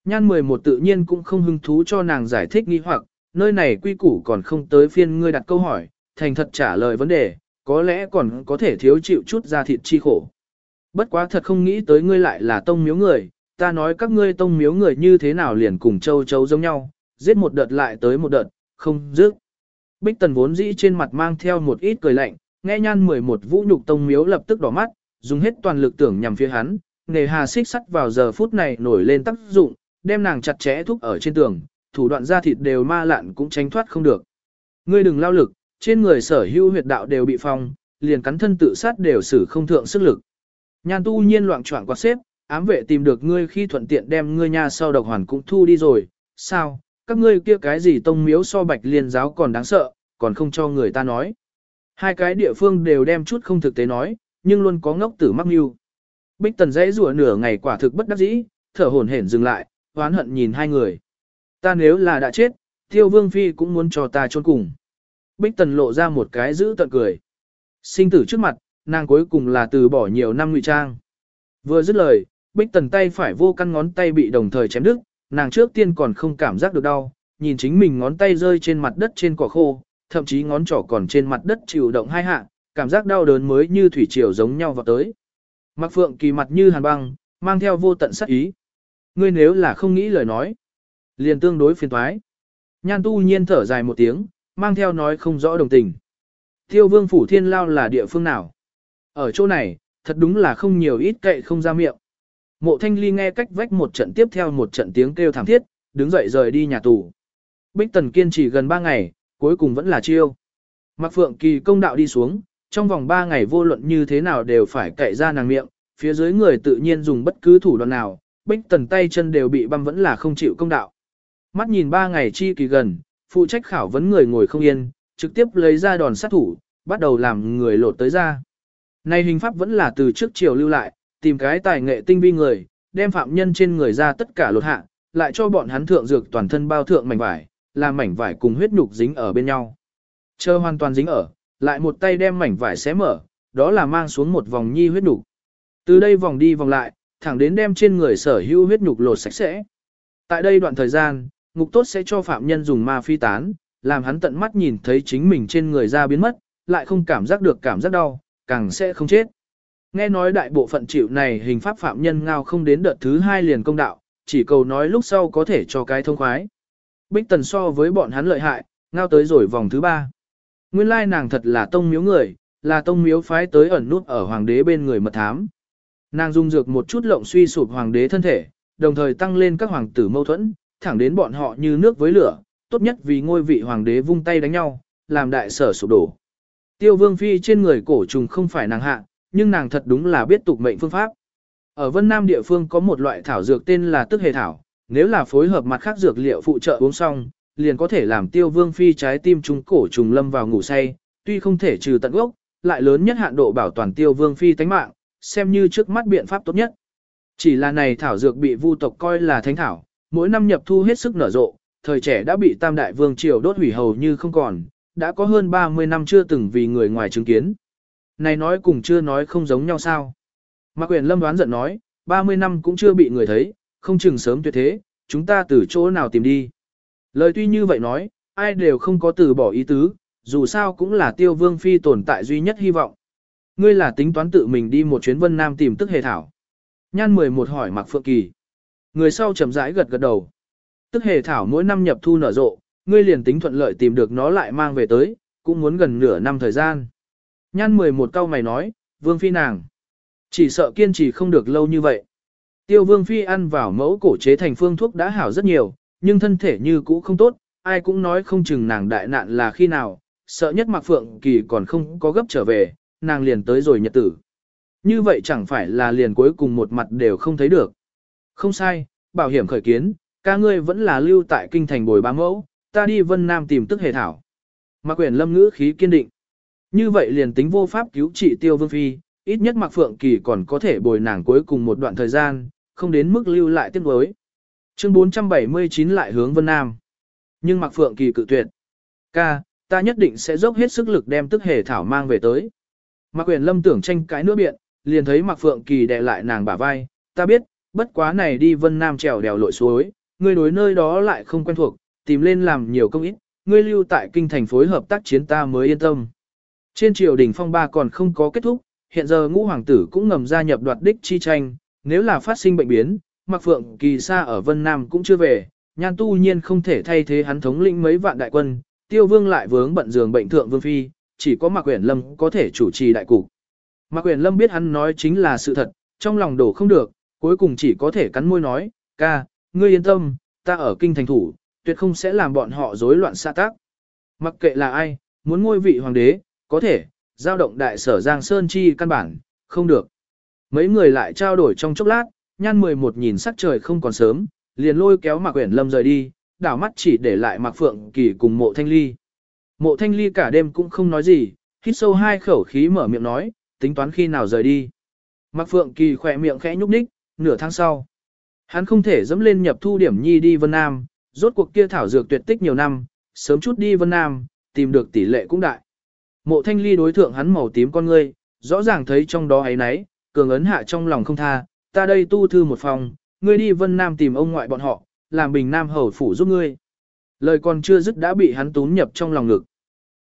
Nhan 11 tự nhiên cũng không hứng thú cho nàng giải thích nghi hoặc, nơi này quy củ còn không tới phiên ngươi đặt câu hỏi, thành thật trả lời vấn đề, có lẽ còn có thể thiếu chịu chút ra thịt chi khổ. Bất quá thật không nghĩ tới ngươi lại là tông miếu người, ta nói các ngươi tông miếu người như thế nào liền cùng châu châu giống nhau, giết một đợt lại tới một đợt, không dứt. Bích Tần vốn dĩ trên mặt mang theo một ít cười lạnh, nghe nhan 11 vũ nhục tông miếu lập tức đỏ mắt, dùng hết toàn lực tưởng nhằm phía hắn, nề hà xích sắt vào giờ phút này nổi lên tác dụng, đem nàng chặt chẽ thúc ở trên tường, thủ đoạn da thịt đều ma lạn cũng tránh thoát không được. Ngươi đừng lao lực, trên người sở hữu huyệt đạo đều bị phong, liền cắn thân tự sát đều xử không thượng sức lực. Nhan tu nhiên loạn choạng quạt xếp, ám vệ tìm được ngươi khi thuận tiện đem ngươi nha sau độc hoàn cũng thu đi rồi, sao, các ngươi kia cái gì tông miếu so bạch liên giáo còn đáng sợ, còn không cho người ta nói. Hai cái địa phương đều đem chút không thực tế nói, nhưng luôn có ngốc tử mắc mưu. Bích tần dãy rủa nửa ngày quả thực bất đắc dĩ, thở hổn hển dừng lại, oán hận nhìn hai người. Ta nếu là đã chết, tiêu vương phi cũng muốn cho ta chôn cùng. Bích tần lộ ra một cái giữ tận cười. Sinh tử trước mặt, nàng cuối cùng là từ bỏ nhiều năm ngụy trang. Vừa dứt lời, bích tần tay phải vô căn ngón tay bị đồng thời chém đứt, nàng trước tiên còn không cảm giác được đau, nhìn chính mình ngón tay rơi trên mặt đất trên cỏ khô, thậm chí ngón trỏ còn trên mặt đất chịu động hai hạ, cảm giác đau đớn mới như thủy triều giống nhau vào tới. Mặc phượng kỳ mặt như hàn băng, mang theo vô tận sắc ý. Ngươi nếu là không nghĩ lời nói, liền tương đối phiền toái. Nhan tu nhiên thở dài một tiếng, mang theo nói không rõ đồng tình. Tiêu vương phủ thiên lao là địa phương nào? Ở chỗ này, thật đúng là không nhiều ít cậy không ra miệng. Mộ thanh ly nghe cách vách một trận tiếp theo một trận tiếng kêu thảm thiết, đứng dậy rời đi nhà tù. Bích tần kiên trì gần 3 ngày, cuối cùng vẫn là chiêu. Mạc Phượng Kỳ công đạo đi xuống, trong vòng 3 ngày vô luận như thế nào đều phải cậy ra nàng miệng, phía dưới người tự nhiên dùng bất cứ thủ đoạn nào, Bích tần tay chân đều bị băm vẫn là không chịu công đạo. Mắt nhìn 3 ngày chi kỳ gần, phụ trách khảo vấn người ngồi không yên, trực tiếp lấy ra đòn sát thủ, bắt đầu làm người lột tới ra. Này hình pháp vẫn là từ trước chiều lưu lại, tìm cái tài nghệ tinh vi người, đem phạm nhân trên người ra tất cả lột hạ, lại cho bọn hắn thượng dược toàn thân bao thượng mảnh vải, làm mảnh vải cùng huyết nhục dính ở bên nhau. Chờ hoàn toàn dính ở, lại một tay đem mảnh vải xé mở, đó là mang xuống một vòng nhi huyết nhục. Từ đây vòng đi vòng lại, thẳng đến đem trên người sở hữu huyết nhục lột sạch sẽ. Tại đây đoạn thời gian, ngục tốt sẽ cho phạm nhân dùng ma phi tán, làm hắn tận mắt nhìn thấy chính mình trên người da biến mất, lại không cảm giác được cảm giác đau, càng sẽ không chết. Nghe nói đại bộ phận chịu này hình pháp phạm nhân ngao không đến đợt thứ hai liền công đạo, chỉ cầu nói lúc sau có thể cho cái thông khoái. Bích Tần so với bọn hắn lợi hại, ngao tới rồi vòng thứ ba. Nguyên lai nàng thật là tông miếu người, là tông miếu phái tới ẩn nút ở hoàng đế bên người mật thám. Nàng dung dược một chút lộng suy sụp hoàng đế thân thể, đồng thời tăng lên các hoàng tử mâu thuẫn, thẳng đến bọn họ như nước với lửa, tốt nhất vì ngôi vị hoàng đế vung tay đánh nhau, làm đại sở sụp đổ. Tiêu vương phi trên người cổ trùng không phải nàng hạ, nhưng nàng thật đúng là biết tục mệnh phương pháp. Ở Vân Nam địa phương có một loại thảo dược tên là tức hề thảo, nếu là phối hợp mặt khác dược liệu phụ trợ uống xong, liền có thể làm tiêu vương phi trái tim trung cổ trùng lâm vào ngủ say, tuy không thể trừ tận gốc, lại lớn nhất hạn độ bảo toàn tiêu vương phi tánh mạng, xem như trước mắt biện pháp tốt nhất. Chỉ là này thảo dược bị vu tộc coi là thánh thảo, mỗi năm nhập thu hết sức nở rộ, thời trẻ đã bị tam đại vương triều đốt hủy hầu như không còn, đã có hơn 30 năm chưa từng vì người ngoài chứng kiến. Này nói cùng chưa nói không giống nhau sao. Mạc quyền lâm đoán giận nói, 30 năm cũng chưa bị người thấy, không chừng sớm tuyệt thế, chúng ta từ chỗ nào tìm đi. Lời tuy như vậy nói, ai đều không có từ bỏ ý tứ, dù sao cũng là tiêu vương phi tồn tại duy nhất hy vọng. Ngươi là tính toán tự mình đi một chuyến vân nam tìm tức hề thảo. Nhan 11 hỏi Mạc Phượng Kỳ. Người sau chậm rãi gật gật đầu. Tức hề thảo mỗi năm nhập thu nở rộ, ngươi liền tính thuận lợi tìm được nó lại mang về tới, cũng muốn gần nửa năm thời gian. Nhan 11 câu mày nói, vương phi nàng. Chỉ sợ kiên trì không được lâu như vậy. Tiêu vương phi ăn vào mẫu cổ chế thành phương thuốc đã hảo rất nhiều, nhưng thân thể như cũ không tốt, ai cũng nói không chừng nàng đại nạn là khi nào, sợ nhất mặc phượng kỳ còn không có gấp trở về, nàng liền tới rồi nhật tử. Như vậy chẳng phải là liền cuối cùng một mặt đều không thấy được. Không sai, bảo hiểm khởi kiến, ca ngươi vẫn là lưu tại kinh thành bồi bá mẫu, ta đi vân nam tìm tức hề thảo. Mạc quyển lâm ngữ khí kiên định. Như vậy liền tính vô pháp cứu trị tiêu vương phi, ít nhất Mạc Phượng Kỳ còn có thể bồi nàng cuối cùng một đoạn thời gian, không đến mức lưu lại tiếc nuối. Chương 479 lại hướng Vân Nam. Nhưng Mạc Phượng Kỳ cự tuyệt. Ca, ta nhất định sẽ dốc hết sức lực đem tức hề thảo mang về tới. Mạc Quyền Lâm tưởng tranh cãi nữa biện, liền thấy Mạc Phượng Kỳ đè lại nàng bả vai, ta biết, bất quá này đi Vân Nam trèo đèo lội suối, ngươi đối nơi đó lại không quen thuộc, tìm lên làm nhiều công ít, ngươi lưu tại kinh thành phối hợp tác chiến ta mới yên tâm. Trên triều đình phong ba còn không có kết thúc, hiện giờ ngũ hoàng tử cũng ngầm gia nhập đoạt đích chi tranh, nếu là phát sinh bệnh biến, Mạc Phượng kỳ xa ở Vân Nam cũng chưa về, nhan tu nhiên không thể thay thế hắn thống lĩnh mấy vạn đại quân, tiêu vương lại vướng bận giường bệnh thượng vương phi, chỉ có Mạc Quyển Lâm có thể chủ trì đại cục. Mạc Quyển Lâm biết hắn nói chính là sự thật, trong lòng đổ không được, cuối cùng chỉ có thể cắn môi nói, ca, ngươi yên tâm, ta ở kinh thành thủ, tuyệt không sẽ làm bọn họ rối loạn xa tác. Mặc kệ là ai, muốn ngôi vị hoàng đế, có thể, giao động đại sở Giang Sơn Chi căn bản, không được. Mấy người lại trao đổi trong chốc lát, nhan 11 nhìn sắc trời không còn sớm, liền lôi kéo Mạc Uyển Lâm rời đi, đảo mắt chỉ để lại Mạc Phượng Kỳ cùng Mộ Thanh Ly. Mộ Thanh Ly cả đêm cũng không nói gì, hít sâu hai khẩu khí mở miệng nói, tính toán khi nào rời đi. Mạc Phượng Kỳ khỏe miệng khẽ nhúc nhích, nửa tháng sau. Hắn không thể dẫm lên nhập thu điểm nhi đi Vân Nam, rốt cuộc kia thảo dược tuyệt tích nhiều năm, sớm chút đi Vân Nam, tìm được tỷ lệ cũng đại. Mộ Thanh Ly đối thượng hắn màu tím con ngươi, rõ ràng thấy trong đó ấy nấy, cường ấn hạ trong lòng không tha, ta đây tu thư một phòng, ngươi đi Vân Nam tìm ông ngoại bọn họ, làm bình Nam hầu phủ giúp ngươi. Lời còn chưa dứt đã bị hắn tún nhập trong lòng ngực.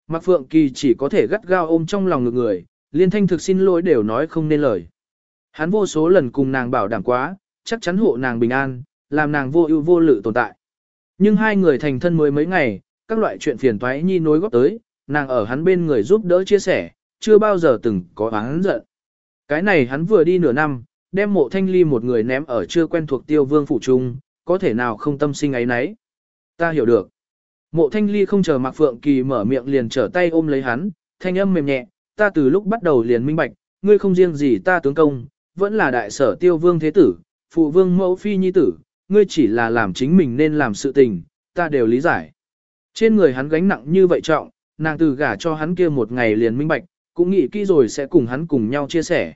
Mạc Phượng Kỳ chỉ có thể gắt gao ôm trong lòng ngực người, liên thanh thực xin lỗi đều nói không nên lời. Hắn vô số lần cùng nàng bảo đảm quá, chắc chắn hộ nàng bình an, làm nàng vô ưu vô lự tồn tại. Nhưng hai người thành thân mới mấy ngày, các loại chuyện phiền toái nhi nối góp tới, nàng ở hắn bên người giúp đỡ chia sẻ, chưa bao giờ từng có hắn giận. Cái này hắn vừa đi nửa năm, đem mộ thanh ly một người ném ở chưa quen thuộc tiêu vương phủ trung, có thể nào không tâm sinh ấy nấy. Ta hiểu được. Mộ thanh ly không chờ Mạc Phượng Kỳ mở miệng liền trở tay ôm lấy hắn, thanh âm mềm nhẹ, ta từ lúc bắt đầu liền minh bạch, ngươi không riêng gì ta tướng công, vẫn là đại sở tiêu vương thế tử, phụ vương mẫu phi nhi tử, ngươi chỉ là làm chính mình nên làm sự tình, ta đều lý giải. Trên người hắn gánh nặng như vậy trọng, nàng từ gả cho hắn kia một ngày liền minh bạch, cũng nghĩ kỹ rồi sẽ cùng hắn cùng nhau chia sẻ.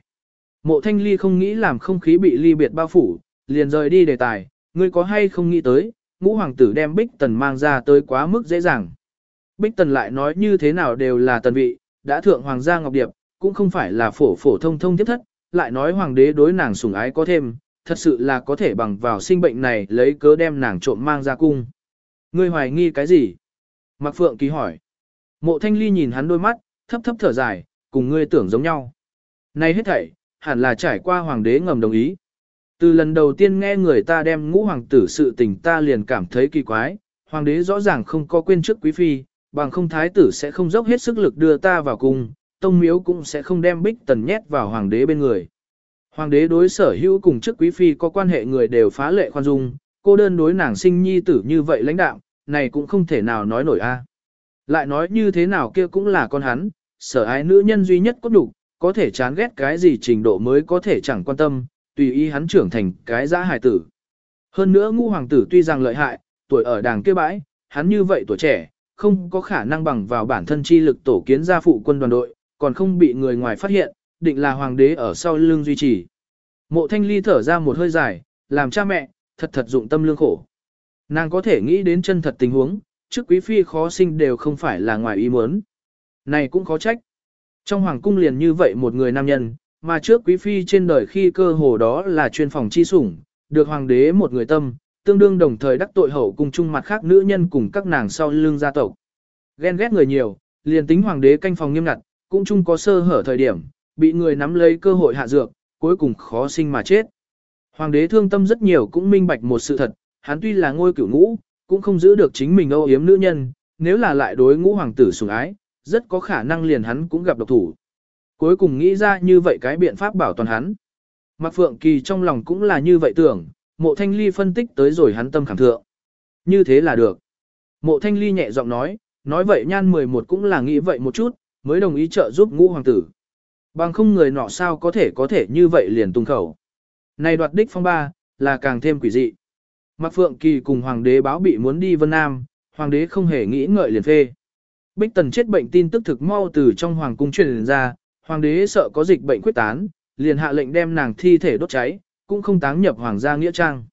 Mộ thanh ly không nghĩ làm không khí bị ly biệt bao phủ, liền rời đi đề tài, ngươi có hay không nghĩ tới, ngũ hoàng tử đem Bích Tần mang ra tới quá mức dễ dàng. Bích Tần lại nói như thế nào đều là tần vị, đã thượng hoàng gia ngọc điệp, cũng không phải là phổ phổ thông thông tiếp thất, lại nói hoàng đế đối nàng sủng ái có thêm, thật sự là có thể bằng vào sinh bệnh này lấy cớ đem nàng trộm mang ra cung. Ngươi hoài nghi cái gì? Mạc Phượng Kỳ hỏi. Mộ Thanh Ly nhìn hắn đôi mắt, thấp thấp thở dài, cùng ngươi tưởng giống nhau. Này hết thảy, hẳn là trải qua hoàng đế ngầm đồng ý. Từ lần đầu tiên nghe người ta đem ngũ hoàng tử sự tình ta liền cảm thấy kỳ quái, hoàng đế rõ ràng không có quên trước quý phi, bằng không thái tử sẽ không dốc hết sức lực đưa ta vào cung, tông miếu cũng sẽ không đem bích tần nhét vào hoàng đế bên người. Hoàng đế đối sở hữu cùng chức quý phi có quan hệ người đều phá lệ khoan dung, cô đơn đối nàng sinh nhi tử như vậy lãnh đạo, này cũng không thể nào nói nổi a. Lại nói như thế nào kia cũng là con hắn, sở ái nữ nhân duy nhất có đủ, có thể chán ghét cái gì trình độ mới có thể chẳng quan tâm, tùy ý hắn trưởng thành cái giã hài tử. Hơn nữa ngũ hoàng tử tuy rằng lợi hại, tuổi ở đàng kia bãi, hắn như vậy tuổi trẻ, không có khả năng bằng vào bản thân chi lực tổ kiến gia phụ quân đoàn đội, còn không bị người ngoài phát hiện, định là hoàng đế ở sau lưng duy trì. Mộ thanh ly thở ra một hơi dài, làm cha mẹ, thật thật dụng tâm lương khổ. Nàng có thể nghĩ đến chân thật tình huống, trước quý phi khó sinh đều không phải là ngoài ý muốn. Này cũng khó trách. Trong hoàng cung liền như vậy một người nam nhân, mà trước quý phi trên đời khi cơ hồ đó là chuyên phòng chi sủng, được hoàng đế một người tâm, tương đương đồng thời đắc tội hậu cung chung mặt khác nữ nhân cùng các nàng sau lưng gia tộc. Ghen ghét người nhiều, liền tính hoàng đế canh phòng nghiêm ngặt, cũng chung có sơ hở thời điểm, bị người nắm lấy cơ hội hạ dược, cuối cùng khó sinh mà chết. Hoàng đế thương tâm rất nhiều cũng minh bạch một sự thật, hắn tuy là ngôi cửu ngũ, cũng không giữ được chính mình âu yếm nữ nhân, nếu là lại đối ngũ hoàng tử sủng ái, rất có khả năng liền hắn cũng gặp độc thủ. Cuối cùng nghĩ ra như vậy cái biện pháp bảo toàn hắn. Mạc Phượng Kỳ trong lòng cũng là như vậy tưởng, mộ thanh ly phân tích tới rồi hắn tâm khảm thượng. Như thế là được. Mộ thanh ly nhẹ giọng nói, nói vậy nhan 11 cũng là nghĩ vậy một chút, mới đồng ý trợ giúp ngũ hoàng tử. Bằng không người nọ sao có thể có thể như vậy liền tung khẩu. Này đoạt đích phong ba, là càng thêm quỷ dị. Mạc Phượng Kỳ cùng hoàng đế báo bị muốn đi Vân Nam, hoàng đế không hề nghĩ ngợi liền phê. Bích Tần chết bệnh tin tức thực mau từ trong hoàng cung truyền ra, hoàng đế sợ có dịch bệnh quyết tán, liền hạ lệnh đem nàng thi thể đốt cháy, cũng không táng nhập hoàng gia nghĩa trang.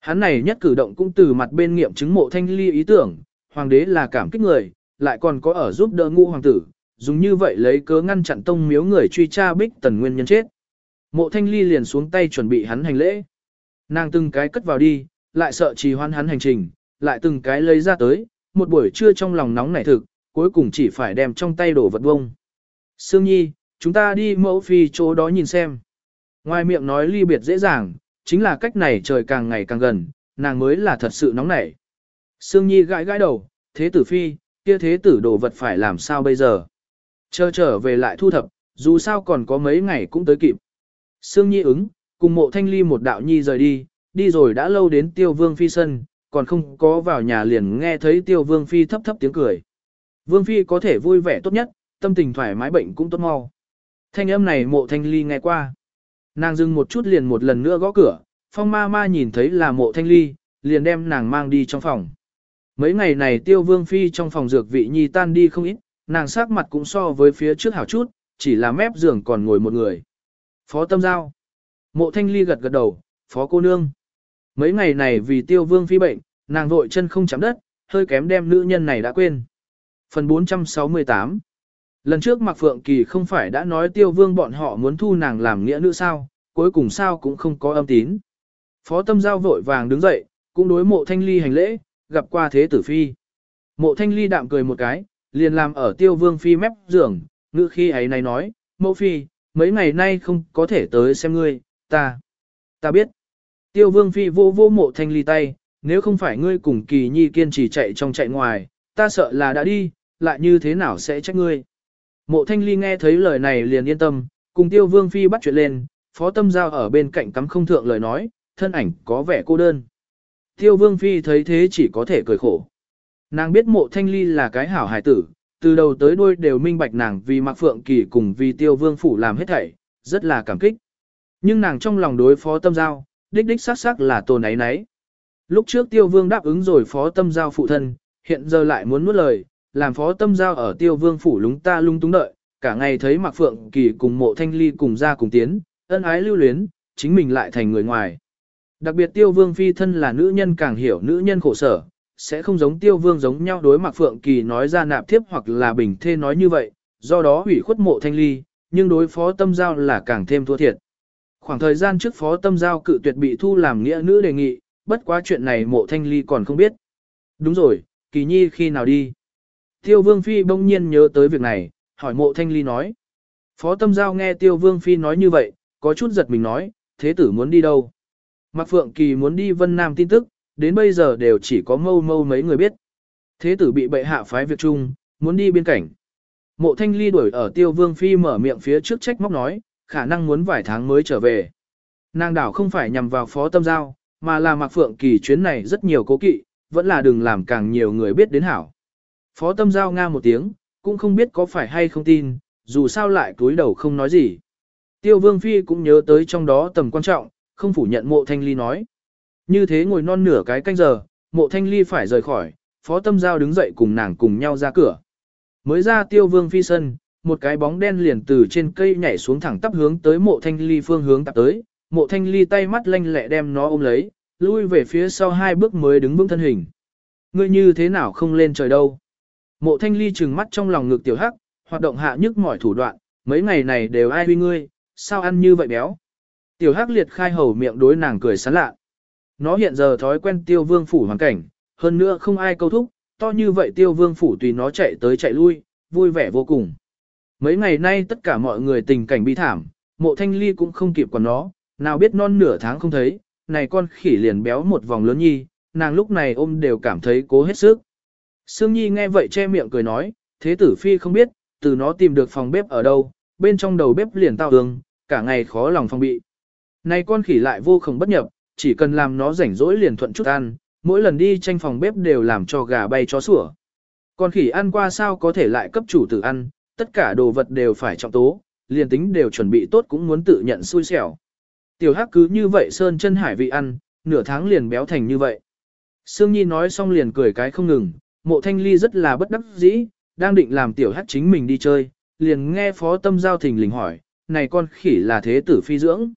Hắn này nhất cử động cũng từ mặt bên nghiệm chứng mộ thanh ly ý tưởng, hoàng đế là cảm kích người, lại còn có ở giúp đỡ ngũ hoàng tử, dùng như vậy lấy cớ ngăn chặn tông miếu người truy tra bích tần nguyên nhân chết. Mộ thanh ly liền xuống tay chuẩn bị hắn hành lễ. Nàng từng cái cất vào đi, lại sợ trì hoãn hắn hành trình, lại từng cái lấy ra tới, một buổi trưa trong lòng nóng nảy thực, cuối cùng chỉ phải đem trong tay đổ vật bông. Sương Nhi, chúng ta đi mẫu phi chỗ đó nhìn xem. Ngoài miệng nói ly biệt dễ dàng, chính là cách này trời càng ngày càng gần, nàng mới là thật sự nóng nảy. Sương Nhi gãi gãi đầu, thế tử phi, kia thế tử đồ vật phải làm sao bây giờ. Chờ trở về lại thu thập, dù sao còn có mấy ngày cũng tới kịp. Sương Nhi ứng, cùng mộ thanh ly một đạo nhi rời đi, đi rồi đã lâu đến tiêu vương phi sân, còn không có vào nhà liền nghe thấy tiêu vương phi thấp thấp tiếng cười. Vương phi có thể vui vẻ tốt nhất, tâm tình thoải mái bệnh cũng tốt mau. Thanh âm này mộ thanh ly nghe qua. Nàng dừng một chút liền một lần nữa gõ cửa, phong ma ma nhìn thấy là mộ thanh ly, liền đem nàng mang đi trong phòng. Mấy ngày này tiêu vương phi trong phòng dược vị nhi tan đi không ít, nàng sắc mặt cũng so với phía trước hảo chút, chỉ là mép giường còn ngồi một người. Phó tâm giao. Mộ thanh ly gật gật đầu, phó cô nương. Mấy ngày này vì tiêu vương phi bệnh, nàng vội chân không chạm đất, hơi kém đem nữ nhân này đã quên. Phần 468 Lần trước Mạc Phượng Kỳ không phải đã nói tiêu vương bọn họ muốn thu nàng làm nghĩa nữ sao, cuối cùng sao cũng không có âm tín. Phó tâm giao vội vàng đứng dậy, cũng đối mộ thanh ly hành lễ, gặp qua thế tử phi. Mộ thanh ly đạm cười một cái, liền làm ở tiêu vương phi mép giường, ngữ khi ấy này nói, mẫu phi, mấy ngày nay không có thể tới xem ngươi, ta, ta biết. Tiêu vương phi vô vô mộ thanh ly tay, nếu không phải ngươi cùng kỳ nhi kiên trì chạy trong chạy ngoài, ta sợ là đã đi, lại như thế nào sẽ trách ngươi. Mộ thanh ly nghe thấy lời này liền yên tâm, cùng tiêu vương phi bắt chuyện lên, phó tâm giao ở bên cạnh cắm không thượng lời nói, thân ảnh có vẻ cô đơn. Tiêu vương phi thấy thế chỉ có thể cười khổ. Nàng biết mộ thanh ly là cái hảo hài tử, từ đầu tới đuôi đều minh bạch nàng vì Mạc Phượng Kỳ cùng vì Tiêu Vương Phủ làm hết thảy, rất là cảm kích. Nhưng nàng trong lòng đối phó tâm giao, đích đích xác xác là tồn ấy nấy. Lúc trước Tiêu Vương đáp ứng rồi phó tâm giao phụ thân, hiện giờ lại muốn nuốt lời, làm phó tâm giao ở Tiêu Vương Phủ lúng ta lung túng đợi, cả ngày thấy Mạc Phượng Kỳ cùng mộ thanh ly cùng ra cùng tiến, ân ái lưu luyến, chính mình lại thành người ngoài. Đặc biệt Tiêu Vương Phi thân là nữ nhân càng hiểu nữ nhân khổ sở, sẽ không giống tiêu vương giống nhau đối mạc Phượng Kỳ nói ra nạp thiếp hoặc là bình thê nói như vậy, do đó hủy khuất mộ thanh ly, nhưng đối phó tâm giao là càng thêm thua thiệt. Khoảng thời gian trước phó tâm giao cự tuyệt bị thu làm nghĩa nữ đề nghị, bất quá chuyện này mộ thanh ly còn không biết. Đúng rồi, kỳ nhi khi nào đi? Tiêu vương phi bỗng nhiên nhớ tới việc này, hỏi mộ thanh ly nói. Phó tâm giao nghe tiêu vương phi nói như vậy, có chút giật mình nói, thế tử muốn đi đâu? Mạc Phượng Kỳ muốn đi Vân Nam tin tức, đến bây giờ đều chỉ có mâu mâu mấy người biết. Thế tử bị bệ hạ phái việc chung, muốn đi biên cảnh. Mộ thanh ly đuổi ở tiêu vương phi mở miệng phía trước trách móc nói, khả năng muốn vài tháng mới trở về. Nàng đảo không phải nhằm vào phó tâm giao, mà là mặc phượng kỳ chuyến này rất nhiều cố kỵ, vẫn là đừng làm càng nhiều người biết đến hảo. Phó tâm giao nga một tiếng, cũng không biết có phải hay không tin, dù sao lại cúi đầu không nói gì. Tiêu vương phi cũng nhớ tới trong đó tầm quan trọng, không phủ nhận mộ thanh ly nói. Như thế ngồi non nửa cái canh giờ, mộ thanh ly phải rời khỏi, phó tâm giao đứng dậy cùng nàng cùng nhau ra cửa. Mới ra tiêu vương phi sân, một cái bóng đen liền từ trên cây nhảy xuống thẳng tắp hướng tới mộ thanh ly phương hướng tạp tới, mộ thanh ly tay mắt lanh lẹ đem nó ôm lấy, lui về phía sau hai bước mới đứng vững thân hình. Ngươi như thế nào không lên trời đâu? Mộ thanh ly trừng mắt trong lòng ngực tiểu hắc, hoạt động hạ nhức mỏi thủ đoạn, mấy ngày này đều ai huy ngươi, sao ăn như vậy béo? Tiểu hắc liệt khai hầu miệng đối nàng cười sán lạ. Nó hiện giờ thói quen tiêu vương phủ hoàn cảnh, hơn nữa không ai câu thúc, to như vậy tiêu vương phủ tùy nó chạy tới chạy lui, vui vẻ vô cùng. Mấy ngày nay tất cả mọi người tình cảnh bi thảm, mộ thanh ly cũng không kịp còn nó, nào biết non nửa tháng không thấy, này con khỉ liền béo một vòng lớn nhi, nàng lúc này ôm đều cảm thấy cố hết sức. Sương Nhi nghe vậy che miệng cười nói, thế tử phi không biết, từ nó tìm được phòng bếp ở đâu, bên trong đầu bếp liền tao đường, cả ngày khó lòng phòng bị. Này con khỉ lại vô không bất nhập, chỉ cần làm nó rảnh rỗi liền thuận chút ăn, mỗi lần đi tranh phòng bếp đều làm cho gà bay chó sủa. Con khỉ ăn qua sao có thể lại cấp chủ tử ăn, tất cả đồ vật đều phải trọng tố, liền tính đều chuẩn bị tốt cũng muốn tự nhận xui xẻo. Tiểu hắc cứ như vậy sơn chân hải vị ăn, nửa tháng liền béo thành như vậy. Sương Nhi nói xong liền cười cái không ngừng, mộ thanh ly rất là bất đắc dĩ, đang định làm tiểu hắc chính mình đi chơi, liền nghe phó tâm giao thình lình hỏi, này con khỉ là thế tử phi dưỡng?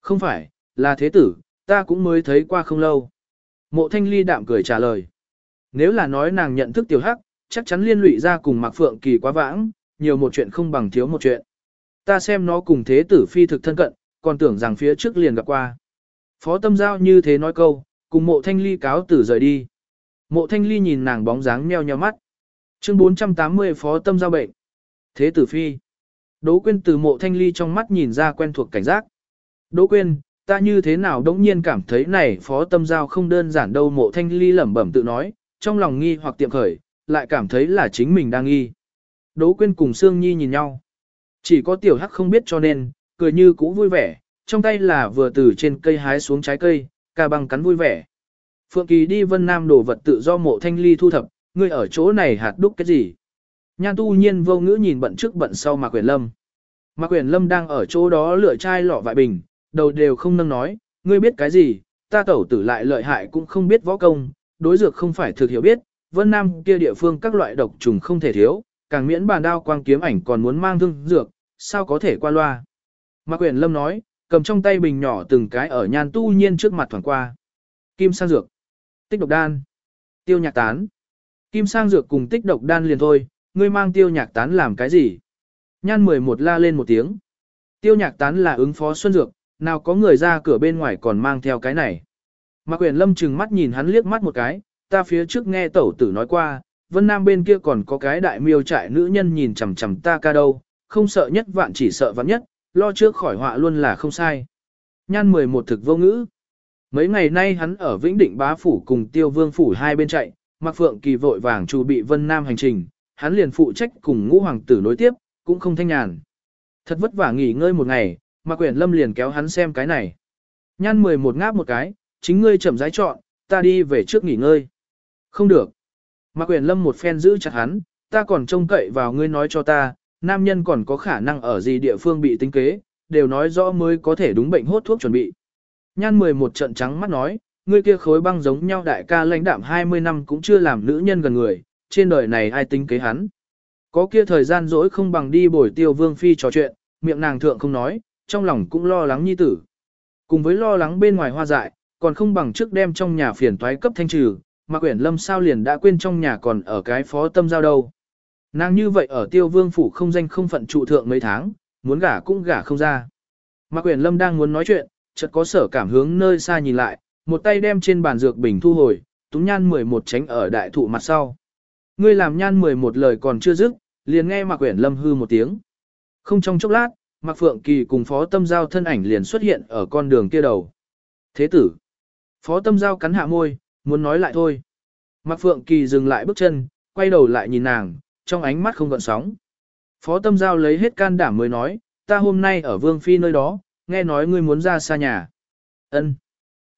Không phải, là thế tử, ta cũng mới thấy qua không lâu. Mộ thanh ly đạm cười trả lời. Nếu là nói nàng nhận thức tiểu hắc, chắc chắn liên lụy ra cùng Mạc Phượng Kỳ quá vãng, nhiều một chuyện không bằng thiếu một chuyện. Ta xem nó cùng thế tử phi thực thân cận, còn tưởng rằng phía trước liền gặp qua. Phó tâm giao như thế nói câu, cùng mộ thanh ly cáo tử rời đi. Mộ thanh ly nhìn nàng bóng dáng meo nheo mắt. Chương 480 phó tâm giao bệnh. Thế tử phi. Đỗ quyên từ mộ thanh ly trong mắt nhìn ra quen thuộc cảnh giác. Đỗ quyên, ta như thế nào đống nhiên cảm thấy này phó tâm giao không đơn giản đâu mộ thanh ly lẩm bẩm tự nói, trong lòng nghi hoặc tiệm khởi, lại cảm thấy là chính mình đang nghi. Đỗ Quyên cùng Sương Nhi nhìn nhau. Chỉ có tiểu hắc không biết cho nên, cười như cũ vui vẻ, trong tay là vừa từ trên cây hái xuống trái cây, ca băng cắn vui vẻ. Phượng Kỳ đi Vân Nam đổ vật tự do mộ thanh ly thu thập, ngươi ở chỗ này hạt đúc cái gì? Nhan tu nhiên vô ngữ nhìn bận trước bận sau Mạc Quyền Lâm. Mạc Quyền Lâm đang ở chỗ đó lựa chai lọ vại bình, đầu đều không nâng nói, ngươi biết cái gì, ta tẩu tử lại lợi hại cũng không biết võ công, đối dược không phải thực hiểu biết, Vân Nam kia địa phương các loại độc trùng không thể thiếu, càng miễn bàn đao quang kiếm ảnh còn muốn mang thương dược, sao có thể qua loa. Mạc Quyền Lâm nói, cầm trong tay bình nhỏ từng cái ở nhan tu nhiên trước mặt thoảng qua. Kim sang dược, tích độc đan, tiêu nhạc tán. Kim sang dược cùng tích độc đan liền thôi, ngươi mang tiêu nhạc tán làm cái gì? Nhan 11 la lên một tiếng. Tiêu nhạc tán là ứng phó xuân dược, nào có người ra cửa bên ngoài còn mang theo cái này. Mạc Quyền Lâm chừng mắt nhìn hắn liếc mắt một cái, ta phía trước nghe tẩu tử nói qua, Vân Nam bên kia còn có cái đại miêu trại nữ nhân nhìn chằm chằm ta ca đâu, không sợ nhất vạn chỉ sợ vạn nhất, lo trước khỏi họa luôn là không sai. Nhan 11 thực vô ngữ. Mấy ngày nay hắn ở Vĩnh Định Bá Phủ cùng Tiêu Vương Phủ hai bên chạy, Mạc Phượng Kỳ vội vàng chuẩn bị Vân Nam hành trình, hắn liền phụ trách cùng ngũ hoàng tử nối tiếp, cũng không thanh nhàn. Thật vất vả nghỉ ngơi một ngày, Mạc Quyển Lâm liền kéo hắn xem cái này. Nhan 11 ngáp một cái, chính ngươi chậm rãi chọn, ta đi về trước nghỉ ngơi. Không được. Mạc Uyển Lâm một phen giữ chặt hắn, ta còn trông cậy vào ngươi nói cho ta, nam nhân còn có khả năng ở gì địa phương bị tính kế, đều nói rõ mới có thể đúng bệnh hốt thuốc chuẩn bị. Nhan 11 trận trắng mắt nói, ngươi kia khối băng giống nhau đại ca lãnh đạm 20 năm cũng chưa làm nữ nhân gần người, trên đời này ai tính kế hắn. Có kia thời gian dỗi không bằng đi bồi tiêu vương phi trò chuyện, miệng nàng thượng không nói, trong lòng cũng lo lắng nhi tử. Cùng với lo lắng bên ngoài hoa dại, còn không bằng trước đem trong nhà phiền toái cấp thanh trừ, mà quyển lâm sao liền đã quên trong nhà còn ở cái phó tâm giao đâu. Nàng như vậy ở tiêu vương phủ không danh không phận trụ thượng mấy tháng, muốn gả cũng gả không ra. Mạc Quyển Lâm đang muốn nói chuyện, chợt có sở cảm hướng nơi xa nhìn lại, một tay đem trên bàn dược bình thu hồi, túng nhan 11 tránh ở đại thụ mặt sau. Ngươi làm nhan 11 lời còn chưa dứt, liền nghe Mạc Quyển Lâm hư một tiếng. Không trong chốc lát, Mạc Phượng Kỳ cùng Phó Tâm Giao thân ảnh liền xuất hiện ở con đường kia đầu. Thế tử. Phó Tâm Giao cắn hạ môi, muốn nói lại thôi. Mạc Phượng Kỳ dừng lại bước chân, quay đầu lại nhìn nàng, trong ánh mắt không gợn sóng. Phó Tâm Giao lấy hết can đảm mới nói, ta hôm nay ở Vương Phi nơi đó, nghe nói ngươi muốn ra xa nhà. Ân.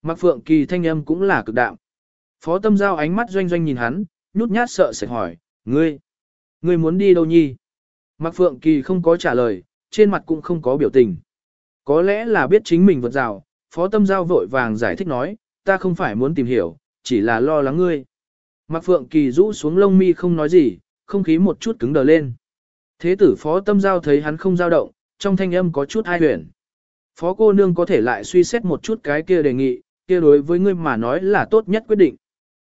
Mạc Phượng Kỳ thanh âm cũng là cực đạm. Phó Tâm Giao ánh mắt doanh doanh nhìn hắn, nhút nhát sợ sẽ hỏi, ngươi, ngươi muốn đi đâu nhi? Mạc Phượng Kỳ không có trả lời, trên mặt cũng không có biểu tình. Có lẽ là biết chính mình vượt rào, Phó Tâm Giao vội vàng giải thích nói, ta không phải muốn tìm hiểu, chỉ là lo lắng ngươi. Mạc Phượng Kỳ rũ xuống lông mi không nói gì, không khí một chút cứng đờ lên. Thế tử Phó Tâm Giao thấy hắn không giao động, trong thanh âm có chút hai huyền. Phó cô nương có thể lại suy xét một chút cái kia đề nghị, kia đối với ngươi mà nói là tốt nhất quyết định.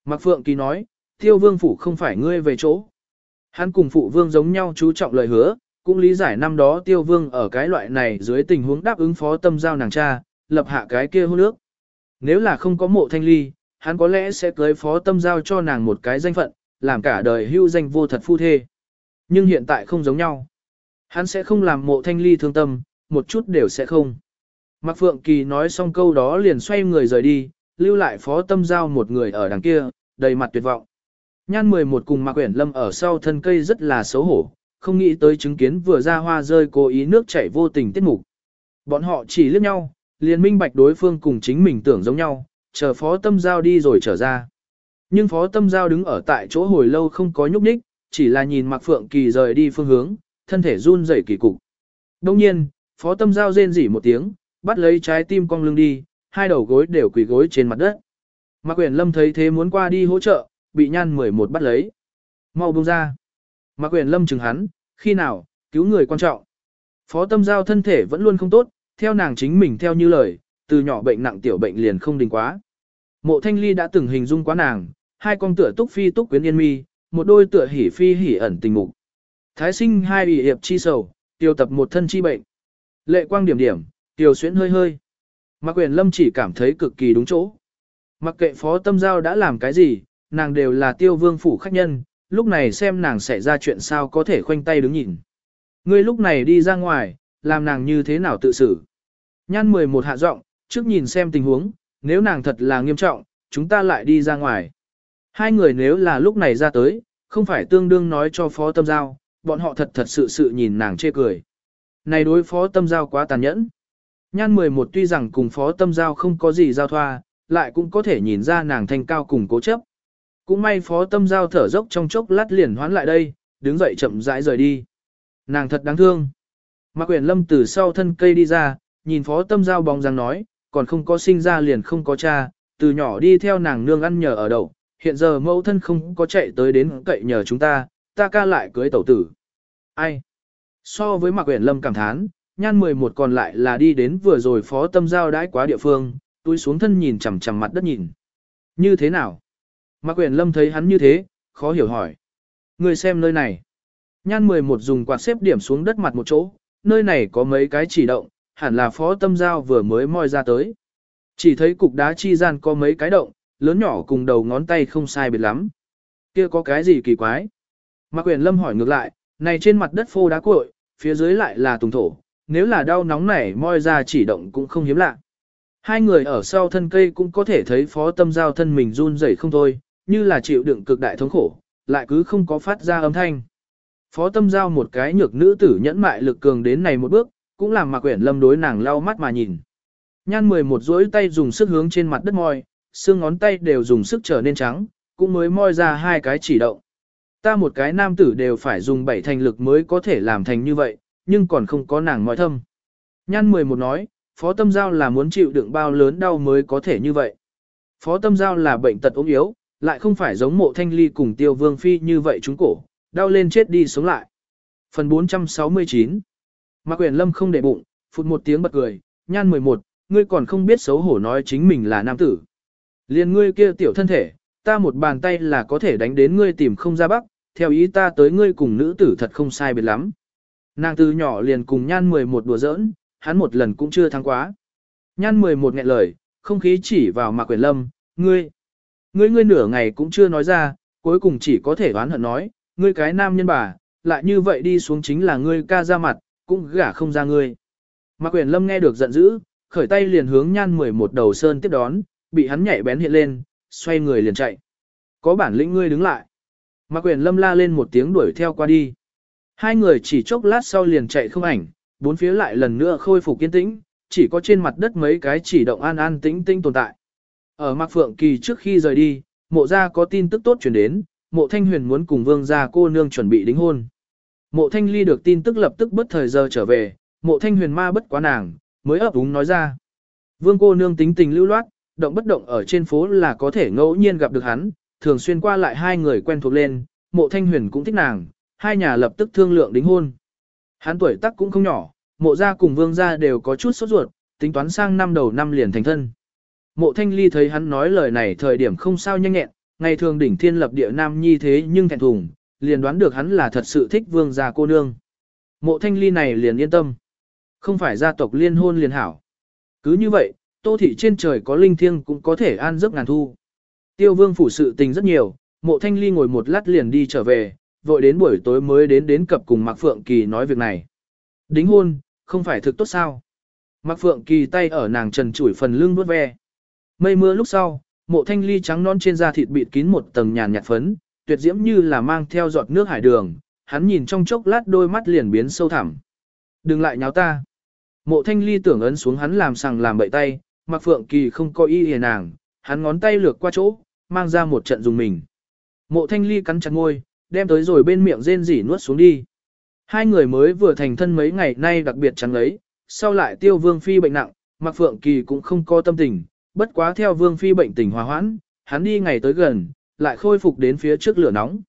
Mạc Phượng Kỳ nói, tiêu vương phủ không phải ngươi về chỗ. Hắn cùng phụ vương giống nhau chú trọng lời hứa, cũng lý giải năm đó tiêu vương ở cái loại này dưới tình huống đáp ứng phó tâm giao nàng cha, lập hạ cái kia hôn nước. Nếu là không có mộ thanh ly, hắn có lẽ sẽ cưới phó tâm giao cho nàng một cái danh phận, làm cả đời hưu danh vô thật phu thê. Nhưng hiện tại không giống nhau. Hắn sẽ không làm mộ thanh ly thương tâm, một chút đều sẽ không. Mạc Phượng Kỳ nói xong câu đó liền xoay người rời đi, lưu lại phó tâm giao một người ở đằng kia, đầy mặt tuyệt vọng. Nhan 11 cùng Mạc Quyển Lâm ở sau thân cây rất là xấu hổ, không nghĩ tới chứng kiến vừa ra hoa rơi cố ý nước chảy vô tình tiết mục. Bọn họ chỉ liếc nhau, liền minh bạch đối phương cùng chính mình tưởng giống nhau, chờ phó tâm giao đi rồi trở ra. Nhưng phó tâm giao đứng ở tại chỗ hồi lâu không có nhúc nhích, chỉ là nhìn Mạc Phượng Kỳ rời đi phương hướng, thân thể run rẩy kỳ cục. Đông nhiên, phó tâm giao rên rỉ một tiếng, bắt lấy trái tim cong lưng đi, hai đầu gối đều quỳ gối trên mặt đất. Mạc Uyển Lâm thấy thế muốn qua đi hỗ trợ, bị nhan 11 bắt lấy. Mau buông ra. Mạc Uyển Lâm chừng hắn, khi nào, cứu người quan trọng. Phó tâm giao thân thể vẫn luôn không tốt, theo nàng chính mình theo như lời, từ nhỏ bệnh nặng tiểu bệnh liền không đình quá. Mộ thanh ly đã từng hình dung quá nàng, hai con tựa túc phi túc quyến yên mi, một đôi tựa hỉ phi hỉ ẩn tình mục. Thái sinh hai ủy hiệp chi sầu, tiêu tập một thân chi bệnh. Lệ quang điểm điểm, tiêu xuyến hơi hơi. Mạc Quyền Lâm chỉ cảm thấy cực kỳ đúng chỗ. Mặc kệ phó tâm giao đã làm cái gì, nàng đều là tiêu vương phủ khách nhân, lúc này xem nàng xảy ra chuyện sao có thể khoanh tay đứng nhìn. Ngươi lúc này đi ra ngoài, làm nàng như thế nào tự xử. Nhan 11 hạ giọng, trước nhìn xem tình huống, nếu nàng thật là nghiêm trọng, chúng ta lại đi ra ngoài. Hai người nếu là lúc này ra tới, không phải tương đương nói cho phó tâm giao, bọn họ thật thật sự sự nhìn nàng chê cười. Này đối phó tâm giao quá tàn nhẫn. Nhan 11 tuy rằng cùng phó tâm giao không có gì giao thoa, lại cũng có thể nhìn ra nàng thanh cao cùng cố chấp. Cũng may phó tâm giao thở dốc trong chốc lát liền hoán lại đây, đứng dậy chậm rãi rời đi. Nàng thật đáng thương. Mạc Quyền Lâm từ sau thân cây đi ra, nhìn phó tâm giao bóng dáng nói, còn không có sinh ra liền không có cha, từ nhỏ đi theo nàng nương ăn nhờ ở đậu, hiện giờ mẫu thân không có chạy tới đến cậy nhờ chúng ta, ta ca lại cưới tẩu tử. Ai? So với Mạc uyển Lâm cảm thán, nhan 11 còn lại là đi đến vừa rồi phó tâm giao đãi quá địa phương, túi xuống thân nhìn chằm chằm mặt đất nhìn. Như thế nào? Mạc uyển Lâm thấy hắn như thế, khó hiểu hỏi. Người xem nơi này. Nhan 11 dùng quạt xếp điểm xuống đất mặt một chỗ, nơi này có mấy cái chỉ động, hẳn là phó tâm giao vừa mới moi ra tới. Chỉ thấy cục đá chi gian có mấy cái động, lớn nhỏ cùng đầu ngón tay không sai biệt lắm. Kia có cái gì kỳ quái? Mạc Quyền Lâm hỏi ngược lại, này trên mặt đất phô đá cuội, phía dưới lại là tùng thổ, nếu là đau nóng này moi ra chỉ động cũng không hiếm lạ. Hai người ở sau thân cây cũng có thể thấy phó tâm giao thân mình run rẩy không thôi, như là chịu đựng cực đại thống khổ, lại cứ không có phát ra âm thanh. Phó tâm giao một cái nhược nữ tử nhẫn mại lực cường đến này một bước, cũng làm Mạc Quyển Lâm đối nàng lau mắt mà nhìn. Nhan 11 duỗi tay dùng sức hướng trên mặt đất moi, xương ngón tay đều dùng sức trở nên trắng, cũng mới moi ra hai cái chỉ động. Ta một cái nam tử đều phải dùng bảy thành lực mới có thể làm thành như vậy, nhưng còn không có nàng moi thâm. Nhan 11 nói, Phó Tâm Giao là muốn chịu đựng bao lớn đau mới có thể như vậy. Phó Tâm Giao là bệnh tật ốm yếu, lại không phải giống mộ thanh ly cùng tiêu vương phi như vậy chúng cổ, đau lên chết đi sống lại. Phần 469 Mạc Quyền Lâm không để bụng, phụt một tiếng bật cười, nhan 11, ngươi còn không biết xấu hổ nói chính mình là nam tử. Liên ngươi kia tiểu thân thể, ta một bàn tay là có thể đánh đến ngươi tìm không ra bắc, theo ý ta tới ngươi cùng nữ tử thật không sai biệt lắm. Nàng từ nhỏ liền cùng nhan 11 đùa giỡn, hắn một lần cũng chưa thắng quá. Nhan 11 nghẹn lời, không khí chỉ vào Mạc Quyền Lâm, ngươi, ngươi ngươi nửa ngày cũng chưa nói ra, cuối cùng chỉ có thể đoán hận nói, ngươi cái nam nhân bà, lại như vậy đi xuống chính là ngươi ca ra mặt, cũng gả không ra ngươi. Mạc Quyền Lâm nghe được giận dữ, khởi tay liền hướng nhan 11 đầu sơn tiếp đón, bị hắn nhảy bén hiện lên, xoay người liền chạy. Có bản lĩnh ngươi đứng lại. Mạc Quyền Lâm la lên một tiếng đuổi theo qua đi. Hai người chỉ chốc lát sau liền chạy không ảnh, bốn phía lại lần nữa khôi phục kiên tĩnh, chỉ có trên mặt đất mấy cái chỉ động an an tĩnh tĩnh tồn tại. Ở Mạc Phượng Kỳ trước khi rời đi, mộ gia có tin tức tốt truyền đến, mộ thanh huyền muốn cùng vương gia cô nương chuẩn bị đính hôn. Mộ thanh ly được tin tức lập tức bất thời giờ trở về, mộ thanh huyền ma bất quá nàng, mới ấp úng nói ra. Vương cô nương tính tình lưu loát, động bất động ở trên phố là có thể ngẫu nhiên gặp được hắn, thường xuyên qua lại hai người quen thuộc lên, mộ thanh huyền cũng thích nàng, hai nhà lập tức thương lượng đính hôn. Hắn tuổi tác cũng không nhỏ, mộ gia cùng vương gia đều có chút sốt ruột, tính toán sang năm đầu năm liền thành thân. Mộ thanh ly thấy hắn nói lời này thời điểm không sao nhanh nhẹn, ngày thường đỉnh thiên lập địa nam nhi thế nhưng thẹn thùng, liền đoán được hắn là thật sự thích vương gia cô nương. Mộ thanh ly này liền yên tâm. Không phải gia tộc liên hôn liền hảo. Cứ như vậy, tô thị trên trời có linh thiêng cũng có thể an giấc ngàn thu. Tiêu vương phủ sự tình rất nhiều, mộ thanh ly ngồi một lát liền đi trở về, vội đến buổi tối mới đến đến cập cùng Mạc Phượng Kỳ nói việc này. Đính hôn, không phải thực tốt sao. Mạc Phượng Kỳ tay ở nàng trần chủi phần lưng vuốt ve. Mây mưa lúc sau, mộ thanh ly trắng non trên da thịt bịt kín một tầng nhàn nhạt phấn, tuyệt diễm như là mang theo giọt nước hải đường, hắn nhìn trong chốc lát đôi mắt liền biến sâu thẳm. Đừng lại nháo ta. Mộ thanh ly tưởng ấn xuống hắn làm sằng làm bậy tay, mặc phượng kỳ không coi y hề nàng, hắn ngón tay lược qua chỗ, mang ra một trận dùng mình. Mộ thanh ly cắn chặt ngôi, đem tới rồi bên miệng rên rỉ nuốt xuống đi. Hai người mới vừa thành thân mấy ngày nay đặc biệt chẳng lấy, sau lại tiêu vương phi bệnh nặng, mặc phượng kỳ cũng không có tâm tình, bất quá theo vương phi bệnh tình hòa hoãn, hắn đi ngày tới gần, lại khôi phục đến phía trước lửa nóng.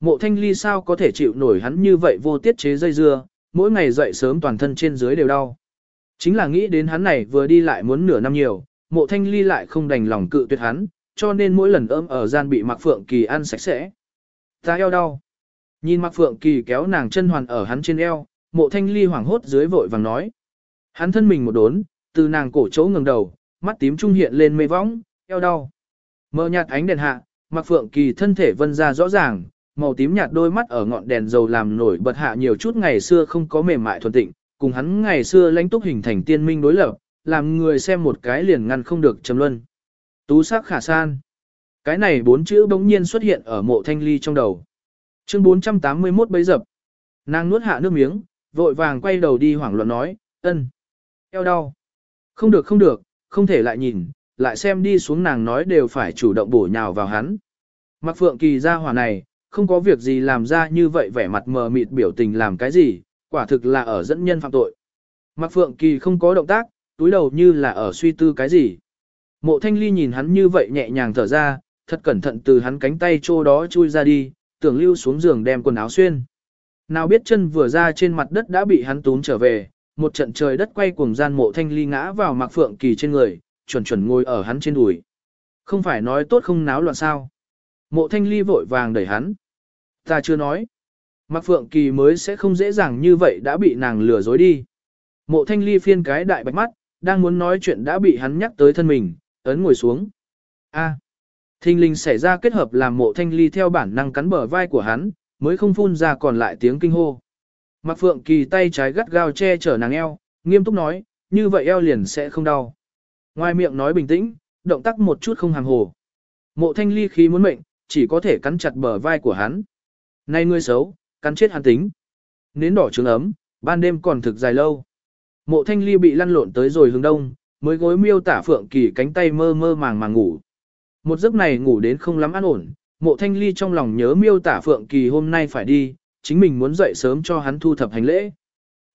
Mộ thanh ly sao có thể chịu nổi hắn như vậy vô tiết chế dây dưa, mỗi ngày dậy sớm toàn thân trên dưới đều đau. Chính là nghĩ đến hắn này vừa đi lại muốn nửa năm nhiều, mộ thanh ly lại không đành lòng cự tuyệt hắn, cho nên mỗi lần ôm ở gian bị Mạc Phượng Kỳ ăn sạch sẽ. Ta eo đau. Nhìn Mạc Phượng Kỳ kéo nàng chân hoàn ở hắn trên eo, mộ thanh ly hoảng hốt dưới vội vàng nói. Hắn thân mình một đốn, từ nàng cổ chỗ ngừng đầu, mắt tím trung hiện lên mê võng, eo đau. Mờ nhạt ánh đèn hạ, Mạc Phượng Kỳ thân thể vân ra rõ ràng, màu tím nhạt đôi mắt ở ngọn đèn dầu làm nổi bật hạ nhiều chút ngày xưa không có mềm mại thuần tịnh, cùng hắn ngày xưa lãnh túc hình thành tiên minh đối lập, làm người xem một cái liền ngăn không được trầm luân. Tú sắc khả san. Cái này bốn chữ bỗng nhiên xuất hiện ở mộ thanh ly trong đầu. Chương 481 bấy dập. Nàng nuốt hạ nước miếng, vội vàng quay đầu đi hoảng loạn nói, ân, eo đau. Không được không được, không thể lại nhìn, lại xem đi xuống nàng nói đều phải chủ động bổ nhào vào hắn. Mặc phượng kỳ ra hỏa này, không có việc gì làm ra như vậy vẻ mặt mờ mịt biểu tình làm cái gì, quả thực là ở dẫn nhân phạm tội. Mặc phượng kỳ không có động tác, túi đầu như là ở suy tư cái gì. Mộ thanh ly nhìn hắn như vậy nhẹ nhàng thở ra, thật cẩn thận từ hắn cánh tay trô đó chui ra đi, tưởng lưu xuống giường đem quần áo xuyên. Nào biết chân vừa ra trên mặt đất đã bị hắn túm trở về, một trận trời đất quay cuồng gian mộ thanh ly ngã vào mặc phượng kỳ trên người, chuẩn chuẩn ngồi ở hắn trên đùi. Không phải nói tốt không náo loạn sao. Mộ thanh ly vội vàng đẩy hắn. Ta chưa nói. Mặc phượng kỳ mới sẽ không dễ dàng như vậy đã bị nàng lừa dối đi. Mộ thanh ly phiên cái đại bạch mắt, đang muốn nói chuyện đã bị hắn nhắc tới thân mình, ấn ngồi xuống. A. thình linh xảy ra kết hợp làm mộ thanh ly theo bản năng cắn bờ vai của hắn, mới không phun ra còn lại tiếng kinh hô. Mạc Phượng Kỳ tay trái gắt gao che chở nàng eo, nghiêm túc nói, như vậy eo liền sẽ không đau. Ngoài miệng nói bình tĩnh, động tác một chút không hàng hồ. Mộ thanh ly khí muốn mệnh, chỉ có thể cắn chặt bờ vai của hắn. Này ngươi xấu, cắn chết hắn tính. Nến đỏ trứng ấm, ban đêm còn thực dài lâu. Mộ thanh ly bị lăn lộn tới rồi hướng đông, mới gối miêu tả Phượng Kỳ cánh tay mơ mơ màng màng ngủ. Một giấc này ngủ đến không lắm an ổn, mộ thanh ly trong lòng nhớ miêu tả Phượng Kỳ hôm nay phải đi, chính mình muốn dậy sớm cho hắn thu thập hành lễ.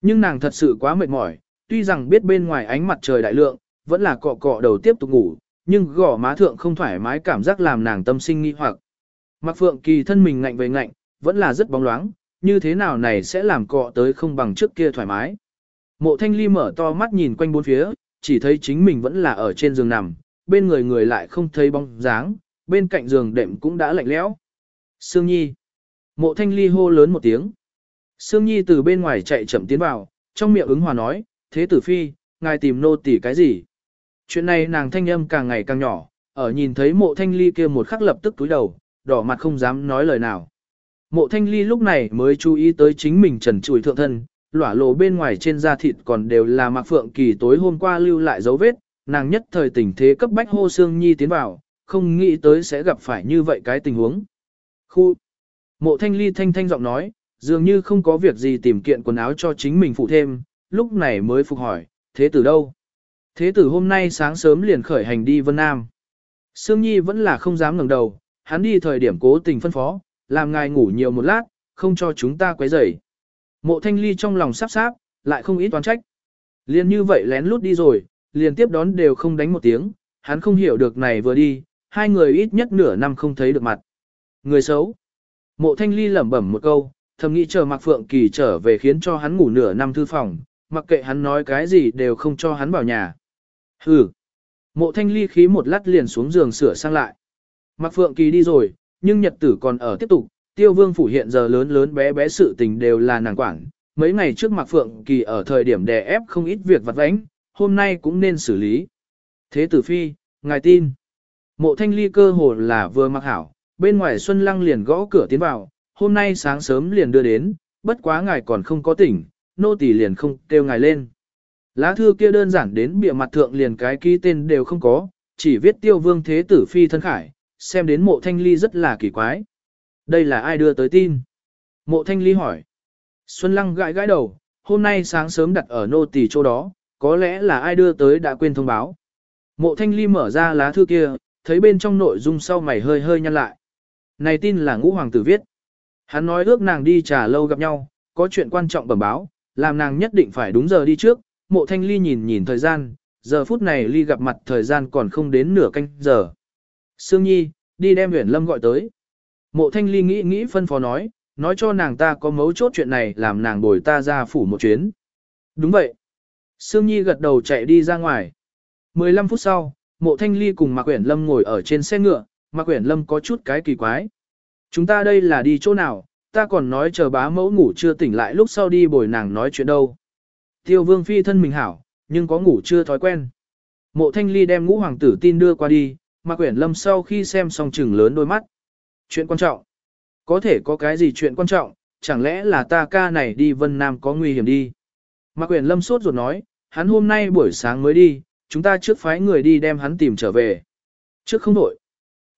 Nhưng nàng thật sự quá mệt mỏi, tuy rằng biết bên ngoài ánh mặt trời đại lượng, vẫn là cọ cọ đầu tiếp tục ngủ, nhưng gò má thượng không thoải mái cảm giác làm nàng tâm sinh nghi hoặc. Mặc Phượng Kỳ thân mình ngạnh về ngạnh, vẫn là rất bóng loáng, như thế nào này sẽ làm cọ tới không bằng trước kia thoải mái. Mộ Thanh Ly mở to mắt nhìn quanh bốn phía, chỉ thấy chính mình vẫn là ở trên giường nằm, bên người người lại không thấy bóng dáng, bên cạnh giường đệm cũng đã lạnh lẽo. Sương Nhi. Mộ Thanh Ly hô lớn một tiếng. Sương Nhi từ bên ngoài chạy chậm tiến vào, trong miệng ứng hòa nói, thế tử phi, ngài tìm nô tỉ cái gì? Chuyện này nàng thanh âm càng ngày càng nhỏ, ở nhìn thấy mộ thanh ly kia một khắc lập tức túi đầu, đỏ mặt không dám nói lời nào. Mộ thanh ly lúc này mới chú ý tới chính mình trần trùi thượng thân, lỏa lộ bên ngoài trên da thịt còn đều là mạc phượng kỳ tối hôm qua lưu lại dấu vết, nàng nhất thời tình thế cấp bách hô xương Nhi tiến vào, không nghĩ tới sẽ gặp phải như vậy cái tình huống. Khu Mộ thanh ly thanh thanh giọng nói, dường như không có việc gì tìm kiện quần áo cho chính mình phụ thêm, lúc này mới phục hỏi, thế từ đâu? Thế tử hôm nay sáng sớm liền khởi hành đi Vân Nam. Sương Nhi vẫn là không dám ngẩng đầu, hắn đi thời điểm cố tình phân phó, làm ngài ngủ nhiều một lát, không cho chúng ta quấy rầy. Mộ thanh ly trong lòng sắp sáp, lại không ít toán trách. Liền như vậy lén lút đi rồi, liền tiếp đón đều không đánh một tiếng, hắn không hiểu được này vừa đi, hai người ít nhất nửa năm không thấy được mặt. Người xấu. Mộ thanh ly lẩm bẩm một câu, thầm nghĩ chờ Mạc Phượng Kỳ trở về khiến cho hắn ngủ nửa năm thư phòng, mặc kệ hắn nói cái gì đều không cho hắn vào nhà. Hừ. Mộ thanh ly khí một lát liền xuống giường sửa sang lại. Mạc Phượng Kỳ đi rồi, nhưng nhật tử còn ở tiếp tục, tiêu vương phủ hiện giờ lớn lớn bé bé sự tình đều là nàng quản. Mấy ngày trước Mạc Phượng Kỳ ở thời điểm đè ép không ít việc vặt vãnh, hôm nay cũng nên xử lý. Thế tử phi, ngài tin. Mộ thanh ly cơ hồ là vừa mặc hảo, bên ngoài Xuân Lăng liền gõ cửa tiến vào, hôm nay sáng sớm liền đưa đến, bất quá ngài còn không có tỉnh, nô tỳ liền không kêu ngài lên. Lá thư kia đơn giản đến bìa mặt thượng liền cái ký tên đều không có, chỉ viết tiêu vương thế tử phi thân khải, xem đến mộ thanh ly rất là kỳ quái. Đây là ai đưa tới tin? Mộ thanh ly hỏi. Xuân Lăng gãi gãi đầu, hôm nay sáng sớm đặt ở nô tỳ chỗ đó, có lẽ là ai đưa tới đã quên thông báo. Mộ thanh ly mở ra lá thư kia, thấy bên trong nội dung sau mày hơi hơi nhăn lại. Này tin là ngũ hoàng tử viết. Hắn nói ước nàng đi trà lâu gặp nhau, có chuyện quan trọng bẩm báo, làm nàng nhất định phải đúng giờ đi trước. Mộ thanh ly nhìn nhìn thời gian, giờ phút này ly gặp mặt thời gian còn không đến nửa canh giờ. Sương Nhi, đi đem Huyền Lâm gọi tới. Mộ thanh ly nghĩ nghĩ phân phó nói, nói cho nàng ta có mấu chốt chuyện này làm nàng bồi ta ra phủ một chuyến. Đúng vậy. Sương Nhi gật đầu chạy đi ra ngoài. 15 phút sau, mộ thanh ly cùng Mạc Quyển Lâm ngồi ở trên xe ngựa, Mạc Quyển Lâm có chút cái kỳ quái. Chúng ta đây là đi chỗ nào, ta còn nói chờ bá mẫu ngủ chưa tỉnh lại lúc sau đi bồi nàng nói chuyện đâu. Tiêu vương phi thân mình hảo, nhưng có ngủ chưa thói quen. Mộ thanh ly đem ngũ hoàng tử tin đưa qua đi, mà Quyển Lâm sau khi xem xong chừng lớn đôi mắt. Chuyện quan trọng. Có thể có cái gì chuyện quan trọng, chẳng lẽ là ta ca này đi Vân Nam có nguy hiểm đi. Mạc Quyển Lâm sốt ruột nói, hắn hôm nay buổi sáng mới đi, chúng ta trước phái người đi đem hắn tìm trở về. Trước không đổi.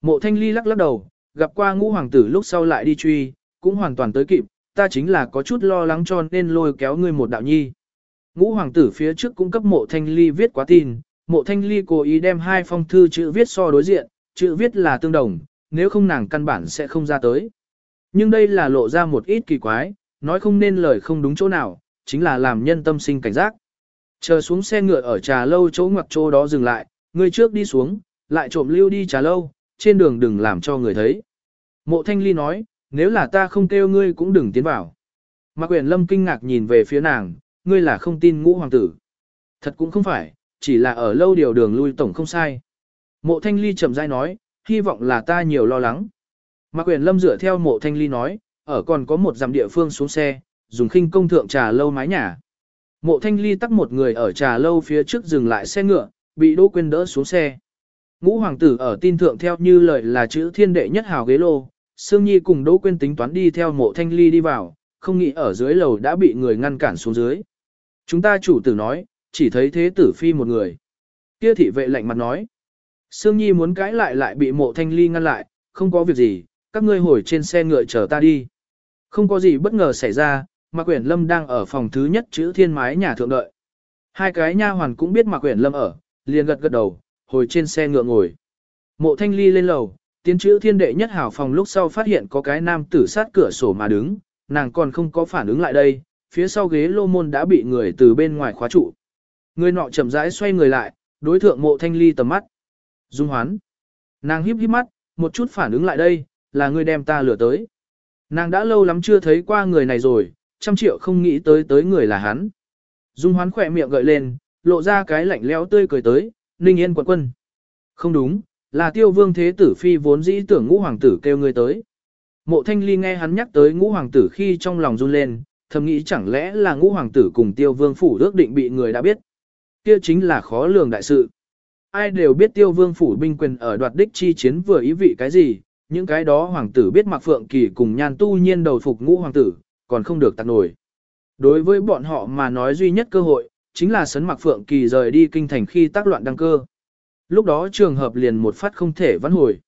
Mộ thanh ly lắc lắc đầu, gặp qua ngũ hoàng tử lúc sau lại đi truy, cũng hoàn toàn tới kịp, ta chính là có chút lo lắng cho nên lôi kéo ngươi một đạo nhi. Ngũ hoàng tử phía trước cũng cấp mộ thanh ly viết quá tin, mộ thanh ly cố ý đem hai phong thư chữ viết so đối diện, chữ viết là tương đồng, nếu không nàng căn bản sẽ không ra tới. Nhưng đây là lộ ra một ít kỳ quái, nói không nên lời không đúng chỗ nào, chính là làm nhân tâm sinh cảnh giác. Chờ xuống xe ngựa ở trà lâu chỗ ngoặc chỗ đó dừng lại, người trước đi xuống, lại trộm lưu đi trà lâu, trên đường đừng làm cho người thấy. Mộ thanh ly nói, nếu là ta không kêu ngươi cũng đừng tiến vào. Mạc Quyền Lâm kinh ngạc nhìn về phía nàng, ngươi là không tin ngũ hoàng tử. Thật cũng không phải, chỉ là ở lâu điều đường lui tổng không sai. Mộ thanh ly chậm dai nói, hy vọng là ta nhiều lo lắng. Mạc Quyền Lâm dựa theo mộ thanh ly nói, ở còn có một dặm địa phương xuống xe, dùng khinh công thượng trà lâu mái nhà. Mộ thanh ly tắc một người ở trà lâu phía trước dừng lại xe ngựa, bị Đỗ Quyên đỡ xuống xe. Ngũ hoàng tử ở tin thượng theo như lời là chữ thiên đệ nhất hào ghế lô, Sương Nhi cùng Đỗ Quyên tính toán đi theo mộ thanh ly đi vào, không nghĩ ở dưới lầu đã bị người ngăn cản xuống dưới. Chúng ta chủ tử nói, chỉ thấy thế tử phi một người. Kia thị vệ lạnh mặt nói. Sương Nhi muốn cãi lại lại bị mộ thanh ly ngăn lại, không có việc gì, các ngươi hồi trên xe ngựa chờ ta đi. Không có gì bất ngờ xảy ra, Mạc Quyển Lâm đang ở phòng thứ nhất chữ thiên mái nhà thượng đợi. Hai cái nha hoàn cũng biết Mạc Quyển Lâm ở, liền gật gật đầu, hồi trên xe ngựa ngồi. Mộ thanh ly lên lầu, tiến chữ thiên đệ nhất hảo phòng lúc sau phát hiện có cái nam tử sát cửa sổ mà đứng, nàng còn không có phản ứng lại đây, phía sau ghế lô môn đã bị người từ bên ngoài khóa trụ. Người nọ chậm rãi xoay người lại, đối thượng mộ thanh ly tầm mắt. Dung hoán. Nàng híp híp mắt, một chút phản ứng lại đây, là người đem ta lừa tới. Nàng đã lâu lắm chưa thấy qua người này rồi, trăm triệu không nghĩ tới tới người là hắn. Dung hoán khỏe miệng gợi lên, lộ ra cái lạnh lẽo tươi cười tới, ninh yên quận quân. Không đúng, là tiêu vương thế tử phi vốn dĩ tưởng ngũ hoàng tử kêu người tới. Mộ thanh ly nghe hắn nhắc tới ngũ hoàng tử khi trong lòng run lên, thầm nghĩ chẳng lẽ là ngũ hoàng tử cùng tiêu vương phủ ước định bị người đã biết. Kia chính là khó lường đại sự. Ai đều biết tiêu vương phủ binh quyền ở đoạt đích chi chiến vừa ý vị cái gì, những cái đó hoàng tử biết mặc phượng kỳ cùng nhan tu nhiên đầu phục ngũ hoàng tử, còn không được tặng nổi. Đối với bọn họ mà nói duy nhất cơ hội, chính là sấn mặc phượng kỳ rời đi kinh thành khi tác loạn đăng cơ. Lúc đó trường hợp liền một phát không thể vãn hồi.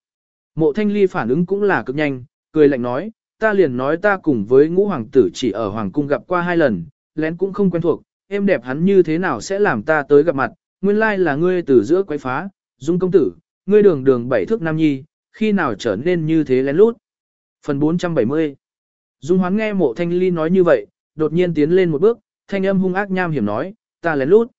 Mộ thanh ly phản ứng cũng là cực nhanh, cười lạnh nói, ta liền nói ta cùng với ngũ hoàng tử chỉ ở hoàng cung gặp qua hai lần, lén cũng không quen thuộc, em đẹp hắn như thế nào sẽ làm ta tới gặp mặt, nguyên lai là ngươi từ giữa quấy phá, dung công tử, ngươi đường đường bảy thước nam nhi, khi nào trở nên như thế lén lút. Phần 470 Dung hoán nghe mộ thanh ly nói như vậy, đột nhiên tiến lên một bước, thanh âm hung ác nham hiểm nói, ta lén lút.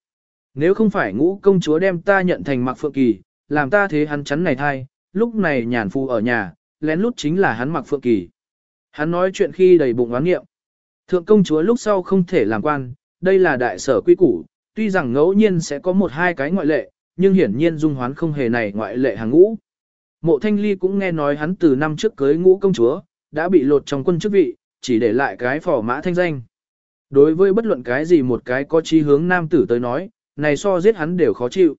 Nếu không phải ngũ công chúa đem ta nhận thành mặc phượng kỳ, làm ta thế hắn chắn này thai, lúc này nhàn phu ở nhà, lén lút chính là hắn mặc phượng kỳ. Hắn nói chuyện khi đầy bụng oán nghiệm. Thượng công chúa lúc sau không thể làm quan, đây là đại sở quy củ, tuy rằng ngẫu nhiên sẽ có một hai cái ngoại lệ, nhưng hiển nhiên dung hoán không hề này ngoại lệ hàng ngũ. Mộ thanh ly cũng nghe nói hắn từ năm trước cưới ngũ công chúa, đã bị lột trong quân chức vị, chỉ để lại cái phỏ mã thanh danh. Đối với bất luận cái gì một cái có chí hướng nam tử tới nói, này so giết hắn đều khó chịu.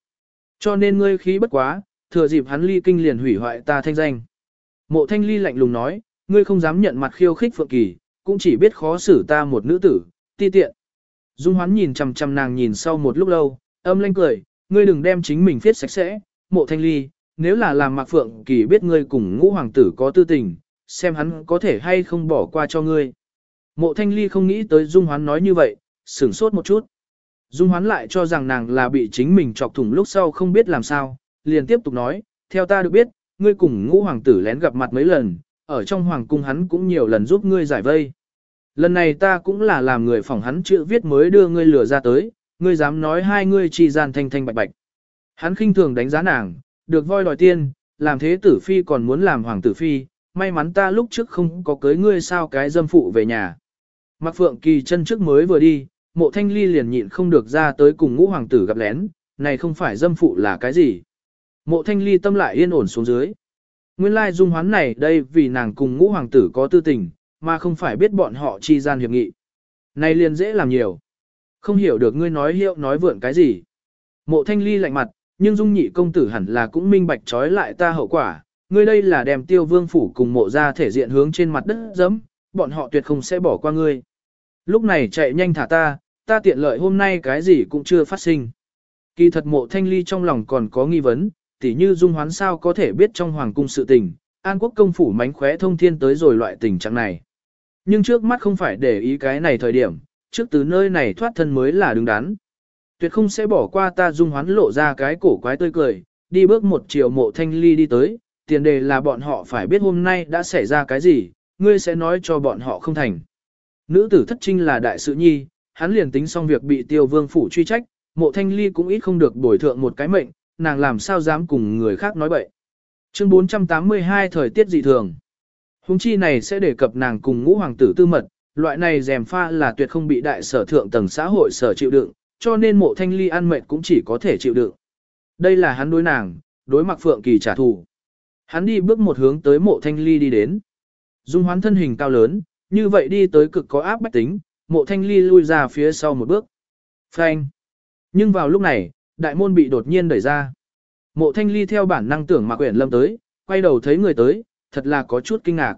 Cho nên ngươi khí bất quá, thừa dịp hắn ly kinh liền hủy hoại ta thanh danh. Mộ thanh ly lạnh lùng nói, ngươi không dám nhận mặt khiêu khích phượng kỳ, cũng chỉ biết khó xử ta một nữ tử, ti tiện. Dung hoán nhìn chằm chằm nàng nhìn sau một lúc lâu, âm lanh cười, ngươi đừng đem chính mình viết sạch sẽ, mộ thanh ly, nếu là làm mạc phượng kỳ biết ngươi cùng ngũ hoàng tử có tư tình, xem hắn có thể hay không bỏ qua cho ngươi. Mộ thanh ly không nghĩ tới Dung hoán nói như vậy, sửng sốt một chút. Dung hoán lại cho rằng nàng là bị chính mình chọc thủng lúc sau không biết làm sao, liền tiếp tục nói, theo ta được biết, ngươi cùng ngũ hoàng tử lén gặp mặt mấy lần, ở trong hoàng cung hắn cũng nhiều lần giúp ngươi giải vây. Lần này ta cũng là làm người phỏng hắn chữ viết mới đưa ngươi lừa ra tới, ngươi dám nói hai ngươi chi gian thanh thanh bạch bạch. Hắn khinh thường đánh giá nàng, được voi đòi tiên, làm thế tử phi còn muốn làm hoàng tử phi, may mắn ta lúc trước không có cưới ngươi sao cái dâm phụ về nhà. Mặc phượng kỳ chân trước mới vừa đi, mộ thanh ly liền nhịn không được ra tới cùng ngũ hoàng tử gặp lén, này không phải dâm phụ là cái gì. Mộ thanh ly tâm lại yên ổn xuống dưới. Nguyên lai dung hoán này đây vì nàng cùng ngũ hoàng tử có tư tình, mà không phải biết bọn họ chi gian hiệp nghị. Này liền dễ làm nhiều. Không hiểu được ngươi nói hiệu nói vượn cái gì. Mộ thanh ly lạnh mặt, nhưng dung nhị công tử hẳn là cũng minh bạch trói lại ta hậu quả. Ngươi đây là đem tiêu vương phủ cùng mộ ra thể diện hướng trên mặt đất dẫm, bọn họ tuyệt không sẽ bỏ qua ngươi. Lúc này chạy nhanh thả ta, ta tiện lợi hôm nay cái gì cũng chưa phát sinh. Kỳ thật mộ thanh ly trong lòng còn có nghi vấn, tỉ như dung hoán sao có thể biết trong hoàng cung sự tình, an quốc công phủ mánh khóe thông thiên tới rồi loại tình trạng này. Nhưng trước mắt không phải để ý cái này thời điểm, trước từ nơi này thoát thân mới là đứng đắn. Tuyệt không sẽ bỏ qua ta dung hoán lộ ra cái cổ quái tươi cười, đi bước một chiều mộ thanh ly đi tới, tiền đề là bọn họ phải biết hôm nay đã xảy ra cái gì, ngươi sẽ nói cho bọn họ không thành. Nữ tử thất trinh là đại sự nhi, hắn liền tính xong việc bị tiêu vương phủ truy trách, mộ thanh ly cũng ít không được bồi thượng một cái mệnh, nàng làm sao dám cùng người khác nói bậy. Chương 482 thời tiết dị thường. Hùng chi này sẽ đề cập nàng cùng ngũ hoàng tử tư mật, loại này dèm pha là tuyệt không bị đại sở thượng tầng xã hội sở chịu đựng, cho nên mộ thanh ly ăn mệt cũng chỉ có thể chịu đựng. Đây là hắn đối nàng, đối mặc phượng kỳ trả thù. Hắn đi bước một hướng tới mộ thanh ly đi đến. Dung hoán thân hình cao lớn, như vậy đi tới cực có áp bách tính, mộ thanh ly lui ra phía sau một bước. Phanh. Nhưng vào lúc này, đại môn bị đột nhiên đẩy ra. Mộ thanh ly theo bản năng tưởng mạc quyển lâm tới, quay đầu thấy người tới, thật là có chút kinh ngạc.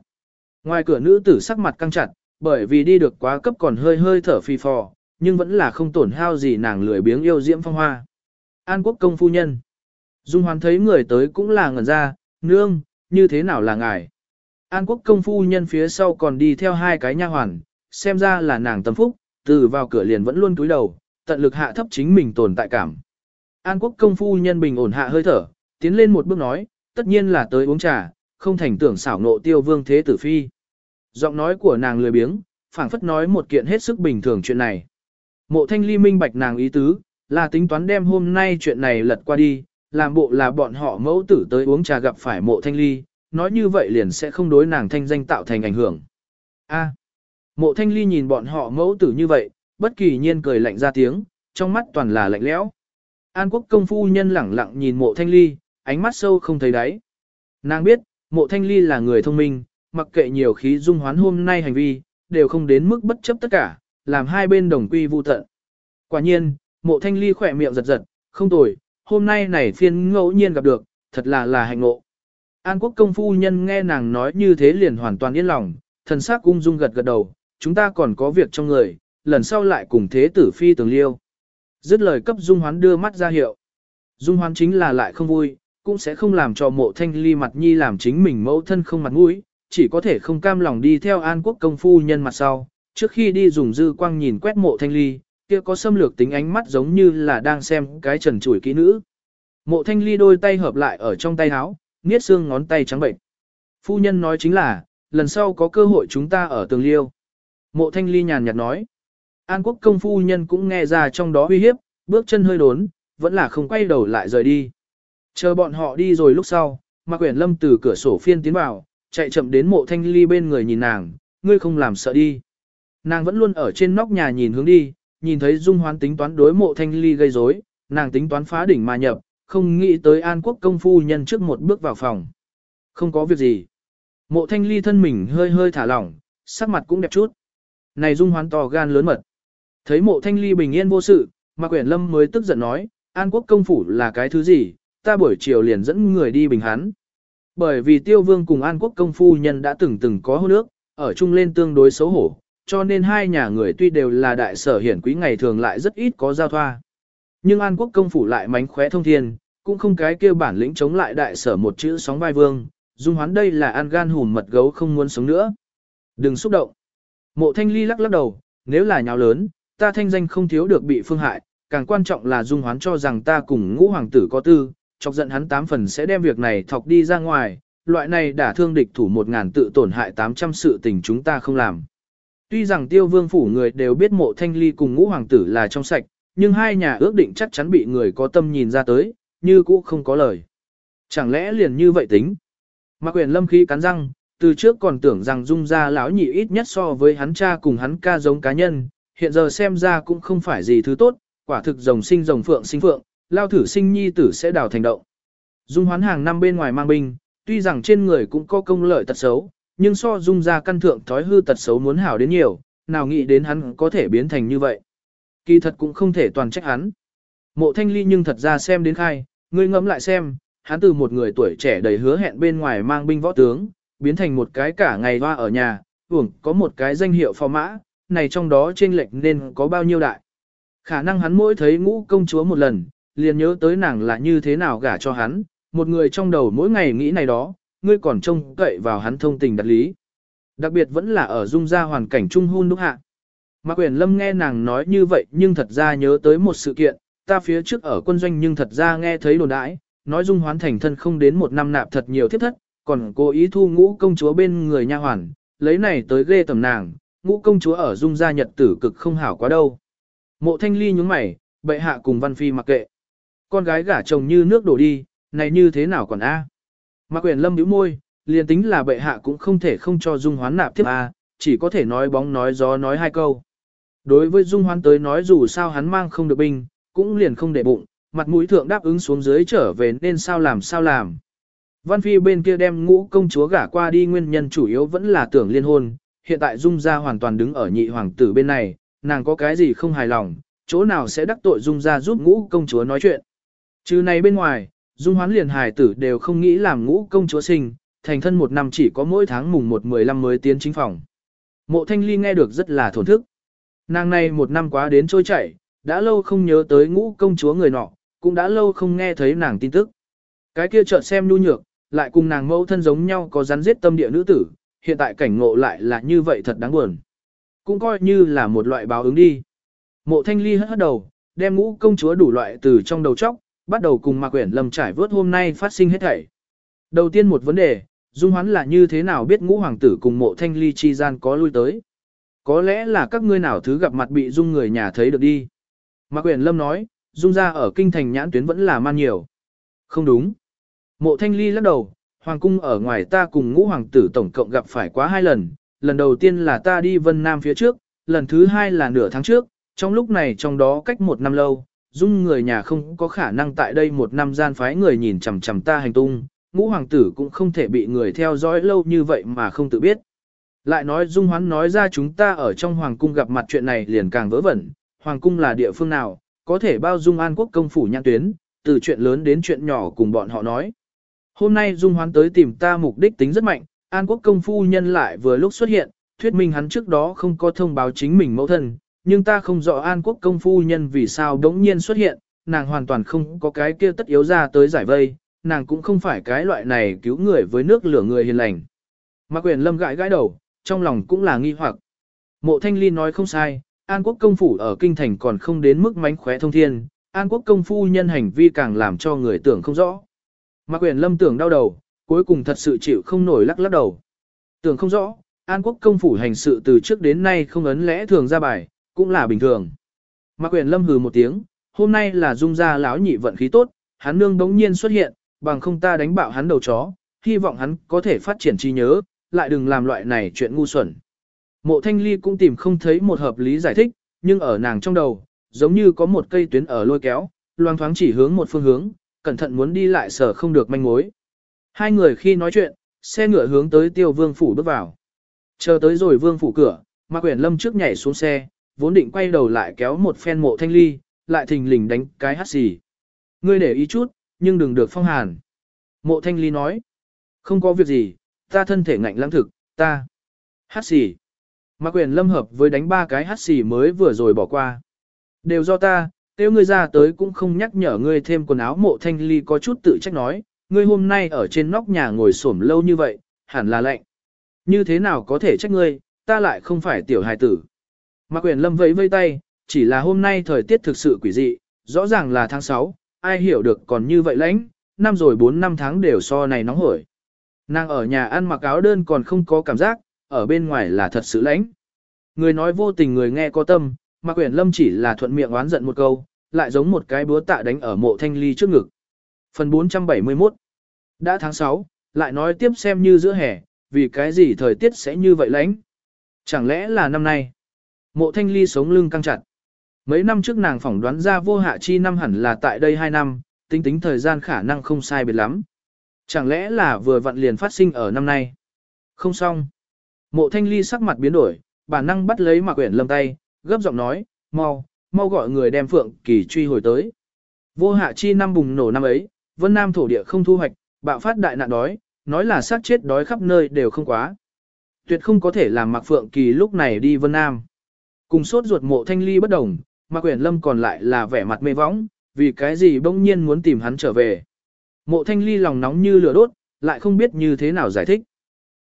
Ngoài cửa nữ tử sắc mặt căng chặt, bởi vì đi được quá cấp còn hơi hơi thở phi phò, nhưng vẫn là không tổn hao gì nàng lười biếng yêu diễm phong hoa. An quốc công phu nhân. Dung hoán thấy người tới cũng là ngẩn ra, nương, như thế nào là ngài. An quốc công phu nhân phía sau còn đi theo hai cái nha hoàn, xem ra là nàng tâm phúc, từ vào cửa liền vẫn luôn túi đầu, tận lực hạ thấp chính mình tồn tại cảm. An quốc công phu nhân bình ổn hạ hơi thở, tiến lên một bước nói, tất nhiên là tới uống trà, không thành tưởng xảo nộ tiêu vương thế tử phi. Giọng nói của nàng lười biếng, phảng phất nói một kiện hết sức bình thường chuyện này. Mộ thanh ly minh bạch nàng ý tứ, là tính toán đem hôm nay chuyện này lật qua đi, làm bộ là bọn họ mẫu tử tới uống trà gặp phải mộ thanh ly, nói như vậy liền sẽ không đối nàng thanh danh tạo thành ảnh hưởng. A. À, mộ thanh ly nhìn bọn họ mẫu tử như vậy, bất kỳ nhiên cười lạnh ra tiếng, trong mắt toàn là lạnh lẽo. An quốc công phu nhân lẳng lặng nhìn mộ thanh ly, ánh mắt sâu không thấy đáy. Nàng biết, mộ thanh ly là người thông minh, mặc kệ nhiều khí dung hoán hôm nay hành vi, đều không đến mức bất chấp tất cả, làm hai bên đồng quy vu tận. Quả nhiên, mộ thanh ly khỏe miệng giật giật, không tồi, hôm nay này phiên ngẫu nhiên gặp được, thật là là hạnh ngộ. An quốc công phu nhân nghe nàng nói như thế liền hoàn toàn yên lòng, thần sắc ung dung gật gật đầu, chúng ta còn có việc trong người, lần sau lại cùng thế tử phi tường liêu. Dứt lời cấp dung hoán đưa mắt ra hiệu. Dung hoán chính là lại không vui, cũng sẽ không làm cho mộ thanh ly mặt nhi làm chính mình mẫu thân không mặt mũi, chỉ có thể không cam lòng đi theo an quốc công phu nhân mặt sau, trước khi đi dùng dư quang nhìn quét mộ thanh ly, kia có xâm lược tính ánh mắt giống như là đang xem cái trần chủi kỹ nữ. Mộ thanh ly đôi tay hợp lại ở trong tay áo, niết xương ngón tay trắng bệnh. Phu nhân nói chính là, lần sau có cơ hội chúng ta ở tường liêu. Mộ thanh ly nhàn nhạt nói. An quốc công phu nhân cũng nghe ra trong đó uy hiếp, bước chân hơi đốn, vẫn là không quay đầu lại rời đi. Chờ bọn họ đi rồi lúc sau, Mạc Quyển Lâm từ cửa sổ phiên tiến vào, chạy chậm đến mộ thanh ly bên người nhìn nàng, ngươi không làm sợ đi. Nàng vẫn luôn ở trên nóc nhà nhìn hướng đi, nhìn thấy Dung Hoán tính toán đối mộ thanh ly gây rối, nàng tính toán phá đỉnh mà nhập, không nghĩ tới An Quốc công phu nhân trước một bước vào phòng. Không có việc gì. Mộ thanh ly thân mình hơi hơi thả lỏng, sắc mặt cũng đẹp chút. Này Dung Hoán to gan lớn mật. Thấy mộ thanh ly bình yên vô sự, mà quyển lâm mới tức giận nói, An Quốc công phủ là cái thứ gì, ta buổi chiều liền dẫn người đi bình hắn. Bởi vì tiêu vương cùng An Quốc công phu nhân đã từng từng có hôn ước, ở chung lên tương đối xấu hổ, cho nên hai nhà người tuy đều là đại sở hiển quý ngày thường lại rất ít có giao thoa. Nhưng An Quốc công phủ lại mánh khóe thông thiên, cũng không cái kêu bản lĩnh chống lại đại sở một chữ sóng vai vương, dung hoán đây là an gan hùm mật gấu không muốn sống nữa. Đừng xúc động. Mộ thanh ly lắc lắc đầu, nếu là nhào lớn, ta thanh danh không thiếu được bị phương hại, càng quan trọng là dung hoán cho rằng ta cùng ngũ hoàng tử có tư, chọc giận hắn tám phần sẽ đem việc này thọc đi ra ngoài, loại này đã thương địch thủ một ngàn tự tổn hại 800 sự tình chúng ta không làm. Tuy rằng tiêu vương phủ người đều biết mộ thanh ly cùng ngũ hoàng tử là trong sạch, nhưng hai nhà ước định chắc chắn bị người có tâm nhìn ra tới, như cũ không có lời. Chẳng lẽ liền như vậy tính? Mạc quyền lâm khí cắn răng, từ trước còn tưởng rằng dung ra lão nhị ít nhất so với hắn cha cùng hắn ca giống cá nhân, hiện giờ xem ra cũng không phải gì thứ tốt, quả thực rồng sinh rồng phượng sinh phượng, lao thử sinh nhi tử sẽ đào thành động. Dung hoán hàng năm bên ngoài mang binh, tuy rằng trên người cũng có công lợi tật xấu, nhưng so dung ra căn thượng thói hư tật xấu muốn hảo đến nhiều, nào nghĩ đến hắn có thể biến thành như vậy. Kỳ thật cũng không thể toàn trách hắn. Mộ thanh ly nhưng thật ra xem đến khai, ngươi ngẫm lại xem, hắn từ một người tuổi trẻ đầy hứa hẹn bên ngoài mang binh võ tướng, biến thành một cái cả ngày hoa ở nhà, hưởng có một cái danh hiệu phò mã, này trong đó trên lệch nên có bao nhiêu đại. Khả năng hắn mỗi thấy ngũ công chúa một lần, liền nhớ tới nàng là như thế nào gả cho hắn, một người trong đầu mỗi ngày nghĩ này đó, ngươi còn trông cậy vào hắn thông tình đặt lý. Đặc biệt vẫn là ở dung ra hoàn cảnh trung hôn đúc hạ. Mạc Quyền Lâm nghe nàng nói như vậy nhưng thật ra nhớ tới một sự kiện, ta phía trước ở quân doanh nhưng thật ra nghe thấy đồn đãi, nói dung hoán thành thân không đến một năm nạp thật nhiều thiết thất, còn cố ý thu ngũ công chúa bên người nha hoàn, lấy này tới ghê tầm nàng, ngũ công chúa ở dung gia nhật tử cực không hảo quá đâu. Mộ thanh ly nhúng mày, bệ hạ cùng văn phi mặc kệ. Con gái gả chồng như nước đổ đi, này như thế nào còn a? À? Mạc quyền lâm nhíu môi, liền tính là bệ hạ cũng không thể không cho dung hoán nạp tiếp a, chỉ có thể nói bóng nói gió nói hai câu. Đối với dung hoán tới nói dù sao hắn mang không được binh, cũng liền không để bụng, mặt mũi thượng đáp ứng xuống dưới trở về nên sao làm sao làm. Văn Phi bên kia đem ngũ công chúa gả qua đi nguyên nhân chủ yếu vẫn là tưởng liên hôn, hiện tại Dung gia hoàn toàn đứng ở nhị hoàng tử bên này, nàng có cái gì không hài lòng, chỗ nào sẽ đắc tội Dung gia giúp ngũ công chúa nói chuyện. Trừ này bên ngoài, Dung hoán liền hài tử đều không nghĩ làm ngũ công chúa sinh, thành thân một năm chỉ có mỗi tháng mùng 1-15 mới tiến chính phòng. Mộ Thanh Ly nghe được rất là thổn thức. Nàng này một năm quá đến trôi chảy, đã lâu không nhớ tới ngũ công chúa người nọ, cũng đã lâu không nghe thấy nàng tin tức. Cái kia chợt xem nhu nhược, lại cùng nàng mẫu thân giống nhau có rắn giết tâm địa nữ tử, hiện tại cảnh ngộ lại là như vậy thật đáng buồn. Cũng coi như là một loại báo ứng đi. Mộ thanh ly hất hất đầu, đem ngũ công chúa đủ loại từ trong đầu chóc, bắt đầu cùng Mạc Quyển Lâm trải vớt hôm nay phát sinh hết thảy. Đầu tiên một vấn đề, Dung Hoán là như thế nào biết ngũ hoàng tử cùng mộ thanh ly chi gian có lui tới. Có lẽ là các ngươi nào thứ gặp mặt bị Dung người nhà thấy được đi. Mạc Quyển Lâm nói, Dung ra ở kinh thành nhãn tuyến vẫn là man nhiều. Không đúng. Mộ thanh ly lắc đầu, hoàng cung ở ngoài ta cùng ngũ hoàng tử tổng cộng gặp phải quá hai lần, lần đầu tiên là ta đi Vân Nam phía trước, lần thứ hai là nửa tháng trước, trong lúc này trong đó cách một năm lâu, dung người nhà không có khả năng tại đây một năm gian phái người nhìn chằm chằm ta hành tung, ngũ hoàng tử cũng không thể bị người theo dõi lâu như vậy mà không tự biết. Lại nói dung hoán nói ra chúng ta ở trong hoàng cung gặp mặt chuyện này liền càng vớ vẩn, hoàng cung là địa phương nào, có thể bao dung an quốc công phủ nhãn tuyến, từ chuyện lớn đến chuyện nhỏ cùng bọn họ nói. Hôm nay Dung Hoán tới tìm ta mục đích tính rất mạnh, An Quốc công phu nhân lại vừa lúc xuất hiện, thuyết minh hắn trước đó không có thông báo chính mình mẫu thân, nhưng ta không rõ An Quốc công phu nhân vì sao đống nhiên xuất hiện, nàng hoàn toàn không có cái kia tất yếu ra tới giải vây, nàng cũng không phải cái loại này cứu người với nước lửa người hiền lành. Mạc quyền lâm gãi gãi đầu, trong lòng cũng là nghi hoặc. Mộ Thanh Ly nói không sai, An Quốc công phủ ở kinh thành còn không đến mức mánh khóe thông thiên, An Quốc công phu nhân hành vi càng làm cho người tưởng không rõ. Mạc Quyền Lâm tưởng đau đầu, cuối cùng thật sự chịu không nổi lắc lắc đầu. Tưởng không rõ, An Quốc công phủ hành sự từ trước đến nay không ấn lẽ thường ra bài, cũng là bình thường. Mạc Quyền Lâm hừ một tiếng, hôm nay là dung gia lão nhị vận khí tốt, hắn nương đống nhiên xuất hiện, bằng không ta đánh bạo hắn đầu chó, hy vọng hắn có thể phát triển trí nhớ, lại đừng làm loại này chuyện ngu xuẩn. Mộ Thanh Ly cũng tìm không thấy một hợp lý giải thích, nhưng ở nàng trong đầu, giống như có một cây tuyến ở lôi kéo, loang thoáng chỉ hướng một phương hướng, cẩn thận muốn đi lại sở không được manh mối. Hai người khi nói chuyện, xe ngựa hướng tới tiêu vương phủ bước vào. Chờ tới rồi vương phủ cửa, Mạc Quyển Lâm trước nhảy xuống xe, vốn định quay đầu lại kéo một phen mộ thanh ly, lại thình lình đánh cái hát xì. Ngươi để ý chút, nhưng đừng được phong hàn. Mộ thanh ly nói, không có việc gì, ta thân thể ngạnh lãng thực, ta. Hát xì. Mạc Quyển Lâm hợp với đánh ba cái hát xì mới vừa rồi bỏ qua. Đều do ta, Tiêu ngươi ra tới cũng không nhắc nhở ngươi thêm quần áo mộ thanh ly có chút tự trách nói, ngươi hôm nay ở trên nóc nhà ngồi xổm lâu như vậy, hẳn là lạnh. Như thế nào có thể trách ngươi, ta lại không phải tiểu hài tử. Mạc quyền lâm vẫy vây tay, chỉ là hôm nay thời tiết thực sự quỷ dị, rõ ràng là tháng 6, ai hiểu được còn như vậy lãnh, năm rồi 4 năm tháng đều so này nóng hổi. Nàng ở nhà ăn mặc áo đơn còn không có cảm giác, ở bên ngoài là thật sự lãnh. Người nói vô tình người nghe có tâm, Mạc Quyển Lâm chỉ là thuận miệng oán giận một câu, lại giống một cái búa tạ đánh ở mộ thanh ly trước ngực. Phần 471 Đã tháng 6, lại nói tiếp xem như giữa hè, vì cái gì thời tiết sẽ như vậy lánh. Chẳng lẽ là năm nay? Mộ thanh ly sống lưng căng chặt. Mấy năm trước nàng phỏng đoán ra vô hạ chi năm hẳn là tại đây 2 năm, tính tính thời gian khả năng không sai biệt lắm. Chẳng lẽ là vừa vặn liền phát sinh ở năm nay? Không xong. Mộ thanh ly sắc mặt biến đổi, bản năng bắt lấy mạc quyển lâm tay, gấp giọng nói, mau, mau gọi người đem Phượng Kỳ truy hồi tới. Vô hạ chi năm bùng nổ năm ấy, Vân Nam thổ địa không thu hoạch, bạo phát đại nạn đói, nói là sát chết đói khắp nơi đều không quá. Tuyệt không có thể làm Mạc Phượng Kỳ lúc này đi Vân Nam. Cùng sốt ruột mộ thanh ly bất đồng, Mạc Quyển Lâm còn lại là vẻ mặt mê võng, vì cái gì bỗng nhiên muốn tìm hắn trở về. Mộ thanh ly lòng nóng như lửa đốt, lại không biết như thế nào giải thích.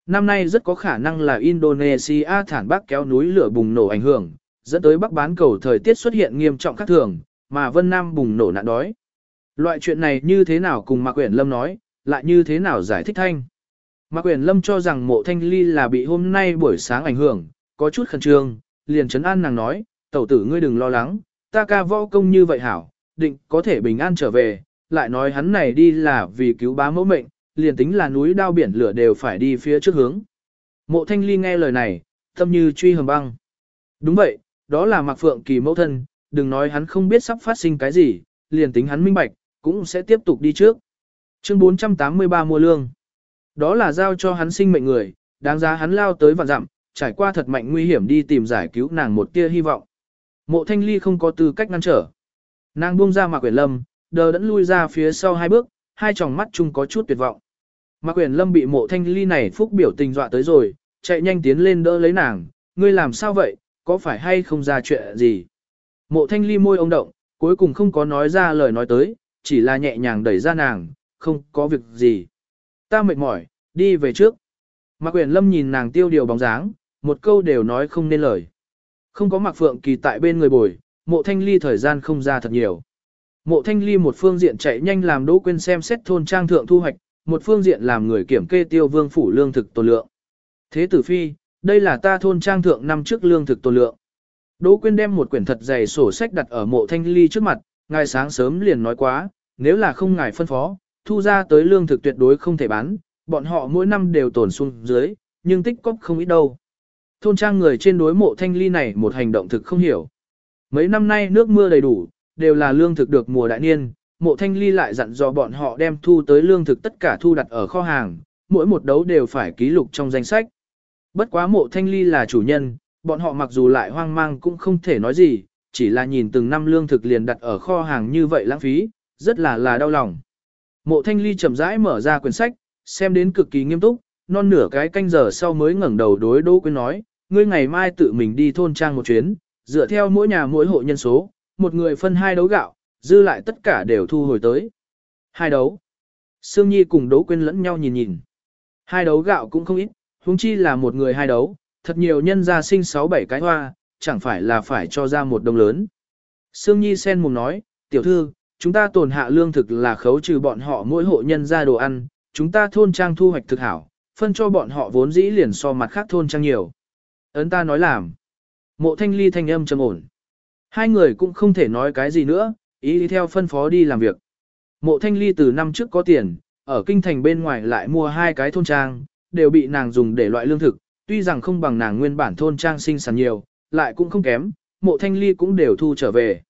Năm nay rất có khả năng là Indonesia thản bắc kéo núi lửa bùng nổ ảnh hưởng, dẫn tới bắc bán cầu thời tiết xuất hiện nghiêm trọng khác thường, mà Vân Nam bùng nổ nạn đói. Loại chuyện này như thế nào cùng Mạc Quyển Lâm nói, lại như thế nào giải thích thanh. Mạc Quyển Lâm cho rằng mộ thanh ly là bị hôm nay buổi sáng ảnh hưởng, có chút khẩn trương, liền chấn an nàng nói, tẩu tử ngươi đừng lo lắng, ta ca võ công như vậy hảo, định có thể bình an trở về, lại nói hắn này đi là vì cứu bá mẫu mệnh, liền tính là núi đao biển lửa đều phải đi phía trước hướng. Mộ thanh ly nghe lời này, tâm như truy hầm băng. Đúng vậy, đó là Mạc Phượng Kỳ mẫu thân, đừng nói hắn không biết sắp phát sinh cái gì, liền tính hắn minh bạch, cũng sẽ tiếp tục đi trước. Chương 483 mua lương. Đó là giao cho hắn sinh mệnh người, đáng giá hắn lao tới vạn dặm, trải qua thật mạnh nguy hiểm đi tìm giải cứu nàng một tia hy vọng. Mộ thanh ly không có tư cách ngăn trở. Nàng buông ra Mạc Quyển Lâm, đờ đẫn lui ra phía sau hai bước, hai tròng mắt chung có chút tuyệt vọng. Mạc Quyển Lâm bị mộ thanh ly này phúc biểu tình dọa tới rồi, chạy nhanh tiến lên đỡ lấy nàng, ngươi làm sao vậy, có phải hay không ra chuyện gì? Mộ thanh ly môi ông động, cuối cùng không có nói ra lời nói tới, chỉ là nhẹ nhàng đẩy ra nàng, không có việc gì. Ta mệt mỏi, đi về trước. Mạc Quyển Lâm nhìn nàng tiêu điều bóng dáng, một câu đều nói không nên lời. Không có Mạc Phượng Kỳ tại bên người bồi, mộ thanh ly thời gian không ra thật nhiều. Mộ thanh ly một phương diện chạy nhanh làm đỗ quên xem xét thôn trang thượng thu hoạch, một phương diện làm người kiểm kê tiêu vương phủ lương thực tồn lượng. Thế tử phi, đây là ta thôn trang thượng năm trước lương thực tồn lượng. Đỗ Quyên đem một quyển thật dày sổ sách đặt ở mộ thanh ly trước mặt, ngài sáng sớm liền nói quá, nếu là không ngài phân phó, thu ra tới lương thực tuyệt đối không thể bán, bọn họ mỗi năm đều tổn xuống dưới, nhưng tích cóp không ít đâu. Thôn trang người trên đối mộ thanh ly này một hành động thực không hiểu. Mấy năm nay nước mưa đầy đủ, đều là lương thực được mùa đại niên, mộ thanh ly lại dặn dò bọn họ đem thu tới lương thực tất cả thu đặt ở kho hàng, mỗi một đấu đều phải ký lục trong danh sách. Bất quá mộ thanh ly là chủ nhân, bọn họ mặc dù lại hoang mang cũng không thể nói gì, chỉ là nhìn từng năm lương thực liền đặt ở kho hàng như vậy lãng phí, rất là là đau lòng. Mộ thanh ly chậm rãi mở ra quyển sách, xem đến cực kỳ nghiêm túc, non nửa cái canh giờ sau mới ngẩng đầu đối Đỗ Quyên nói, ngươi ngày mai tự mình đi thôn trang một chuyến, dựa theo mỗi nhà mỗi hộ nhân số, một người phân hai đấu gạo, dư lại tất cả đều thu hồi tới. Hai đấu. Sương Nhi cùng Đỗ Quyên lẫn nhau nhìn nhìn. Hai đấu gạo cũng không ít, huống chi là một người hai đấu, thật nhiều nhân gia sinh sáu bảy cái hoa, chẳng phải là phải cho ra một đồng lớn. Sương Nhi sen mồm nói, tiểu thư, chúng ta tồn hạ lương thực là khấu trừ bọn họ mỗi hộ nhân ra đồ ăn, chúng ta thôn trang thu hoạch thực hảo, phân cho bọn họ vốn dĩ liền so mặt khác thôn trang nhiều. Ấn ta nói làm. Mộ thanh ly thanh âm trầm ổn. Hai người cũng không thể nói cái gì nữa, ý đi theo phân phó đi làm việc. Mộ thanh ly từ năm trước có tiền, ở kinh thành bên ngoài lại mua hai cái thôn trang, đều bị nàng dùng để loại lương thực, tuy rằng không bằng nàng nguyên bản thôn trang sinh sản nhiều, lại cũng không kém, mộ thanh ly cũng đều thu trở về.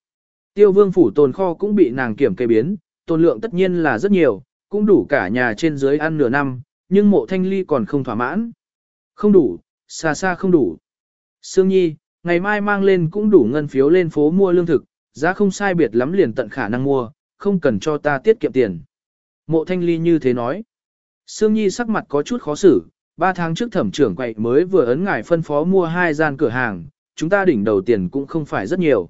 Tiêu vương phủ tồn kho cũng bị nàng kiểm kê biến, tồn lượng tất nhiên là rất nhiều, cũng đủ cả nhà trên dưới ăn nửa năm, nhưng mộ thanh ly còn không thỏa mãn. Không đủ, xa xa không đủ. Sương Nhi, ngày mai mang lên cũng đủ ngân phiếu lên phố mua lương thực, giá không sai biệt lắm liền tận khả năng mua, không cần cho ta tiết kiệm tiền. Mộ thanh ly như thế nói. Sương Nhi sắc mặt có chút khó xử, ba tháng trước thẩm trưởng quậy mới vừa ấn ngài phân phó mua hai gian cửa hàng, chúng ta đỉnh đầu tiền cũng không phải rất nhiều.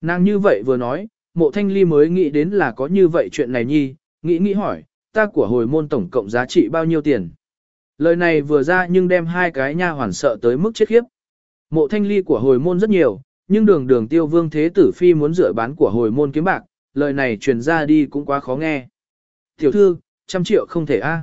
Nàng như vậy vừa nói, mộ thanh ly mới nghĩ đến là có như vậy chuyện này nhi, nghĩ nghĩ hỏi, ta của hồi môn tổng cộng giá trị bao nhiêu tiền. Lời này vừa ra nhưng đem hai cái nha hoàn sợ tới mức chết khiếp. Mộ thanh ly của hồi môn rất nhiều, nhưng đường đường tiêu vương thế tử phi muốn rửa bán của hồi môn kiếm bạc, lời này truyền ra đi cũng quá khó nghe. Tiểu thư, trăm triệu không thể a.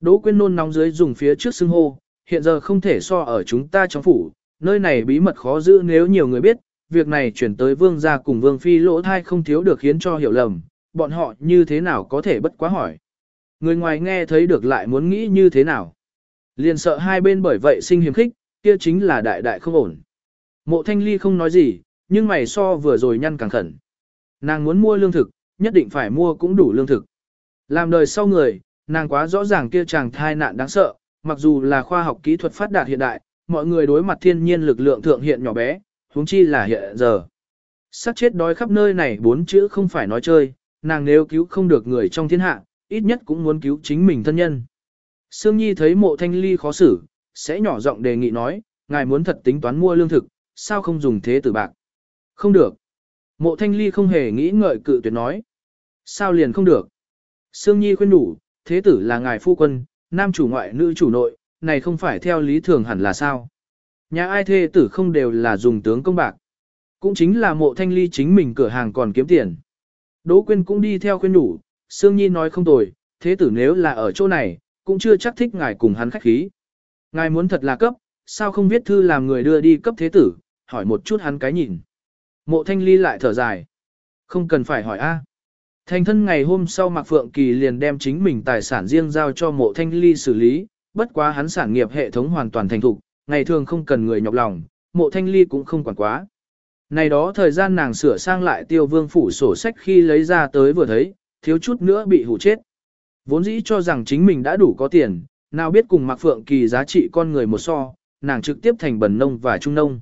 Đỗ quyên nôn nóng dưới dùng phía trước xưng hô, hiện giờ không thể so ở chúng ta trong phủ, nơi này bí mật khó giữ nếu nhiều người biết, việc này chuyển tới vương gia cùng vương phi lỗ thai không thiếu được khiến cho hiểu lầm, bọn họ như thế nào có thể bất quá hỏi. Người ngoài nghe thấy được lại muốn nghĩ như thế nào. Liền sợ hai bên bởi vậy sinh hiểm khích, kia chính là đại đại không ổn. Mộ thanh ly không nói gì, nhưng mày so vừa rồi nhăn càng khẩn. Nàng muốn mua lương thực, nhất định phải mua cũng đủ lương thực. Làm đời sau người, nàng quá rõ ràng kia chàng thai nạn đáng sợ, mặc dù là khoa học kỹ thuật phát đạt hiện đại, mọi người đối mặt thiên nhiên lực lượng thượng hiện nhỏ bé, huống chi là hiện giờ. Sắc chết đói khắp nơi này bốn chữ không phải nói chơi, nàng nếu cứu không được người trong thiên hạ, ít nhất cũng muốn cứu chính mình thân nhân. Sương Nhi thấy mộ thanh ly khó xử, sẽ nhỏ giọng đề nghị nói, ngài muốn thật tính toán mua lương thực, sao không dùng thế tử bạc? Không được. Mộ thanh ly không hề nghĩ ngợi cự tuyệt nói. Sao liền không được? Sương Nhi khuyên đủ, thế tử là ngài phu quân, nam chủ ngoại nữ chủ nội, này không phải theo lý thường hẳn là sao. Nhà ai thê tử không đều là dùng tướng công bạc. Cũng chính là mộ thanh ly chính mình cửa hàng còn kiếm tiền. Đỗ Quyên cũng đi theo khuyên đủ, Sương Nhi nói không tồi, thế tử nếu là ở chỗ này, cũng chưa chắc thích ngài cùng hắn khách khí. Ngài muốn thật là cấp, sao không viết thư làm người đưa đi cấp thế tử, hỏi một chút hắn cái nhìn. Mộ thanh ly lại thở dài. Không cần phải hỏi a. Thành thân ngày hôm sau Mạc Phượng Kỳ liền đem chính mình tài sản riêng giao cho mộ thanh ly xử lý, bất quá hắn sản nghiệp hệ thống hoàn toàn thành thục, ngày thường không cần người nhọc lòng, mộ thanh ly cũng không quản quá. Này đó thời gian nàng sửa sang lại tiêu vương phủ sổ sách khi lấy ra tới vừa thấy, thiếu chút nữa bị hủ chết. Vốn dĩ cho rằng chính mình đã đủ có tiền, nào biết cùng Mạc Phượng Kỳ giá trị con người một so, nàng trực tiếp thành bần nông và trung nông.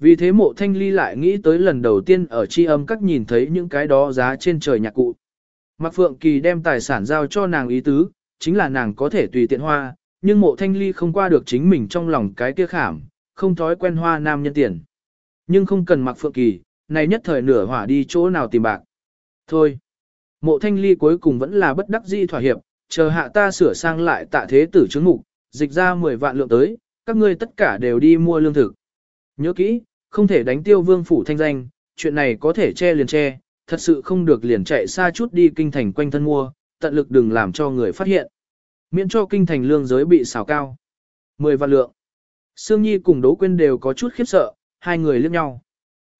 Vì thế mộ thanh ly lại nghĩ tới lần đầu tiên ở tri âm các nhìn thấy những cái đó giá trên trời nhạc cụ. Mạc Phượng Kỳ đem tài sản giao cho nàng ý tứ, chính là nàng có thể tùy tiện hoa, nhưng mộ thanh ly không qua được chính mình trong lòng cái kia khảm, không thói quen hoa nam nhân tiền. Nhưng không cần Mạc Phượng Kỳ, này nhất thời nửa hỏa đi chỗ nào tìm bạc. Thôi, mộ thanh ly cuối cùng vẫn là bất đắc di thỏa hiệp, chờ hạ ta sửa sang lại tạ thế tử chứng mục, dịch ra 10 vạn lượng tới, các ngươi tất cả đều đi mua lương thực. Nhớ kỹ, không thể đánh tiêu vương phủ thanh danh, chuyện này có thể che liền che, thật sự không được liền chạy xa chút đi kinh thành quanh thân mua, tận lực đừng làm cho người phát hiện. Miễn cho kinh thành lương giới bị xào cao. 10 vạn lượng. Sương Nhi cùng Đỗ Quyên đều có chút khiếp sợ, hai người liếc nhau.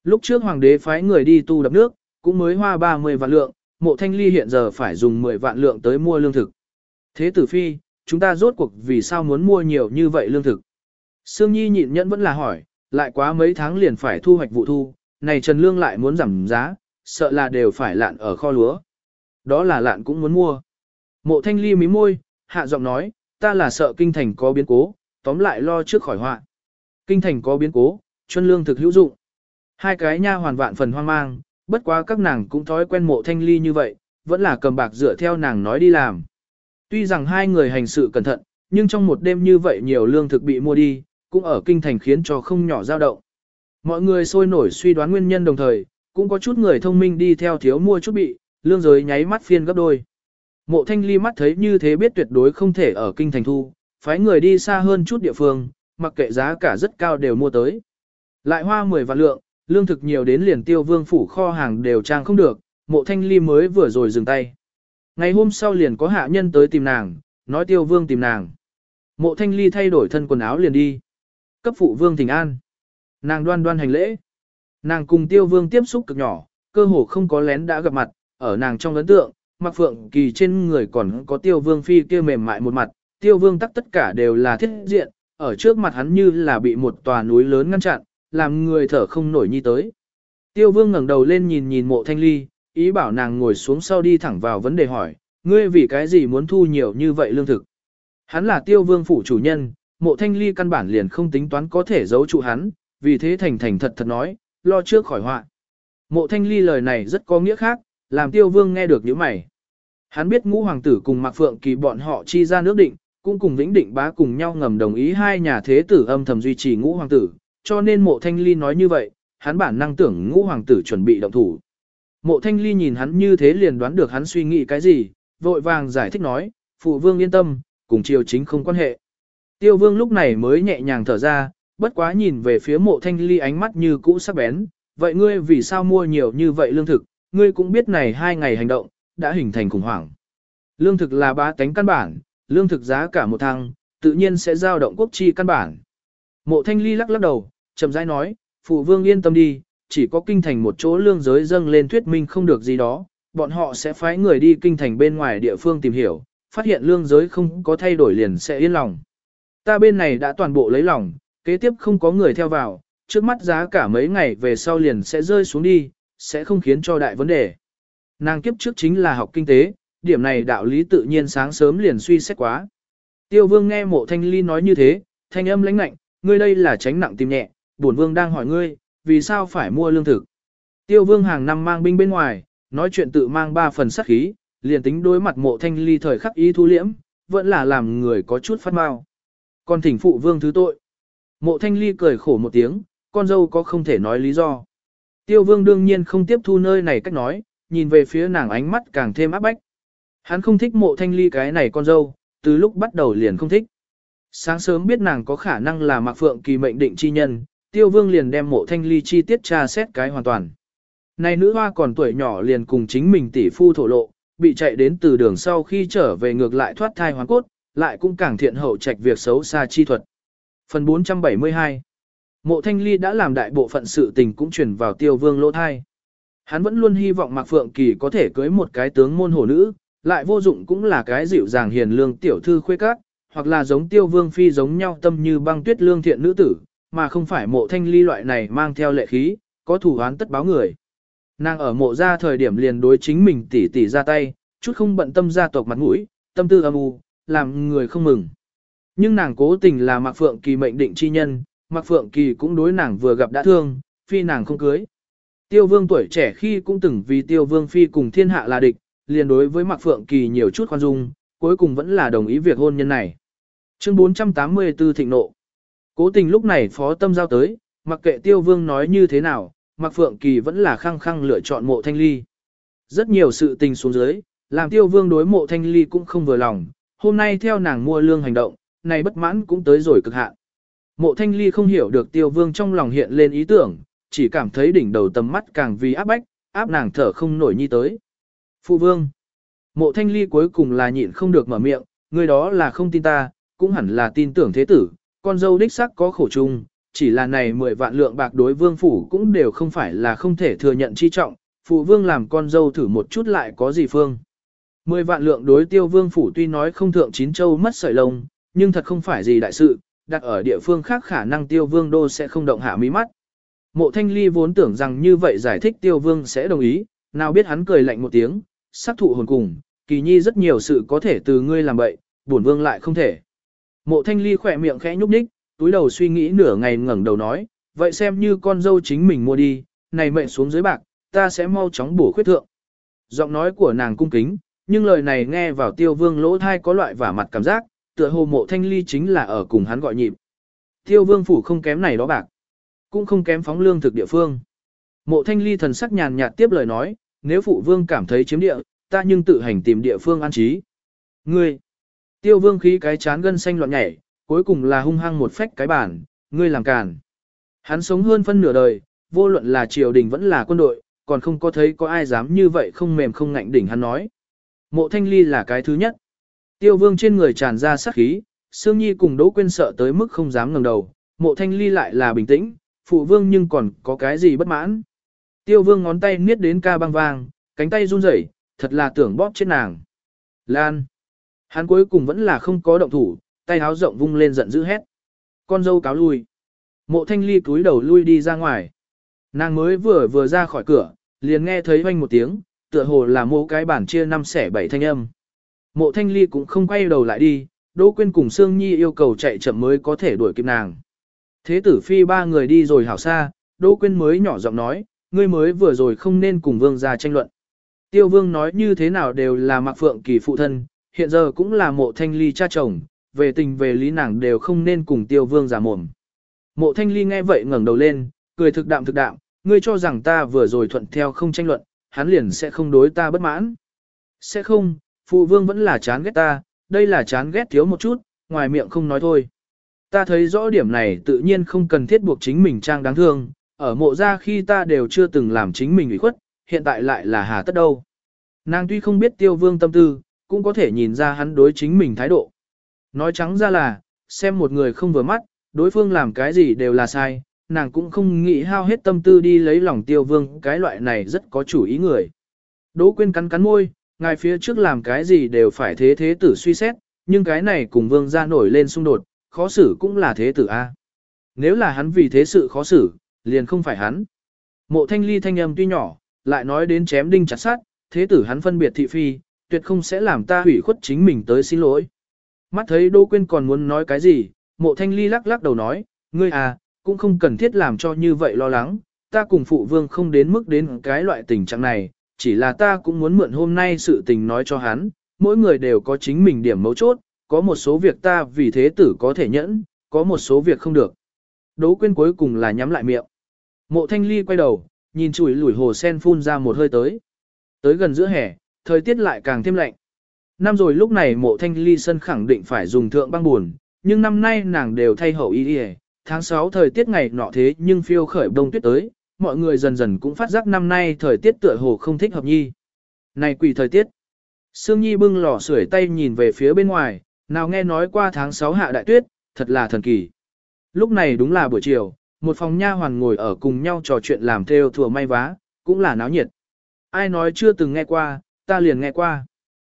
Lúc trước hoàng đế phái người đi tu đập nước, cũng mới hoa 30 vạn lượng, mộ thanh ly hiện giờ phải dùng 10 vạn lượng tới mua lương thực. Thế tử phi, chúng ta rốt cuộc vì sao muốn mua nhiều như vậy lương thực? Sương Nhi nhịn nhẫn vẫn là hỏi, lại quá mấy tháng liền phải thu hoạch vụ thu, này Trần Lương lại muốn giảm giá, sợ là đều phải lạn ở kho lúa. Đó là lạn cũng muốn mua. Mộ thanh ly mí môi, hạ giọng nói, ta là sợ kinh thành có biến cố, tóm lại lo trước khỏi họa. Kinh thành có biến cố, Trần lương thực hữu dụng. Hai cái nha hoàn vạn phần hoang mang, bất quá các nàng cũng thói quen mộ thanh ly như vậy, vẫn là cầm bạc dựa theo nàng nói đi làm. Tuy rằng hai người hành sự cẩn thận, nhưng trong một đêm như vậy nhiều lương thực bị mua đi, cũng ở kinh thành khiến cho không nhỏ dao động. Mọi người sôi nổi suy đoán nguyên nhân đồng thời, cũng có chút người thông minh đi theo thiếu mua chút bị, lương giới nháy mắt phiên gấp đôi. Mộ thanh ly mắt thấy như thế biết tuyệt đối không thể ở kinh thành thu, phái người đi xa hơn chút địa phương, mặc kệ giá cả rất cao đều mua tới. Lại hoa 10 vạn lượng, lương thực nhiều đến liền tiêu vương phủ kho hàng đều trang không được, mộ thanh ly mới vừa rồi dừng tay. Ngày hôm sau liền có hạ nhân tới tìm nàng, nói tiêu vương tìm nàng. Mộ thanh ly thay đổi thân quần áo liền đi. Cấp phụ vương thỉnh an. Nàng đoan đoan hành lễ. Nàng cùng tiêu vương tiếp xúc cực nhỏ, cơ hồ không có lén đã gặp mặt, ở nàng trong ấn tượng, mặc phượng kỳ trên người còn có tiêu vương phi kia mềm mại một mặt, tiêu vương tắc tất cả đều là thiết diện, ở trước mặt hắn như là bị một tòa núi lớn ngăn chặn, làm người thở không nổi nhi tới. Tiêu vương ngẩng đầu lên nhìn nhìn mộ thanh ly, ý bảo nàng ngồi xuống sau đi thẳng vào vấn đề hỏi, ngươi vì cái gì muốn thu nhiều như vậy lương thực? Hắn là tiêu vương phủ chủ nhân, mộ thanh ly căn bản liền không tính toán có thể giấu trụ hắn, vì thế thành thành thật thật nói, lo trước khỏi họa. Mộ thanh ly lời này rất có nghĩa khác, làm tiêu vương nghe được những mày. Hắn biết ngũ hoàng tử cùng Mạc Phượng Kỳ bọn họ chi ra nước định, cũng cùng Vĩnh Định bá cùng nhau ngầm đồng ý hai nhà thế tử âm thầm duy trì ngũ hoàng tử, cho nên mộ thanh ly nói như vậy, hắn bản năng tưởng ngũ hoàng tử chuẩn bị động thủ. Mộ thanh ly nhìn hắn như thế liền đoán được hắn suy nghĩ cái gì, vội vàng giải thích nói, phụ vương yên tâm, cùng triều chính không quan hệ. Tiêu vương lúc này mới nhẹ nhàng thở ra, bất quá nhìn về phía mộ thanh ly ánh mắt như cũ sắc bén, vậy ngươi vì sao mua nhiều như vậy lương thực, ngươi cũng biết này hai ngày hành động, đã hình thành khủng hoảng. Lương thực là ba tánh căn bản, lương thực giá cả một thăng, tự nhiên sẽ giao động quốc chi căn bản. Mộ thanh ly lắc lắc đầu, chậm rãi nói, phụ vương yên tâm đi, chỉ có kinh thành một chỗ lương giới dâng lên thuyết minh không được gì đó, bọn họ sẽ phái người đi kinh thành bên ngoài địa phương tìm hiểu, phát hiện lương giới không có thay đổi liền sẽ yên lòng. Ta bên này đã toàn bộ lấy lòng, kế tiếp không có người theo vào, trước mắt giá cả mấy ngày về sau liền sẽ rơi xuống đi, sẽ không khiến cho đại vấn đề. Nàng kiếp trước chính là học kinh tế, điểm này đạo lý tự nhiên sáng sớm liền suy xét quá. Tiêu vương nghe mộ thanh ly nói như thế, thanh âm lãnh lạnh, ngươi đây là tránh nặng tìm nhẹ, bổn vương đang hỏi ngươi, vì sao phải mua lương thực. Tiêu vương hàng năm mang binh bên ngoài, nói chuyện tự mang ba phần sắc khí, liền tính đối mặt mộ thanh ly thời khắc ý thu liễm, vẫn là làm người có chút phát mau. Còn thỉnh phụ vương thứ tội. Mộ thanh ly cười khổ một tiếng, con dâu có không thể nói lý do. Tiêu vương đương nhiên không tiếp thu nơi này cách nói, nhìn về phía nàng ánh mắt càng thêm áp bách. Hắn không thích mộ thanh ly cái này con dâu, từ lúc bắt đầu liền không thích. Sáng sớm biết nàng có khả năng là Mạc Phượng Kỳ mệnh định chi nhân, Tiêu Vương liền đem mộ thanh ly chi tiết tra xét cái hoàn toàn. Này nữ hoa còn tuổi nhỏ liền cùng chính mình tỷ phu thổ lộ, bị chạy đến từ đường sau khi trở về ngược lại thoát thai hoàn cốt, lại cũng càng thiện hậu trạch việc xấu xa chi thuật. Phần 472 Mộ Thanh Ly đã làm đại bộ phận sự tình cũng chuyển vào tiêu vương lỗ thai. Hắn vẫn luôn hy vọng Mạc Phượng Kỳ có thể cưới một cái tướng môn hổ nữ, lại vô dụng cũng là cái dịu dàng hiền lương tiểu thư khuê các, hoặc là giống tiêu vương phi giống nhau tâm như băng tuyết lương thiện nữ tử, mà không phải mộ thanh ly loại này mang theo lệ khí, có thủ án tất báo người. Nàng ở mộ ra thời điểm liền đối chính mình tỉ tỉ ra tay, chút không bận tâm gia tộc mặt mũi, tâm tư âm u, làm người không mừng. Nhưng nàng cố tình là Mạc Phượng Kỳ mệnh định chi nhân, Mạc Phượng Kỳ cũng đối nàng vừa gặp đã thương, phi nàng không cưới. Tiêu Vương tuổi trẻ khi cũng từng vì Tiêu Vương phi cùng thiên hạ là địch, liền đối với Mạc Phượng Kỳ nhiều chút khoan dung, cuối cùng vẫn là đồng ý việc hôn nhân này. Chương 484 Thịnh nộ. Cố tình lúc này phó tâm giao tới, mặc kệ Tiêu Vương nói như thế nào, Mạc Phượng Kỳ vẫn là khăng khăng lựa chọn mộ thanh ly. Rất nhiều sự tình xuống dưới, làm Tiêu Vương đối mộ thanh ly cũng không vừa lòng, hôm nay theo nàng mua lương hành động, này bất mãn cũng tới rồi cực hạn. Mộ thanh ly không hiểu được Tiêu Vương trong lòng hiện lên ý tưởng, chỉ cảm thấy đỉnh đầu tầm mắt càng vì áp bách, áp nàng thở không nổi nhi tới. Phụ Vương Mộ thanh ly cuối cùng là nhịn không được mở miệng, người đó là không tin ta, cũng hẳn là tin tưởng thế tử, con dâu đích sắc có khổ chung, chỉ là này 10 vạn lượng bạc đối vương phủ cũng đều không phải là không thể thừa nhận chi trọng, phụ vương làm con dâu thử một chút lại có gì phương. 10 vạn lượng đối tiêu vương phủ tuy nói không thượng chín châu mất sợi lông, nhưng thật không phải gì đại sự, đặt ở địa phương khác khả năng tiêu vương đô sẽ không động hạ mí mắt. Mộ thanh ly vốn tưởng rằng như vậy giải thích tiêu vương sẽ đồng ý, nào biết hắn cười lạnh một tiếng, sắc thụ hồn cùng, kỳ nhi rất nhiều sự có thể từ ngươi làm bậy, bổn vương lại không thể. Mộ thanh ly khỏe miệng khẽ nhúc nhích, túi đầu suy nghĩ nửa ngày ngẩng đầu nói, vậy xem như con dâu chính mình mua đi, này mệnh xuống dưới bạc, ta sẽ mau chóng bổ khuyết thượng. Giọng nói của nàng cung kính, nhưng lời này nghe vào tiêu vương lỗ thai có loại vả mặt cảm giác, tựa hồ mộ thanh ly chính là ở cùng hắn gọi nhịp. Tiêu vương phủ không kém này đó bạc, cũng không kém phóng lương thực địa phương. Mộ thanh ly thần sắc nhàn nhạt tiếp lời nói, nếu phụ vương cảm thấy chiếm địa, ta nhưng tự hành tìm địa phương an trí. Ngươi, tiêu vương khí cái chán gân xanh loạn nhảy, cuối cùng là hung hăng một phách cái bản, ngươi làm càn. Hắn sống hơn phân nửa đời, vô luận là triều đình vẫn là quân đội, còn không có thấy có ai dám như vậy không mềm không ngạnh đỉnh hắn nói. Mộ thanh ly là cái thứ nhất. Tiêu vương trên người tràn ra sát khí, Sương Nhi cùng Đỗ Quyên sợ tới mức không dám ngẩng đầu, mộ thanh ly lại là bình tĩnh, phụ vương nhưng còn có cái gì bất mãn. Tiêu vương ngón tay niết đến ca băng vang, cánh tay run rẩy, thật là tưởng bóp chết nàng. Lan. Hắn cuối cùng vẫn là không có động thủ, tay háo rộng vung lên giận dữ hét. Con dâu cáo lui. Mộ thanh ly cúi đầu lui đi ra ngoài. Nàng mới vừa vừa ra khỏi cửa, liền nghe thấy hoanh một tiếng, tựa hồ là mộ cái bản chia năm xẻ bảy thanh âm. Mộ thanh ly cũng không quay đầu lại đi, Đỗ Quyên cùng Sương Nhi yêu cầu chạy chậm mới có thể đuổi kịp nàng. Thế tử phi ba người đi rồi hảo xa, Đỗ Quyên mới nhỏ giọng nói, ngươi mới vừa rồi không nên cùng vương ra tranh luận. Tiêu vương nói như thế nào đều là Mạc Phượng Kỳ phụ thân, hiện giờ cũng là mộ thanh ly cha chồng, về tình về lý nàng đều không nên cùng tiêu vương giả mồm. Mộ thanh ly nghe vậy ngẩng đầu lên, cười thực đạm thực đạm, ngươi cho rằng ta vừa rồi thuận theo không tranh luận, hắn liền sẽ không đối ta bất mãn. Sẽ không, phụ vương vẫn là chán ghét ta, đây là chán ghét thiếu một chút, ngoài miệng không nói thôi. Ta thấy rõ điểm này tự nhiên không cần thiết buộc chính mình trang đáng thương, ở mộ ra khi ta đều chưa từng làm chính mình ủy khuất, hiện tại lại là hà tất đâu. Nàng tuy không biết tiêu vương tâm tư, cũng có thể nhìn ra hắn đối chính mình thái độ. Nói trắng ra là, xem một người không vừa mắt, đối phương làm cái gì đều là sai, nàng cũng không nghĩ hao hết tâm tư đi lấy lòng tiêu vương, cái loại này rất có chủ ý người. Đỗ quyên cắn cắn môi, ngài phía trước làm cái gì đều phải thế thế tử suy xét, nhưng cái này cùng vương ra nổi lên xung đột, khó xử cũng là thế tử A. Nếu là hắn vì thế sự khó xử, liền không phải hắn. Mộ thanh ly thanh âm tuy nhỏ, lại nói đến chém đinh chặt sát, thế tử hắn phân biệt thị phi, tuyệt không sẽ làm ta hủy khuất chính mình tới xin lỗi. Mắt thấy Đỗ Quyên còn muốn nói cái gì, mộ thanh ly lắc lắc đầu nói, ngươi à, cũng không cần thiết làm cho như vậy lo lắng, ta cùng phụ vương không đến mức đến cái loại tình trạng này, chỉ là ta cũng muốn mượn hôm nay sự tình nói cho hắn, mỗi người đều có chính mình điểm mấu chốt, có một số việc ta vì thế tử có thể nhẫn, có một số việc không được. Đỗ Quyên cuối cùng là nhắm lại miệng. Mộ thanh ly quay đầu, nhìn chùi lủi hồ sen phun ra một hơi tới. Tới gần giữa hè, thời tiết lại càng thêm lạnh. Năm rồi lúc này mộ thanh ly sân khẳng định phải dùng thượng băng buồn, nhưng năm nay nàng đều thay hậu y đi tháng 6 thời tiết ngày nọ thế nhưng phiêu khởi đông tuyết tới, mọi người dần dần cũng phát giác năm nay thời tiết tựa hồ không thích hợp nhi. Này quỷ thời tiết. Sương Nhi bưng lò sưởi tay nhìn về phía bên ngoài, nào nghe nói qua tháng 6 hạ đại tuyết, thật là thần kỳ. Lúc này đúng là buổi chiều, một phòng nha hoàn ngồi ở cùng nhau trò chuyện làm theo thừa may vá, cũng là náo nhiệt. Ai nói chưa từng nghe qua, ta liền nghe qua.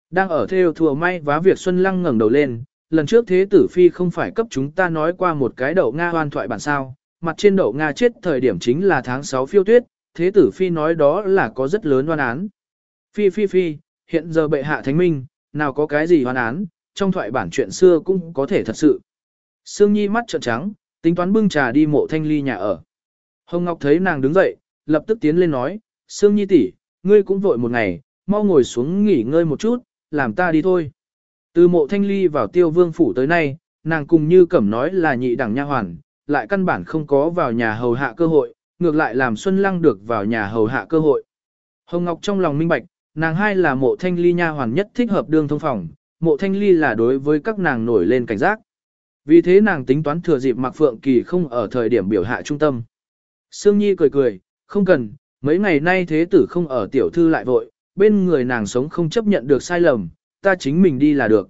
Đang ở theo thừa may vá việc Xuân Lăng ngẩng đầu lên, lần trước thế tử phi không phải cấp chúng ta nói qua một cái đậu Nga hoan thoại bản sao, mặt trên đậu Nga chết thời điểm chính là tháng 6 phiêu tuyết, thế tử phi nói đó là có rất lớn oan án. Phi phi phi, hiện giờ bệ hạ thánh minh, nào có cái gì oan án, trong thoại bản chuyện xưa cũng có thể thật sự. Sương Nhi mắt trợn trắng, tính toán bưng trà đi mộ thanh ly nhà ở. Hồng Ngọc thấy nàng đứng dậy, lập tức tiến lên nói, Sương Nhi tỷ, ngươi cũng vội một ngày, mau ngồi xuống nghỉ ngơi một chút, làm ta đi thôi. Từ mộ thanh ly vào tiêu vương phủ tới nay, nàng cùng như cẩm nói là nhị đẳng nha hoàn, lại căn bản không có vào nhà hầu hạ cơ hội, ngược lại làm Xuân Lăng được vào nhà hầu hạ cơ hội. Hồng Ngọc trong lòng minh bạch, nàng hai là mộ thanh ly nha hoàn nhất thích hợp đương thông phòng, mộ thanh ly là đối với các nàng nổi lên cảnh giác. Vì thế nàng tính toán thừa dịp Mạc Phượng Kỳ không ở thời điểm biểu hạ trung tâm. Sương Nhi cười cười, không cần, mấy ngày nay thế tử không ở tiểu thư lại vội, bên người nàng sống không chấp nhận được sai lầm, ta chính mình đi là được.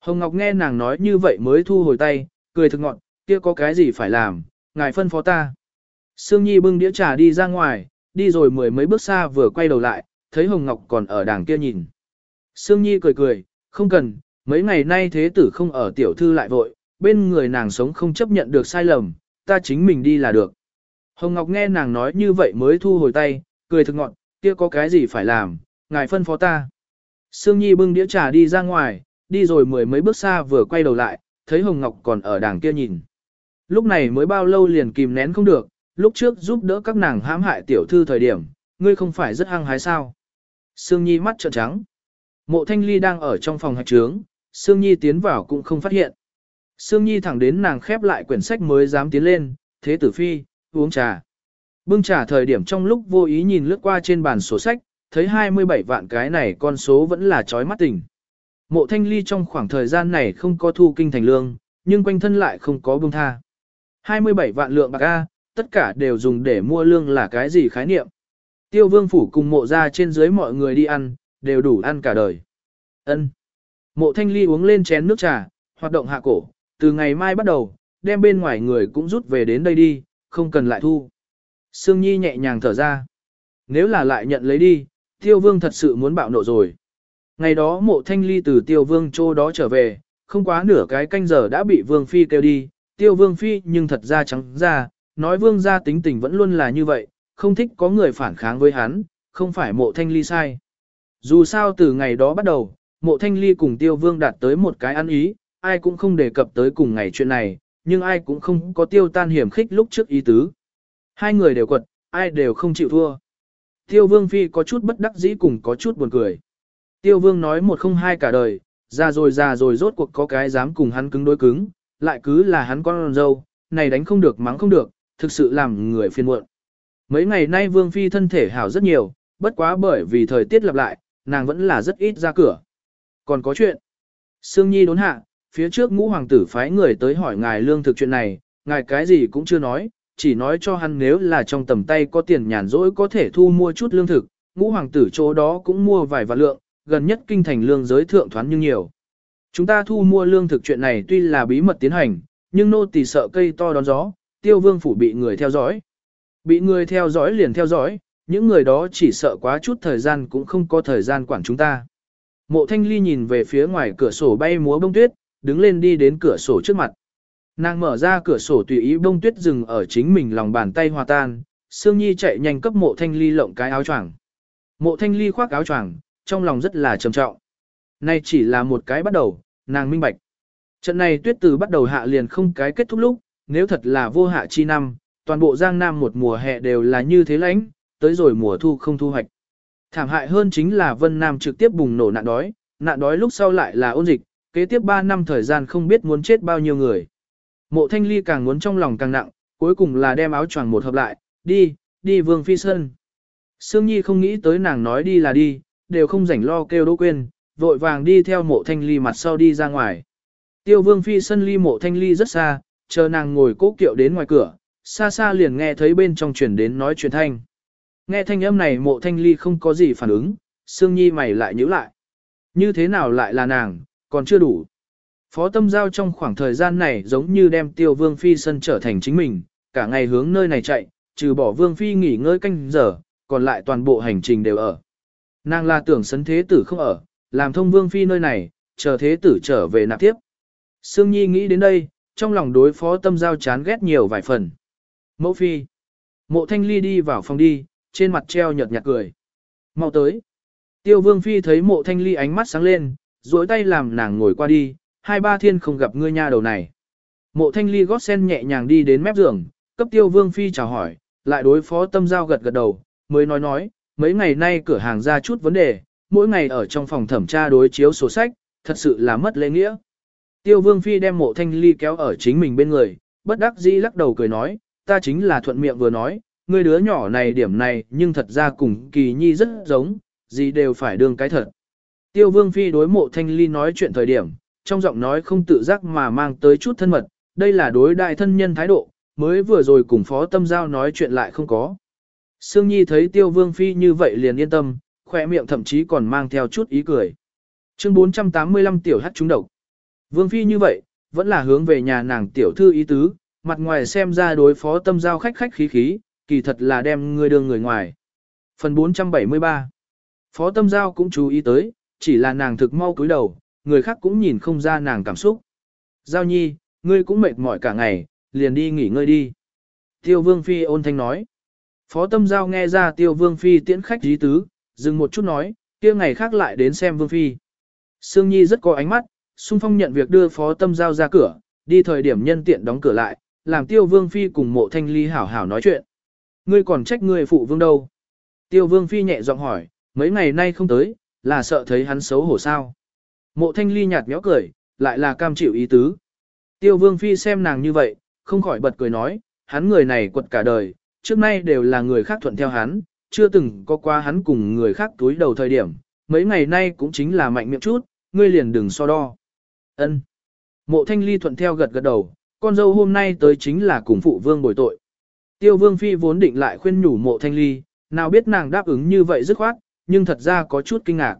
Hồng Ngọc nghe nàng nói như vậy mới thu hồi tay, cười thực ngọn, kia có cái gì phải làm, ngài phân phó ta. Sương Nhi bưng đĩa trà đi ra ngoài, đi rồi mười mấy bước xa vừa quay đầu lại, thấy Hồng Ngọc còn ở đàng kia nhìn. Sương Nhi cười cười, không cần, mấy ngày nay thế tử không ở tiểu thư lại vội, bên người nàng sống không chấp nhận được sai lầm, ta chính mình đi là được. Hồng Ngọc nghe nàng nói như vậy mới thu hồi tay, cười thực ngọn, kia có cái gì phải làm, ngài phân phó ta. Sương Nhi bưng đĩa trà đi ra ngoài, đi rồi mười mấy bước xa vừa quay đầu lại, thấy Hồng Ngọc còn ở đàng kia nhìn. Lúc này mới bao lâu liền kìm nén không được, lúc trước giúp đỡ các nàng hãm hại tiểu thư thời điểm, ngươi không phải rất hăng hái sao. Sương Nhi mắt trợn trắng. Mộ Thanh Ly đang ở trong phòng hạch trướng, Sương Nhi tiến vào cũng không phát hiện. Sương Nhi thẳng đến nàng khép lại quyển sách mới dám tiến lên, thế tử phi, uống trà. Bưng trà thời điểm trong lúc vô ý nhìn lướt qua trên bàn sổ sách, thấy 27 vạn cái này con số vẫn là chói mắt tỉnh Mộ thanh ly trong khoảng thời gian này không có thu kinh thành lương, nhưng quanh thân lại không có bông tha. 27 vạn lượng bạc A, tất cả đều dùng để mua lương là cái gì khái niệm. Tiêu vương phủ cùng mộ ra trên dưới mọi người đi ăn, đều đủ ăn cả đời. ân Mộ thanh ly uống lên chén nước trà, hoạt động hạ cổ, từ ngày mai bắt đầu, đem bên ngoài người cũng rút về đến đây đi, không cần lại thu. Sương Nhi nhẹ nhàng thở ra. Nếu là lại nhận lấy đi, Tiêu Vương thật sự muốn bạo nộ rồi. Ngày đó mộ thanh ly từ Tiêu Vương chỗ đó trở về, không quá nửa cái canh giờ đã bị Vương Phi kêu đi. Tiêu Vương Phi nhưng thật ra trắng ra, nói Vương gia tính tình vẫn luôn là như vậy, không thích có người phản kháng với hắn, không phải mộ thanh ly sai. Dù sao từ ngày đó bắt đầu, mộ thanh ly cùng Tiêu Vương đạt tới một cái ăn ý, ai cũng không đề cập tới cùng ngày chuyện này, nhưng ai cũng không có tiêu tan hiểm khích lúc trước ý tứ. Hai người đều quật, ai đều không chịu thua. Tiêu vương phi có chút bất đắc dĩ cùng có chút buồn cười. Tiêu vương nói một không hai cả đời, già rồi già rồi rốt cuộc có cái dám cùng hắn cứng đối cứng, lại cứ là hắn con dâu, này đánh không được mắng không được, thực sự làm người phiền muộn. Mấy ngày nay vương phi thân thể hảo rất nhiều, bất quá bởi vì thời tiết lặp lại, nàng vẫn là rất ít ra cửa. Còn có chuyện. Sương Nhi đốn hạ, phía trước ngũ hoàng tử phái người tới hỏi ngài lương thực chuyện này, ngài cái gì cũng chưa nói, chỉ nói cho hắn nếu là trong tầm tay có tiền nhàn rỗi có thể thu mua chút lương thực, ngũ hoàng tử chỗ đó cũng mua vài vạn lượng, gần nhất kinh thành lương giới thượng thoán nhưng nhiều. Chúng ta thu mua lương thực chuyện này tuy là bí mật tiến hành, nhưng nô tỳ sợ cây to đón gió, tiêu vương phủ bị người theo dõi. Bị người theo dõi liền theo dõi, những người đó chỉ sợ quá chút thời gian cũng không có thời gian quản chúng ta. Mộ thanh ly nhìn về phía ngoài cửa sổ bay múa bông tuyết, đứng lên đi đến cửa sổ trước mặt. Nàng mở ra cửa sổ tùy ý bông tuyết rừng ở chính mình lòng bàn tay hòa tan, Sương Nhi chạy nhanh cấp mộ thanh ly lộng cái áo choàng. Mộ thanh ly khoác áo choàng, trong lòng rất là trầm trọng. Nay chỉ là một cái bắt đầu, nàng minh bạch. Trận này tuyết từ bắt đầu hạ liền không cái kết thúc lúc, nếu thật là vô hạ chi năm, toàn bộ Giang Nam một mùa hè đều là như thế lãnh, tới rồi mùa thu không thu hoạch. Thảm hại hơn chính là Vân Nam trực tiếp bùng nổ nạn đói, nạn đói lúc sau lại là ôn dịch, kế tiếp 3 năm thời gian không biết muốn chết bao nhiêu người. Mộ thanh ly càng muốn trong lòng càng nặng, cuối cùng là đem áo choàng một hợp lại, đi, đi vương phi sơn. Sương Nhi không nghĩ tới nàng nói đi là đi, đều không rảnh lo kêu Đỗ quên, vội vàng đi theo mộ thanh ly mặt sau đi ra ngoài. Tiêu vương phi sân ly mộ thanh ly rất xa, chờ nàng ngồi cố kiệu đến ngoài cửa, xa xa liền nghe thấy bên trong truyền đến nói chuyện thanh. Nghe thanh âm này mộ thanh ly không có gì phản ứng, Sương Nhi mày lại nhíu lại. Như thế nào lại là nàng, còn chưa đủ. Phó tâm giao trong khoảng thời gian này giống như đem tiêu vương phi sân trở thành chính mình, cả ngày hướng nơi này chạy, trừ bỏ vương phi nghỉ ngơi canh giờ, còn lại toàn bộ hành trình đều ở. Nàng là tưởng sấn thế tử không ở, làm thông vương phi nơi này, chờ thế tử trở về nạp tiếp. Sương Nhi nghĩ đến đây, trong lòng đối phó tâm giao chán ghét nhiều vài phần. Mẫu phi. Mộ thanh ly đi vào phòng đi, trên mặt treo nhợt nhạt cười. Mau tới. Tiêu vương phi thấy mộ thanh ly ánh mắt sáng lên, duỗi tay làm nàng ngồi qua đi, hai ba thiên không gặp ngươi nha đầu này. Mộ thanh ly gót sen nhẹ nhàng đi đến mép giường, cấp tiêu vương phi chào hỏi, lại đối phó tâm giao gật gật đầu, mới nói nói, mấy ngày nay cửa hàng ra chút vấn đề, mỗi ngày ở trong phòng thẩm tra đối chiếu sổ sách, thật sự là mất lễ nghĩa. Tiêu vương phi đem mộ thanh ly kéo ở chính mình bên người, bất đắc dĩ lắc đầu cười nói, ta chính là thuận miệng vừa nói, người đứa nhỏ này điểm này nhưng thật ra cùng kỳ nhi rất giống, gì đều phải đương cái thật. Tiêu vương phi đối mộ thanh ly nói chuyện thời điểm, trong giọng nói không tự giác mà mang tới chút thân mật, đây là đối đại thân nhân thái độ, mới vừa rồi cùng phó tâm giao nói chuyện lại không có. Sương Nhi thấy tiêu vương phi như vậy liền yên tâm, khỏe miệng thậm chí còn mang theo chút ý cười. Chương 485 tiểu hát trúng độc. Vương phi như vậy, vẫn là hướng về nhà nàng tiểu thư ý tứ, mặt ngoài xem ra đối phó tâm giao khách khách khí khí, kỳ thật là đem người đường người ngoài. Phần 473 Phó tâm giao cũng chú ý tới, chỉ là nàng thực mau cúi đầu, người khác cũng nhìn không ra nàng cảm xúc. Giao nhi, ngươi cũng mệt mỏi cả ngày, liền đi nghỉ ngơi đi. Tiêu vương phi ôn thanh nói. Phó tâm giao nghe ra tiêu vương phi tiễn khách dí tứ, dừng một chút nói, kia ngày khác lại đến xem vương phi. Sương Nhi rất có ánh mắt, xung phong nhận việc đưa phó tâm giao ra cửa, đi thời điểm nhân tiện đóng cửa lại, làm tiêu vương phi cùng mộ thanh ly hảo hảo nói chuyện. Ngươi còn trách ngươi phụ vương đâu? Tiêu vương phi nhẹ giọng hỏi, mấy ngày nay không tới, là sợ thấy hắn xấu hổ sao? Mộ thanh ly nhạt nhẽo cười, lại là cam chịu ý tứ. Tiêu vương phi xem nàng như vậy, không khỏi bật cười nói, hắn người này quật cả đời, trước nay đều là người khác thuận theo hắn, chưa từng có qua hắn cùng người khác túi đầu thời điểm, mấy ngày nay cũng chính là mạnh miệng chút, ngươi liền đừng so đo. Ân. Mộ thanh ly thuận theo gật gật đầu, con dâu hôm nay tới chính là cùng phụ vương bồi tội. Tiêu vương phi vốn định lại khuyên nhủ mộ thanh ly, nào biết nàng đáp ứng như vậy dứt khoát, nhưng thật ra có chút kinh ngạc.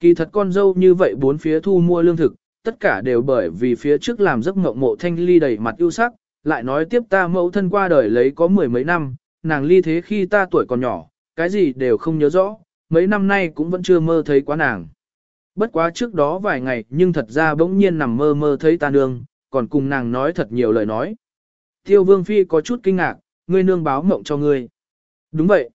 Kỳ thật con dâu như vậy bốn phía thu mua lương thực, tất cả đều bởi vì phía trước làm giấc mộng mộ thanh ly đầy mặt ưu sắc, lại nói tiếp ta mẫu thân qua đời lấy có mười mấy năm, nàng ly thế khi ta tuổi còn nhỏ, cái gì đều không nhớ rõ, mấy năm nay cũng vẫn chưa mơ thấy quá nàng. Bất quá trước đó vài ngày nhưng thật ra bỗng nhiên nằm mơ mơ thấy ta nương, còn cùng nàng nói thật nhiều lời nói. Tiêu vương phi có chút kinh ngạc, ngươi nương báo mộng cho ngươi. Đúng vậy.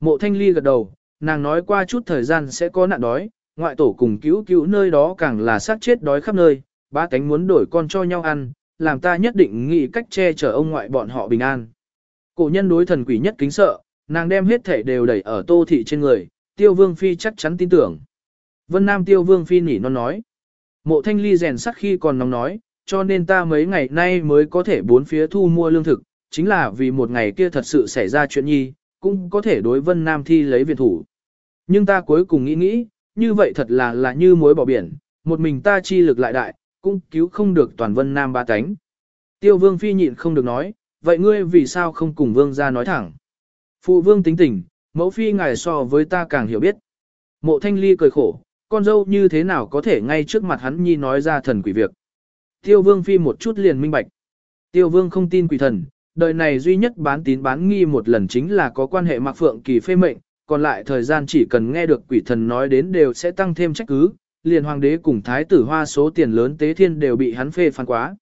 Mộ thanh ly gật đầu, nàng nói qua chút thời gian sẽ có nạn đói, ngoại tổ cùng cứu cứu nơi đó càng là sát chết đói khắp nơi, ba cánh muốn đổi con cho nhau ăn, làm ta nhất định nghĩ cách che chở ông ngoại bọn họ bình an. Cổ nhân đối thần quỷ nhất kính sợ, nàng đem hết thể đều đẩy ở tô thị trên người, tiêu vương phi chắc chắn tin tưởng. Vân Nam tiêu vương phi nỉ non nói. Mộ thanh ly rèn sắc khi còn nóng nói, cho nên ta mấy ngày nay mới có thể bốn phía thu mua lương thực, chính là vì một ngày kia thật sự xảy ra chuyện nhi, cũng có thể đối Vân Nam thi lấy viện thủ. Nhưng ta cuối cùng nghĩ nghĩ, như vậy thật là là như muối bỏ biển, một mình ta chi lực lại đại, cũng cứu không được toàn Vân Nam ba cánh. Tiêu vương phi nhịn không được nói, vậy ngươi vì sao không cùng vương ra nói thẳng? Phụ vương tính tình, mẫu phi ngài so với ta càng hiểu biết. Mộ thanh ly cười khổ, con dâu như thế nào có thể ngay trước mặt hắn nhi nói ra thần quỷ việc. Tiêu vương phi một chút liền minh bạch. Tiêu vương không tin quỷ thần, đời này duy nhất bán tín bán nghi một lần chính là có quan hệ mạc phượng kỳ phê mệnh, còn lại thời gian chỉ cần nghe được quỷ thần nói đến đều sẽ tăng thêm trách cứ, liền hoàng đế cùng thái tử hoa số tiền lớn tế thiên đều bị hắn phê phán quá.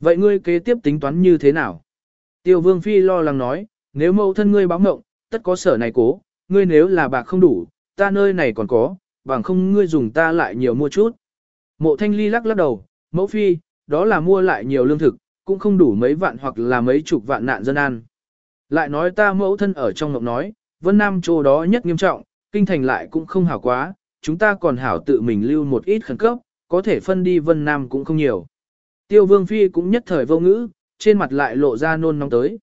Vậy ngươi kế tiếp tính toán như thế nào? Tiêu vương phi lo lắng nói, nếu mẫu thân ngươi báo ngộng, tất có sở này cố, ngươi nếu là bạc không đủ, ta nơi này còn có, bằng không ngươi dùng ta lại nhiều mua chút. Mộ thanh ly lắc lắc đầu, mẫu phi, đó là mua lại nhiều lương thực, cũng không đủ mấy vạn hoặc là mấy chục vạn nạn dân ăn. Lại nói ta mẫu thân ở trong ngọc nói, Vân Nam chỗ đó nhất nghiêm trọng, kinh thành lại cũng không hảo quá, chúng ta còn hảo tự mình lưu một ít khẩn cấp, có thể phân đi Vân Nam cũng không nhiều. Tiêu Vương Phi cũng nhất thời vô ngữ, trên mặt lại lộ ra nôn nóng tới.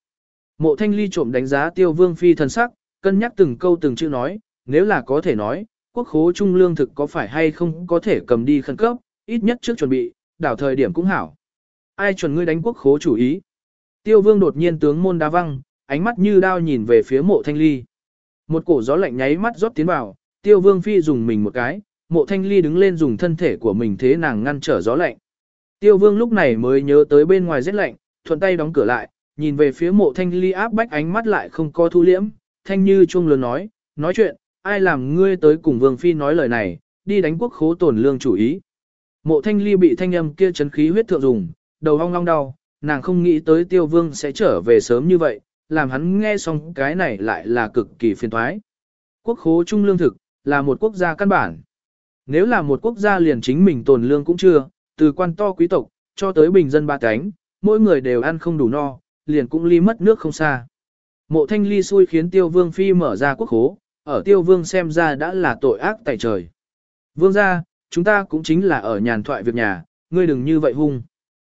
Mộ Thanh Ly trộm đánh giá Tiêu Vương Phi thần sắc, cân nhắc từng câu từng chữ nói, nếu là có thể nói, quốc khố trung lương thực có phải hay không có thể cầm đi khẩn cấp, ít nhất trước chuẩn bị, đảo thời điểm cũng hảo. Ai chuẩn ngươi đánh quốc khố chủ ý? Tiêu vương đột nhiên tướng môn đá văng, ánh mắt như đao nhìn về phía mộ thanh ly. Một cổ gió lạnh nháy mắt rót tiến vào, tiêu vương phi dùng mình một cái, mộ thanh ly đứng lên dùng thân thể của mình thế nàng ngăn trở gió lạnh. Tiêu vương lúc này mới nhớ tới bên ngoài rét lạnh, thuận tay đóng cửa lại, nhìn về phía mộ thanh ly áp bách ánh mắt lại không có thu liễm, thanh như chuông lớn nói, nói chuyện, ai làm ngươi tới cùng vương phi nói lời này, đi đánh quốc khố tổn lương chủ ý. Mộ thanh ly bị thanh âm kia chấn khí huyết thượng dùng, đầu hong long đau, nàng không nghĩ tới tiêu vương sẽ trở về sớm như vậy, làm hắn nghe xong cái này lại là cực kỳ phiền thoái. Quốc khố trung lương thực, là một quốc gia căn bản. Nếu là một quốc gia liền chính mình tồn lương cũng chưa, từ quan to quý tộc, cho tới bình dân ba cánh, mỗi người đều ăn không đủ no, liền cũng ly mất nước không xa. Mộ thanh ly xui khiến tiêu vương phi mở ra quốc khố, ở tiêu vương xem ra đã là tội ác tại trời. Vương ra, chúng ta cũng chính là ở nhàn thoại việc nhà, ngươi đừng như vậy hung.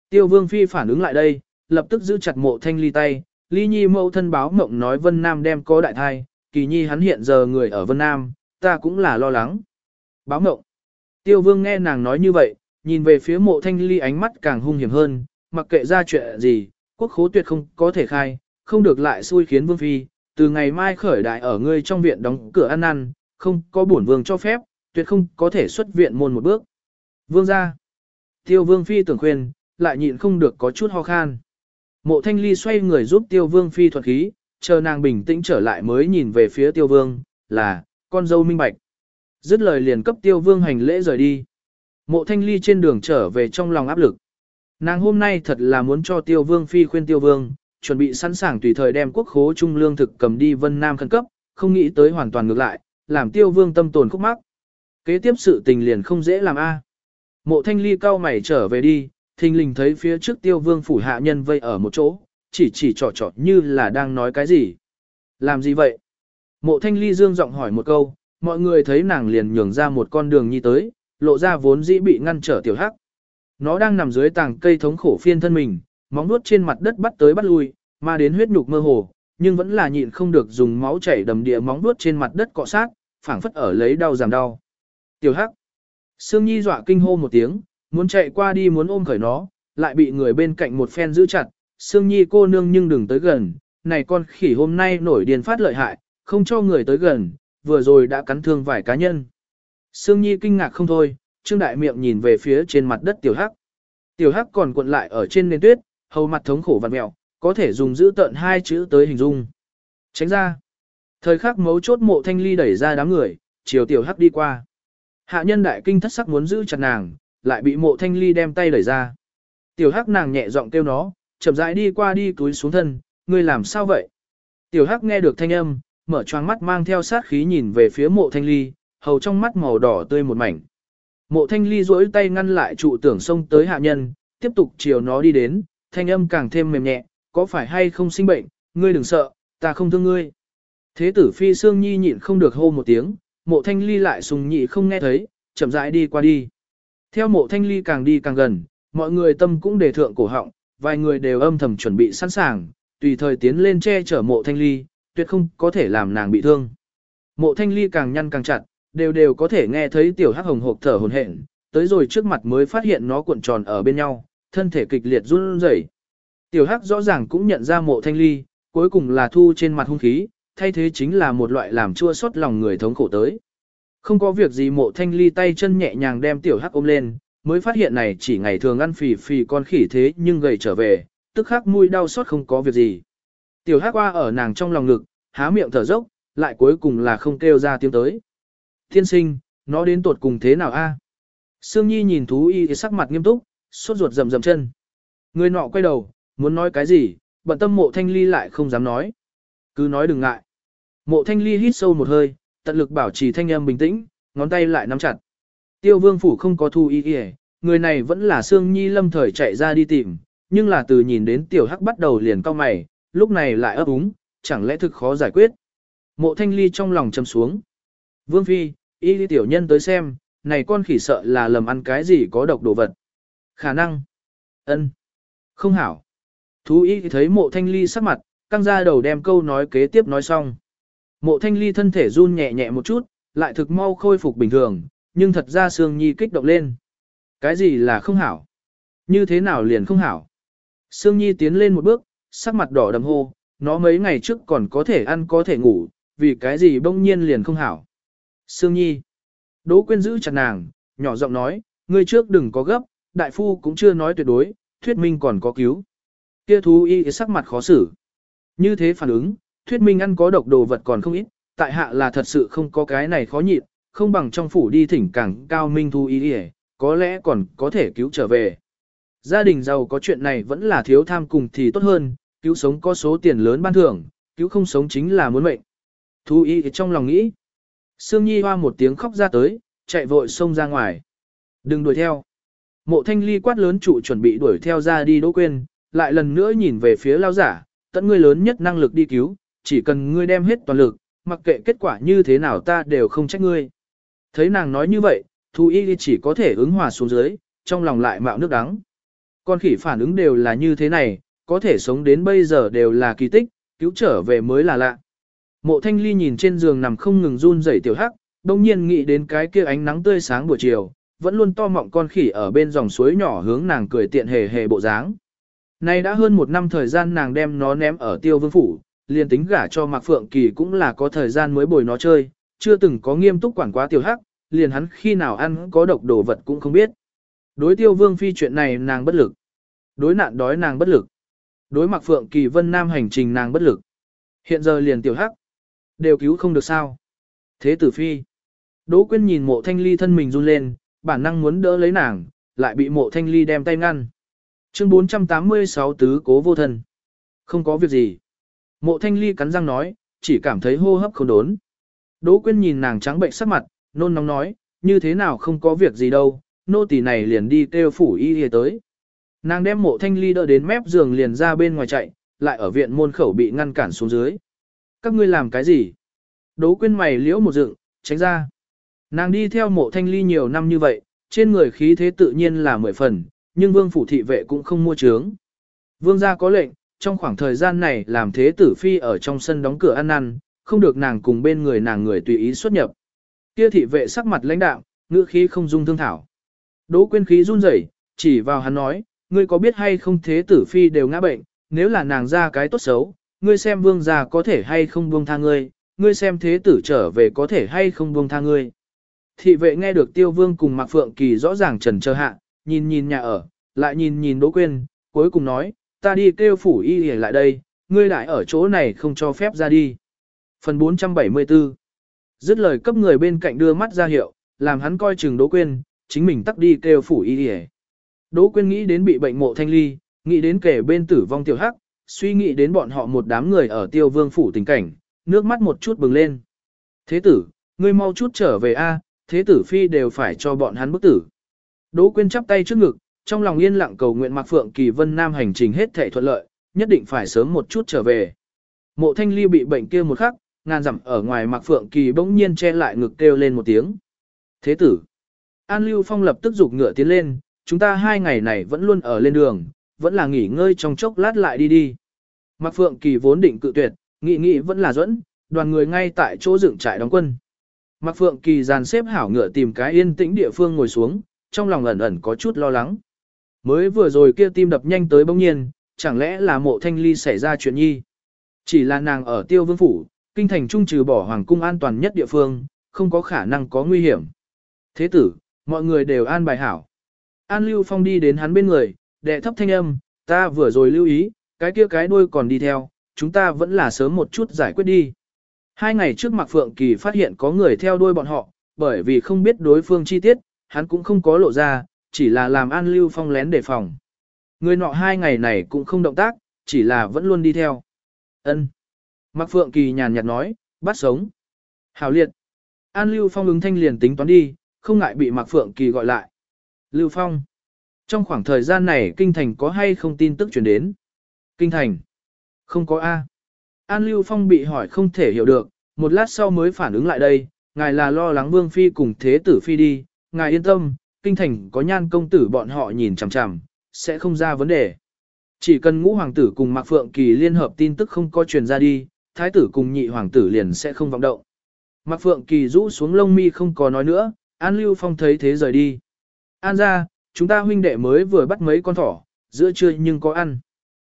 Tiêu vương phi phản ứng lại đây, lập tức giữ chặt mộ thanh ly tay, ly nhi mẫu thân báo mộng nói Vân Nam đem có đại thai, kỳ nhi hắn hiện giờ người ở Vân Nam, ta cũng là lo lắng. Báo mộng. Tiêu vương nghe nàng nói như vậy, nhìn về phía mộ thanh ly ánh mắt càng hung hiểm hơn, mặc kệ ra chuyện gì, quốc khố tuyệt không có thể khai, không được lại xui khiến vương phi, từ ngày mai khởi đại ở ngươi trong viện đóng cửa ăn ăn, không có bổn vương cho phép, tuyệt không có thể xuất viện môn một bước. Vương ra. Tiêu vương phi tưởng khuyên, lại nhịn không được có chút ho khan. Mộ thanh ly xoay người giúp tiêu vương phi thuật khí, chờ nàng bình tĩnh trở lại mới nhìn về phía tiêu vương, là, con dâu minh bạch. Dứt lời liền cấp tiêu vương hành lễ rời đi. Mộ thanh ly trên đường trở về trong lòng áp lực. Nàng hôm nay thật là muốn cho tiêu vương phi khuyên tiêu vương, chuẩn bị sẵn sàng tùy thời đem quốc khố trung lương thực cầm đi vân nam khẩn cấp, không nghĩ tới hoàn toàn ngược lại, làm tiêu vương tâm tồn khúc mắc. Kế tiếp sự tình liền không dễ làm a. Mộ thanh ly cao mày trở về đi, thình lình thấy phía trước tiêu vương phủ hạ nhân vây ở một chỗ, chỉ chỉ trò trò như là đang nói cái gì. Làm gì vậy? Mộ thanh ly dương giọng hỏi một câu, mọi người thấy nàng liền nhường ra một con đường nhi tới, lộ ra vốn dĩ bị ngăn trở tiểu hắc. Nó đang nằm dưới tàng cây thống khổ phiên thân mình, móng nuốt trên mặt đất bắt tới bắt lui, mà đến huyết nhục mơ hồ, nhưng vẫn là nhịn không được dùng máu chảy đầm địa móng nuốt trên mặt đất cọ sát, phảng phất ở lấy đau giảm đau. Tiểu hắc. Sương Nhi dọa kinh hô một tiếng, muốn chạy qua đi muốn ôm khởi nó, lại bị người bên cạnh một phen giữ chặt. Sương Nhi cô nương nhưng đừng tới gần, này con khỉ hôm nay nổi điên phát lợi hại, không cho người tới gần, vừa rồi đã cắn thương vài cá nhân. Sương Nhi kinh ngạc không thôi, Trương Đại Miệng nhìn về phía trên mặt đất Tiểu Hắc. Tiểu Hắc còn cuộn lại ở trên nền tuyết, hầu mặt thống khổ vặn mẹo, có thể dùng giữ tận hai chữ tới hình dung. Tránh ra. Thời khắc mấu chốt mộ thanh ly đẩy ra đám người, chiều Tiểu Hắc đi qua. Hạ nhân đại kinh thất sắc muốn giữ chặt nàng, lại bị mộ thanh ly đem tay đẩy ra. Tiểu Hắc nàng nhẹ giọng kêu nó, chậm rãi đi qua đi túi xuống thân, ngươi làm sao vậy? Tiểu Hắc nghe được thanh âm, mở choáng mắt mang theo sát khí nhìn về phía mộ thanh ly, hầu trong mắt màu đỏ tươi một mảnh. Mộ thanh ly duỗi tay ngăn lại trụ tưởng xông tới hạ nhân, tiếp tục chiều nó đi đến, thanh âm càng thêm mềm nhẹ, có phải hay không sinh bệnh, ngươi đừng sợ, ta không thương ngươi. Thế tử phi xương Nhi nhịn không được hô một tiếng, mộ thanh ly lại sùng nhị không nghe thấy, chậm rãi đi qua đi. Theo mộ thanh ly càng đi càng gần, mọi người tâm cũng đề thượng cổ họng, vài người đều âm thầm chuẩn bị sẵn sàng, tùy thời tiến lên che chở mộ thanh ly, tuyệt không có thể làm nàng bị thương. Mộ thanh ly càng nhăn càng chặt, đều đều có thể nghe thấy tiểu hắc hồng hộp thở hồn hển, tới rồi trước mặt mới phát hiện nó cuộn tròn ở bên nhau, thân thể kịch liệt run rẩy. Tiểu hắc rõ ràng cũng nhận ra mộ thanh ly, cuối cùng là thu trên mặt hung khí, thay thế chính là một loại làm chua xót lòng người thống khổ tới. Không có việc gì mộ thanh ly tay chân nhẹ nhàng đem tiểu hắc ôm lên, mới phát hiện này chỉ ngày thường ăn phì phì con khỉ thế nhưng gầy trở về, tức khắc mũi đau xót không có việc gì. Tiểu hắc qua ở nàng trong lòng ngực, há miệng thở dốc, lại cuối cùng là không kêu ra tiếng tới. Thiên sinh, nó đến tuột cùng thế nào a? À? Sương Nhi nhìn thú y sắc mặt nghiêm túc, sốt ruột rầm rầm chân. Người nọ quay đầu, muốn nói cái gì, bận tâm mộ thanh ly lại không dám nói. Cứ nói đừng ngại. Mộ thanh ly hít sâu một hơi, tận lực bảo trì thanh âm bình tĩnh, ngón tay lại nắm chặt. Tiêu vương phủ không có thu ý kìa, người này vẫn là Sương Nhi lâm thời chạy ra đi tìm, nhưng là từ nhìn đến tiểu hắc bắt đầu liền cau mày, lúc này lại ấp úng, chẳng lẽ thực khó giải quyết. Mộ thanh ly trong lòng châm xuống. Vương Phi, y đi tiểu nhân tới xem, này con khỉ sợ là lầm ăn cái gì có độc đồ vật. Khả năng. ân, Không hảo. Thú y thấy mộ thanh ly sắc mặt, căng ra đầu đem câu nói kế tiếp nói xong. Mộ thanh ly thân thể run nhẹ nhẹ một chút, lại thực mau khôi phục bình thường, nhưng thật ra Sương Nhi kích động lên. Cái gì là không hảo? Như thế nào liền không hảo? Sương Nhi tiến lên một bước, sắc mặt đỏ đầm hô, nó mấy ngày trước còn có thể ăn có thể ngủ, vì cái gì bỗng nhiên liền không hảo. Sương Nhi. Đỗ Quyên giữ chặt nàng, nhỏ giọng nói, ngươi trước đừng có gấp, đại phu cũng chưa nói tuyệt đối, thuyết minh còn có cứu. Kia thú y sắc mặt khó xử. Như thế phản ứng, thuyết minh ăn có độc đồ vật còn không ít, tại hạ là thật sự không có cái này khó nhịn, không bằng trong phủ đi thỉnh càng cao minh thú y có lẽ còn có thể cứu trở về. Gia đình giàu có chuyện này vẫn là thiếu tham cùng thì tốt hơn, cứu sống có số tiền lớn ban thưởng, cứu không sống chính là muốn mệnh. Thú y trong lòng nghĩ. Sương Nhi hoa một tiếng khóc ra tới, chạy vội xông ra ngoài. Đừng đuổi theo. Mộ thanh ly quát lớn trụ chuẩn bị đuổi theo ra đi đỗ quên, lại lần nữa nhìn về phía lao giả, tận người lớn nhất năng lực đi cứu, chỉ cần ngươi đem hết toàn lực, mặc kệ kết quả như thế nào ta đều không trách ngươi. Thấy nàng nói như vậy, thú y chỉ có thể ứng hòa xuống dưới, trong lòng lại mạo nước đắng. Con khỉ phản ứng đều là như thế này, có thể sống đến bây giờ đều là kỳ tích, cứu trở về mới là lạ. Mộ thanh ly nhìn trên giường nằm không ngừng run rẩy tiểu hắc, đồng nhiên nghĩ đến cái kia ánh nắng tươi sáng buổi chiều, vẫn luôn to mọng con khỉ ở bên dòng suối nhỏ hướng nàng cười tiện hề hề bộ dáng. Nay đã hơn một năm thời gian nàng đem nó ném ở tiêu vương phủ, liền tính gả cho Mạc Phượng Kỳ cũng là có thời gian mới bồi nó chơi, chưa từng có nghiêm túc quản quá tiểu hắc, liền hắn khi nào ăn có độc đồ vật cũng không biết. Đối tiêu vương phi chuyện này nàng bất lực. Đối nạn đói nàng bất lực. Đối Mạc Phượng Kỳ vân nam hành trình nàng bất lực. Hiện giờ liền tiểu hắc. Đều cứu không được sao. Thế tử phi. Đỗ Quyên nhìn mộ thanh ly thân mình run lên, bản năng muốn đỡ lấy nàng, lại bị mộ thanh ly đem tay ngăn. Chương 486 tứ cố vô thân. Không có việc gì. Mộ thanh ly cắn răng nói, chỉ cảm thấy hô hấp không đốn. Đỗ Quyên nhìn nàng trắng bệnh sắc mặt, nôn nóng nói, như thế nào không có việc gì đâu, nô tỳ này liền đi kêu phủ y y tới. Nàng đem mộ thanh ly đỡ đến mép giường liền ra bên ngoài chạy, lại ở viện môn khẩu bị ngăn cản xuống dưới. Các ngươi làm cái gì? Đỗ Quyên mày liễu một dựng, tránh ra. Nàng đi theo mộ thanh ly nhiều năm như vậy, trên người khí thế tự nhiên là mười phần, nhưng vương phủ thị vệ cũng không mua trướng. Vương gia có lệnh, trong khoảng thời gian này làm thế tử phi ở trong sân đóng cửa ăn năn, không được nàng cùng bên người nàng người tùy ý xuất nhập. Kia thị vệ sắc mặt lãnh đạo, ngữ khí không dung thương thảo. Đỗ quyên khí run rẩy, chỉ vào hắn nói, ngươi có biết hay không thế tử phi đều ngã bệnh, nếu là nàng ra cái tốt xấu, ngươi xem vương gia có thể hay không buông tha ngươi, ngươi xem thế tử trở về có thể hay không buông tha ngươi. Thị vệ nghe được tiêu vương cùng Mạc Phượng Kỳ rõ ràng trần chờ hạ, nhìn nhìn nhà ở, lại nhìn nhìn Đỗ Quyên, cuối cùng nói, ta đi kêu phủ y để lại đây, ngươi lại ở chỗ này không cho phép ra đi. Phần 474 Dứt lời cấp người bên cạnh đưa mắt ra hiệu, làm hắn coi chừng Đỗ Quyên, chính mình tắt đi kêu phủ y để. Đỗ Quyên nghĩ đến bị bệnh mộ thanh ly, nghĩ đến kẻ bên tử vong tiểu hắc, suy nghĩ đến bọn họ một đám người ở tiêu vương phủ tình cảnh, nước mắt một chút bừng lên. Thế tử, ngươi mau chút trở về a, thế tử phi đều phải cho bọn hắn bức tử. Đỗ Quyên chắp tay trước ngực, trong lòng yên lặng cầu nguyện Mạc Phượng Kỳ Vân Nam hành trình hết thảy thuận lợi, nhất định phải sớm một chút trở về. Mộ Thanh Ly bị bệnh kia một khắc, ngàn dặm ở ngoài Mạc Phượng Kỳ bỗng nhiên che lại ngực kêu lên một tiếng. Thế tử. An Lưu Phong lập tức giục ngựa tiến lên, chúng ta hai ngày này vẫn luôn ở lên đường, vẫn là nghỉ ngơi trong chốc lát lại đi đi. Mạc Phượng Kỳ vốn định cự tuyệt, nghị nghị vẫn là dẫn, đoàn người ngay tại chỗ dựng trại đóng quân. Mạc Phượng Kỳ dàn xếp hảo ngựa tìm cái yên tĩnh địa phương ngồi xuống, trong lòng ẩn ẩn có chút lo lắng. Mới vừa rồi kia tim đập nhanh tới bỗng nhiên, chẳng lẽ là mộ thanh ly xảy ra chuyện nhi. Chỉ là nàng ở tiêu vương phủ, kinh thành trung trừ bỏ hoàng cung an toàn nhất địa phương, không có khả năng có nguy hiểm. Thế tử, mọi người đều an bài hảo. An Lưu Phong đi đến hắn bên người, đệ thấp thanh âm, ta vừa rồi lưu ý, cái kia cái đuôi còn đi theo, chúng ta vẫn là sớm một chút giải quyết đi. Hai ngày trước Mạc Phượng Kỳ phát hiện có người theo đuôi bọn họ, bởi vì không biết đối phương chi tiết, hắn cũng không có lộ ra, chỉ là làm An Lưu Phong lén đề phòng. Người nọ hai ngày này cũng không động tác, chỉ là vẫn luôn đi theo. Ân. Mạc Phượng Kỳ nhàn nhạt nói, bắt sống. Hảo liệt. An Lưu Phong ứng thanh liền tính toán đi, không ngại bị Mạc Phượng Kỳ gọi lại. Lưu Phong. Trong khoảng thời gian này Kinh Thành có hay không tin tức truyền đến? Kinh Thành. Không có A. An Lưu Phong bị hỏi không thể hiểu được, một lát sau mới phản ứng lại đây, ngài là lo lắng Vương Phi cùng Thế Tử Phi đi, ngài yên tâm, kinh thành có nhan công tử bọn họ nhìn chằm chằm, sẽ không ra vấn đề. Chỉ cần ngũ hoàng tử cùng Mạc Phượng Kỳ liên hợp tin tức không có truyền ra đi, thái tử cùng nhị hoàng tử liền sẽ không vọng động. Mạc Phượng Kỳ rũ xuống lông mi không có nói nữa, An Lưu Phong thấy thế rời đi. An ra, chúng ta huynh đệ mới vừa bắt mấy con thỏ, giữa trưa nhưng có ăn.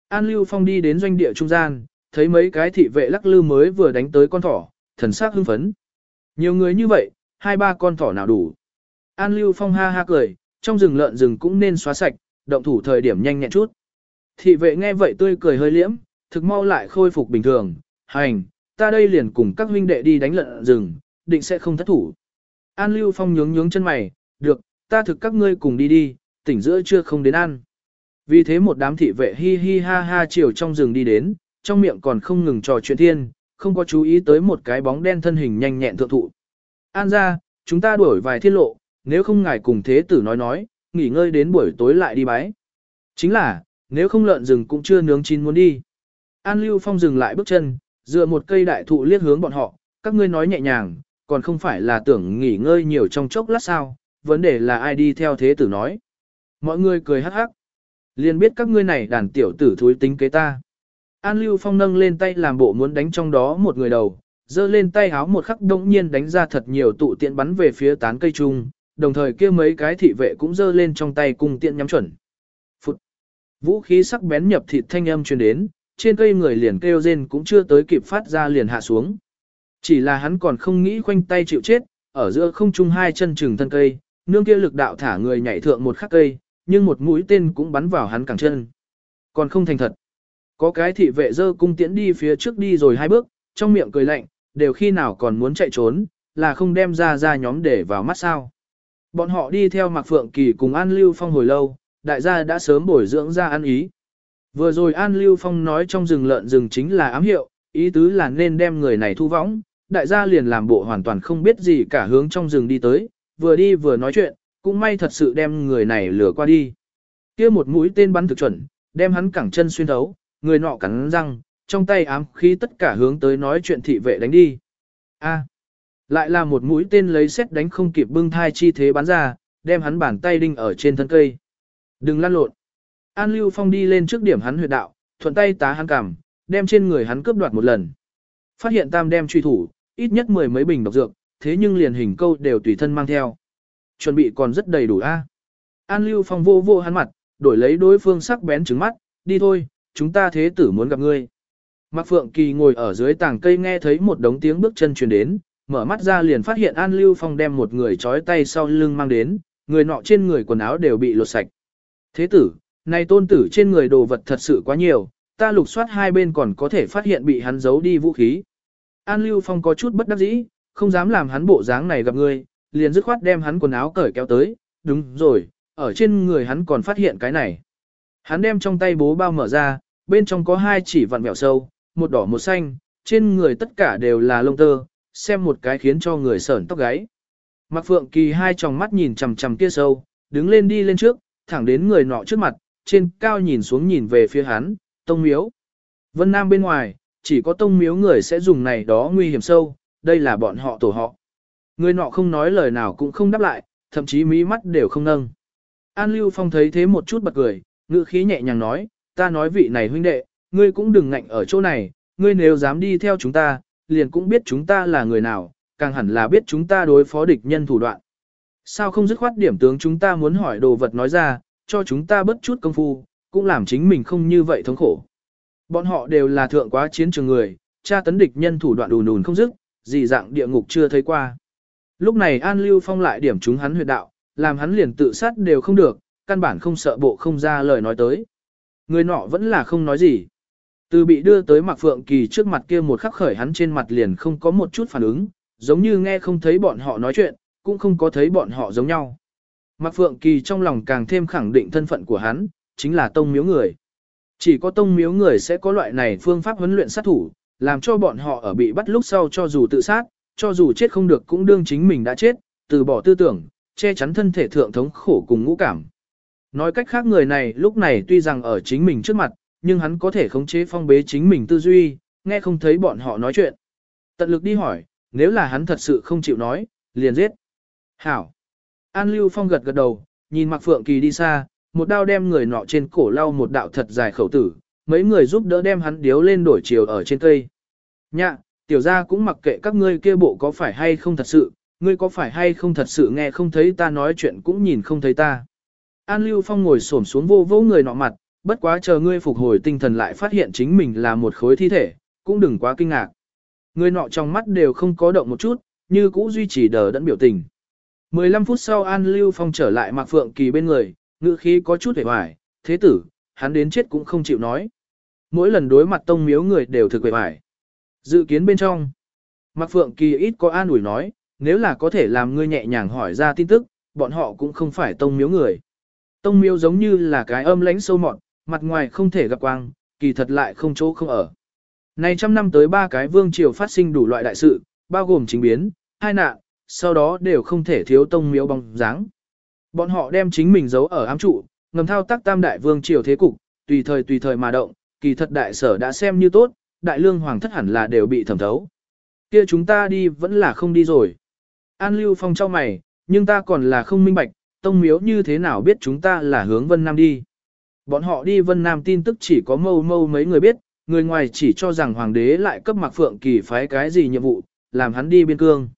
An Lưu Phong đi đến doanh địa trung gian, thấy mấy cái thị vệ lắc lư mới vừa đánh tới con thỏ, thần sắc hưng phấn. Nhiều người như vậy, hai ba con thỏ nào đủ. An Lưu Phong ha ha cười, trong rừng lợn rừng cũng nên xóa sạch, động thủ thời điểm nhanh nhẹn chút. Thị vệ nghe vậy tươi cười hơi liễm, thực mau lại khôi phục bình thường, hành, ta đây liền cùng các huynh đệ đi đánh lợn rừng, định sẽ không thất thủ. An Lưu Phong nhướng nhướng chân mày, được, ta thực các ngươi cùng đi đi, tỉnh giữa chưa không đến ăn. Vì thế một đám thị vệ hi hi ha ha chiều trong rừng đi đến, trong miệng còn không ngừng trò chuyện thiên, không có chú ý tới một cái bóng đen thân hình nhanh nhẹn thượng thụ. An ra, chúng ta đuổi vài thiên lộ, nếu không ngài cùng thế tử nói nói, nghỉ ngơi đến buổi tối lại đi bái. Chính là, nếu không lợn rừng cũng chưa nướng chín muốn đi. An Lưu Phong dừng lại bước chân, dựa một cây đại thụ liếc hướng bọn họ, các ngươi nói nhẹ nhàng, còn không phải là tưởng nghỉ ngơi nhiều trong chốc lát sao, vấn đề là ai đi theo thế tử nói. Mọi người cười hắc hắc. Liền biết các ngươi này đàn tiểu tử thúi tính kế ta. An Lưu Phong nâng lên tay làm bộ muốn đánh trong đó một người đầu, giơ lên tay háo một khắc đông nhiên đánh ra thật nhiều tụ tiện bắn về phía tán cây trung, đồng thời kia mấy cái thị vệ cũng giơ lên trong tay cung tiện nhắm chuẩn. Phụt. Vũ khí sắc bén nhập thịt thanh âm truyền đến, trên cây người liền kêu rên cũng chưa tới kịp phát ra liền hạ xuống. Chỉ là hắn còn không nghĩ khoanh tay chịu chết, ở giữa không trung hai chân trừng thân cây, nương kia lực đạo thả người nhảy thượng một khắc cây, nhưng một mũi tên cũng bắn vào hắn cẳng chân. Còn không thành thật. Có cái thị vệ dơ cung tiễn đi phía trước đi rồi hai bước, trong miệng cười lạnh, đều khi nào còn muốn chạy trốn, là không đem ra ra nhóm để vào mắt sao. Bọn họ đi theo Mạc Phượng Kỳ cùng An Lưu Phong hồi lâu, đại gia đã sớm bồi dưỡng ra ăn ý. Vừa rồi An Lưu Phong nói trong rừng lợn rừng chính là ám hiệu, ý tứ là nên đem người này thu võng, đại gia liền làm bộ hoàn toàn không biết gì cả hướng trong rừng đi tới, vừa đi vừa nói chuyện, cũng may thật sự đem người này lừa qua đi. kia một mũi tên bắn thực chuẩn, đem hắn cẳng chân xuyên thấu, người nọ cắn răng, trong tay ám khí tất cả hướng tới nói chuyện thị vệ đánh đi. A lại là một mũi tên lấy xét đánh không kịp bưng thai chi thế bắn ra, đem hắn bàn tay đinh ở trên thân cây. Đừng lăn lộn. An Lưu Phong đi lên trước điểm hắn huyệt đạo, thuận tay tá hắn cằm, đem trên người hắn cướp đoạt một lần. Phát hiện tam đem truy thủ, ít nhất mười mấy bình độc dược, thế nhưng liền hình câu đều tùy thân mang theo. Chuẩn bị còn rất đầy đủ a. An Lưu Phong vô vô hắn mặt, đổi lấy đối phương sắc bén trứng mắt, đi thôi, chúng ta thế tử muốn gặp ngươi. Mạc Phượng Kỳ ngồi ở dưới tảng cây nghe thấy một đống tiếng bước chân truyền đến, mở mắt ra liền phát hiện An Lưu Phong đem một người trói tay sau lưng mang đến, người nọ trên người quần áo đều bị lột sạch. Thế tử, này tôn tử trên người đồ vật thật sự quá nhiều, ta lục soát hai bên còn có thể phát hiện bị hắn giấu đi vũ khí. An Lưu Phong có chút bất đắc dĩ, không dám làm hắn bộ dáng này gặp người, liền dứt khoát đem hắn quần áo cởi kéo tới, đúng rồi, ở trên người hắn còn phát hiện cái này. Hắn đem trong tay bố bao mở ra, bên trong có hai chỉ vặn mèo sâu, một đỏ một xanh, trên người tất cả đều là lông tơ, xem một cái khiến cho người sởn tóc gáy. Mạc Phượng Kỳ hai tròng mắt nhìn chằm chằm kia sâu, đứng lên đi lên trước, thẳng đến người nọ trước mặt, trên cao nhìn xuống nhìn về phía hắn, tông miếu. Vân Nam bên ngoài, chỉ có tông miếu người sẽ dùng này đó nguy hiểm sâu, đây là bọn họ tổ họ. Người nọ không nói lời nào cũng không đáp lại, thậm chí mí mắt đều không nâng. An Lưu Phong thấy thế một chút bật cười, ngữ khí nhẹ nhàng nói, ta nói vị này huynh đệ, ngươi cũng đừng ngạnh ở chỗ này, ngươi nếu dám đi theo chúng ta, liền cũng biết chúng ta là người nào, càng hẳn là biết chúng ta đối phó địch nhân thủ đoạn. Sao không dứt khoát điểm tướng chúng ta muốn hỏi đồ vật nói ra, cho chúng ta bất chút công phu, cũng làm chính mình không như vậy thống khổ. Bọn họ đều là thượng quá chiến trường người, tra tấn địch nhân thủ đoạn đùn đùn không dứt, gì dạng địa ngục chưa thấy qua. Lúc này An Lưu Phong lại điểm chúng hắn huyệt đạo, làm hắn liền tự sát đều không được, căn bản không sợ bộ không ra lời nói tới. Người nọ vẫn là không nói gì. Từ bị đưa tới Mạc Phượng Kỳ trước mặt kia một khắc khởi hắn trên mặt liền không có một chút phản ứng, giống như nghe không thấy bọn họ nói chuyện, cũng không có thấy bọn họ giống nhau. Mạc Phượng Kỳ trong lòng càng thêm khẳng định thân phận của hắn, chính là tông miếu người. Chỉ có tông miếu người sẽ có loại này phương pháp huấn luyện sát thủ, làm cho bọn họ ở bị bắt lúc sau cho dù tự sát, cho dù chết không được cũng đương chính mình đã chết, từ bỏ tư tưởng, che chắn thân thể thượng thống khổ cùng ngũ cảm. Nói cách khác người này lúc này tuy rằng ở chính mình trước mặt, nhưng hắn có thể khống chế phong bế chính mình tư duy, nghe không thấy bọn họ nói chuyện. Tận lực đi hỏi, nếu là hắn thật sự không chịu nói, liền giết. Hảo. An Lưu Phong gật gật đầu, nhìn Mạc Phượng Kỳ đi xa, một đao đem người nọ trên cổ lau một đạo thật dài khẩu tử, mấy người giúp đỡ đem hắn điếu lên đổi chiều ở trên cây. Nhạ, tiểu gia cũng mặc kệ các ngươi kia bộ có phải hay không thật sự, ngươi có phải hay không thật sự nghe không thấy ta nói chuyện cũng nhìn không thấy ta. An Lưu Phong ngồi xổm xuống vô vô người nọ mặt, bất quá chờ ngươi phục hồi tinh thần lại phát hiện chính mình là một khối thi thể, cũng đừng quá kinh ngạc. Người nọ trong mắt đều không có động một chút, như cũ duy trì đờ đẫn biểu tình. 15 phút sau An Lưu Phong trở lại Mạc Phượng Kỳ bên người, ngữ khí có chút hề hoài, thế tử, hắn đến chết cũng không chịu nói. Mỗi lần đối mặt tông miếu người đều thực hề hoài. Dự kiến bên trong, Mạc Phượng Kỳ ít có an ủi nói, nếu là có thể làm ngươi nhẹ nhàng hỏi ra tin tức, bọn họ cũng không phải tông miếu người. Tông miếu giống như là cái âm lãnh sâu mọt, mặt ngoài không thể gặp quang, kỳ thật lại không chỗ không ở. Này trăm năm tới ba cái vương triều phát sinh đủ loại đại sự, bao gồm chính biến, hai nạn, sau đó đều không thể thiếu tông miếu bóng dáng. Bọn họ đem chính mình giấu ở ám trụ, ngầm thao tác tam đại vương triều thế cục, tùy thời tùy thời mà động, kỳ thật đại sở đã xem như tốt, đại lương hoàng thất hẳn là đều bị thẩm thấu. Kia chúng ta đi vẫn là không đi rồi. An Lưu Phong trao mày, nhưng ta còn là không minh bạch, tông miếu như thế nào biết chúng ta là hướng Vân Nam đi. Bọn họ đi Vân Nam tin tức chỉ có mâu mâu mấy người biết, người ngoài chỉ cho rằng hoàng đế lại cấp Mạc Phượng Kỳ phái cái gì nhiệm vụ, làm hắn đi biên cương.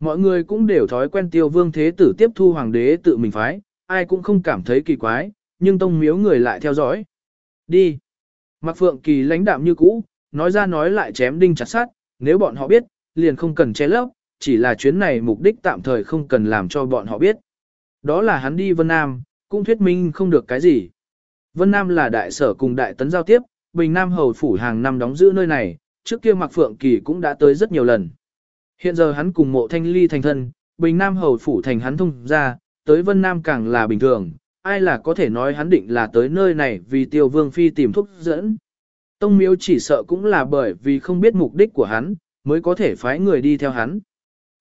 Mọi người cũng đều thói quen tiêu vương thế tử tiếp thu hoàng đế tự mình phái, ai cũng không cảm thấy kỳ quái, nhưng tông miếu người lại theo dõi. Đi. Mạc Phượng Kỳ lãnh đạm như cũ, nói ra nói lại chém đinh chặt sát, nếu bọn họ biết, liền không cần che lấp, chỉ là chuyến này mục đích tạm thời không cần làm cho bọn họ biết. Đó là hắn đi Vân Nam, cũng thuyết minh không được cái gì. Vân Nam là đại sở cùng đại tấn giao tiếp, Bình Nam hầu phủ hàng năm đóng giữ nơi này, trước kia Mạc Phượng Kỳ cũng đã tới rất nhiều lần. Hiện giờ hắn cùng mộ thanh ly thành thân, Bình Nam hầu phủ thành hắn thông ra, tới Vân Nam càng là bình thường, ai là có thể nói hắn định là tới nơi này vì tiêu vương phi tìm thuốc dẫn. Tông miếu chỉ sợ cũng là bởi vì không biết mục đích của hắn, mới có thể phái người đi theo hắn.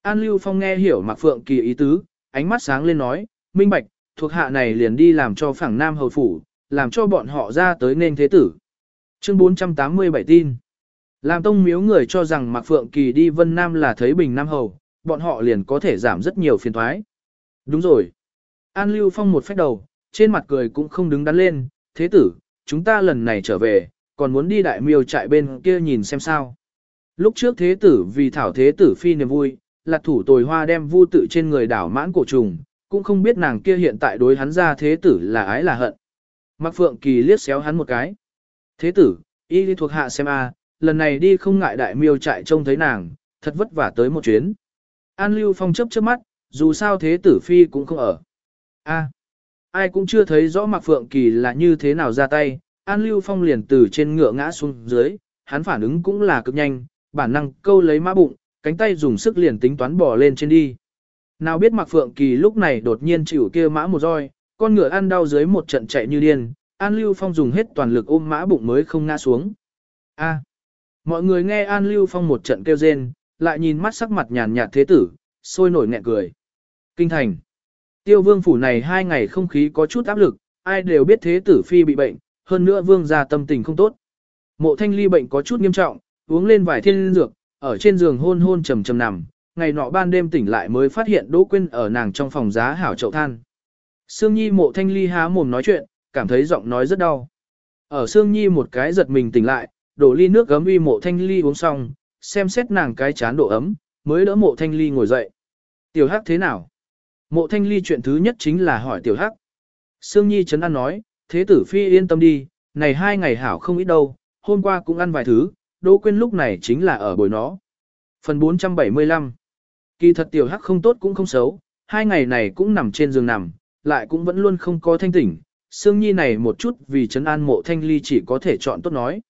An Lưu Phong nghe hiểu Mạc Phượng Kỳ ý tứ, ánh mắt sáng lên nói, minh bạch, thuộc hạ này liền đi làm cho phẳng Nam hầu phủ, làm cho bọn họ ra tới nên thế tử. Chương 487 tin. Làm tông miếu người cho rằng Mạc Phượng Kỳ đi Vân Nam là thấy Bình Nam hầu, bọn họ liền có thể giảm rất nhiều phiền thoái. Đúng rồi. An Lưu Phong một phép đầu, trên mặt cười cũng không đứng đắn lên, thế tử, chúng ta lần này trở về, còn muốn đi đại miêu trại bên kia nhìn xem sao. Lúc trước thế tử vì thảo thế tử phi niềm vui, lạc thủ tồi hoa đem vu tự trên người đảo mãn cổ trùng, cũng không biết nàng kia hiện tại đối hắn ra thế tử là ái là hận. Mạc Phượng Kỳ liếc xéo hắn một cái. Thế tử, y đi thuộc hạ xem a, lần này đi không ngại đại miêu trại trông thấy nàng, thật vất vả tới một chuyến. An Lưu Phong chấp chớp mắt, dù sao thế tử phi cũng không ở. A, ai cũng chưa thấy rõ Mạc Phượng Kỳ là như thế nào ra tay, An Lưu Phong liền từ trên ngựa ngã xuống dưới, hắn phản ứng cũng là cực nhanh, bản năng câu lấy mã bụng, cánh tay dùng sức liền tính toán bỏ lên trên đi. Nào biết Mạc Phượng Kỳ lúc này đột nhiên chịu kia mã một roi, con ngựa ăn đau dưới một trận chạy như điên, An Lưu Phong dùng hết toàn lực ôm mã bụng mới không ngã xuống. A. Mọi người nghe An Lưu Phong một trận kêu rên, lại nhìn mắt sắc mặt nhàn nhạt thế tử, sôi nổi nghẹn cười. Kinh thành. Tiêu vương phủ này hai ngày không khí có chút áp lực, ai đều biết thế tử phi bị bệnh, hơn nữa vương gia tâm tình không tốt. Mộ thanh ly bệnh có chút nghiêm trọng, uống lên vài thiên dược, ở trên giường hôn hôn trầm trầm nằm, ngày nọ ban đêm tỉnh lại mới phát hiện Đỗ Quyên ở nàng trong phòng giá hảo chậu than. Sương Nhi mộ thanh ly há mồm nói chuyện, cảm thấy giọng nói rất đau. Ở Sương Nhi một cái giật mình tỉnh lại, đổ ly nước gấm uy mộ thanh ly uống xong, xem xét nàng cái chán độ ấm, mới đỡ mộ thanh ly ngồi dậy. Tiểu Hắc thế nào? Mộ thanh ly chuyện thứ nhất chính là hỏi Tiểu Hắc. Sương Nhi chấn an nói, thế tử phi yên tâm đi, này hai ngày hảo không ít đâu, hôm qua cũng ăn vài thứ, Đỗ Quyên lúc này chính là ở bồi nó. Phần 475 Kỳ thật Tiểu Hắc không tốt cũng không xấu, hai ngày này cũng nằm trên giường nằm, lại cũng vẫn luôn không có thanh tỉnh. Sương Nhi này một chút vì chấn an mộ thanh ly chỉ có thể chọn tốt nói.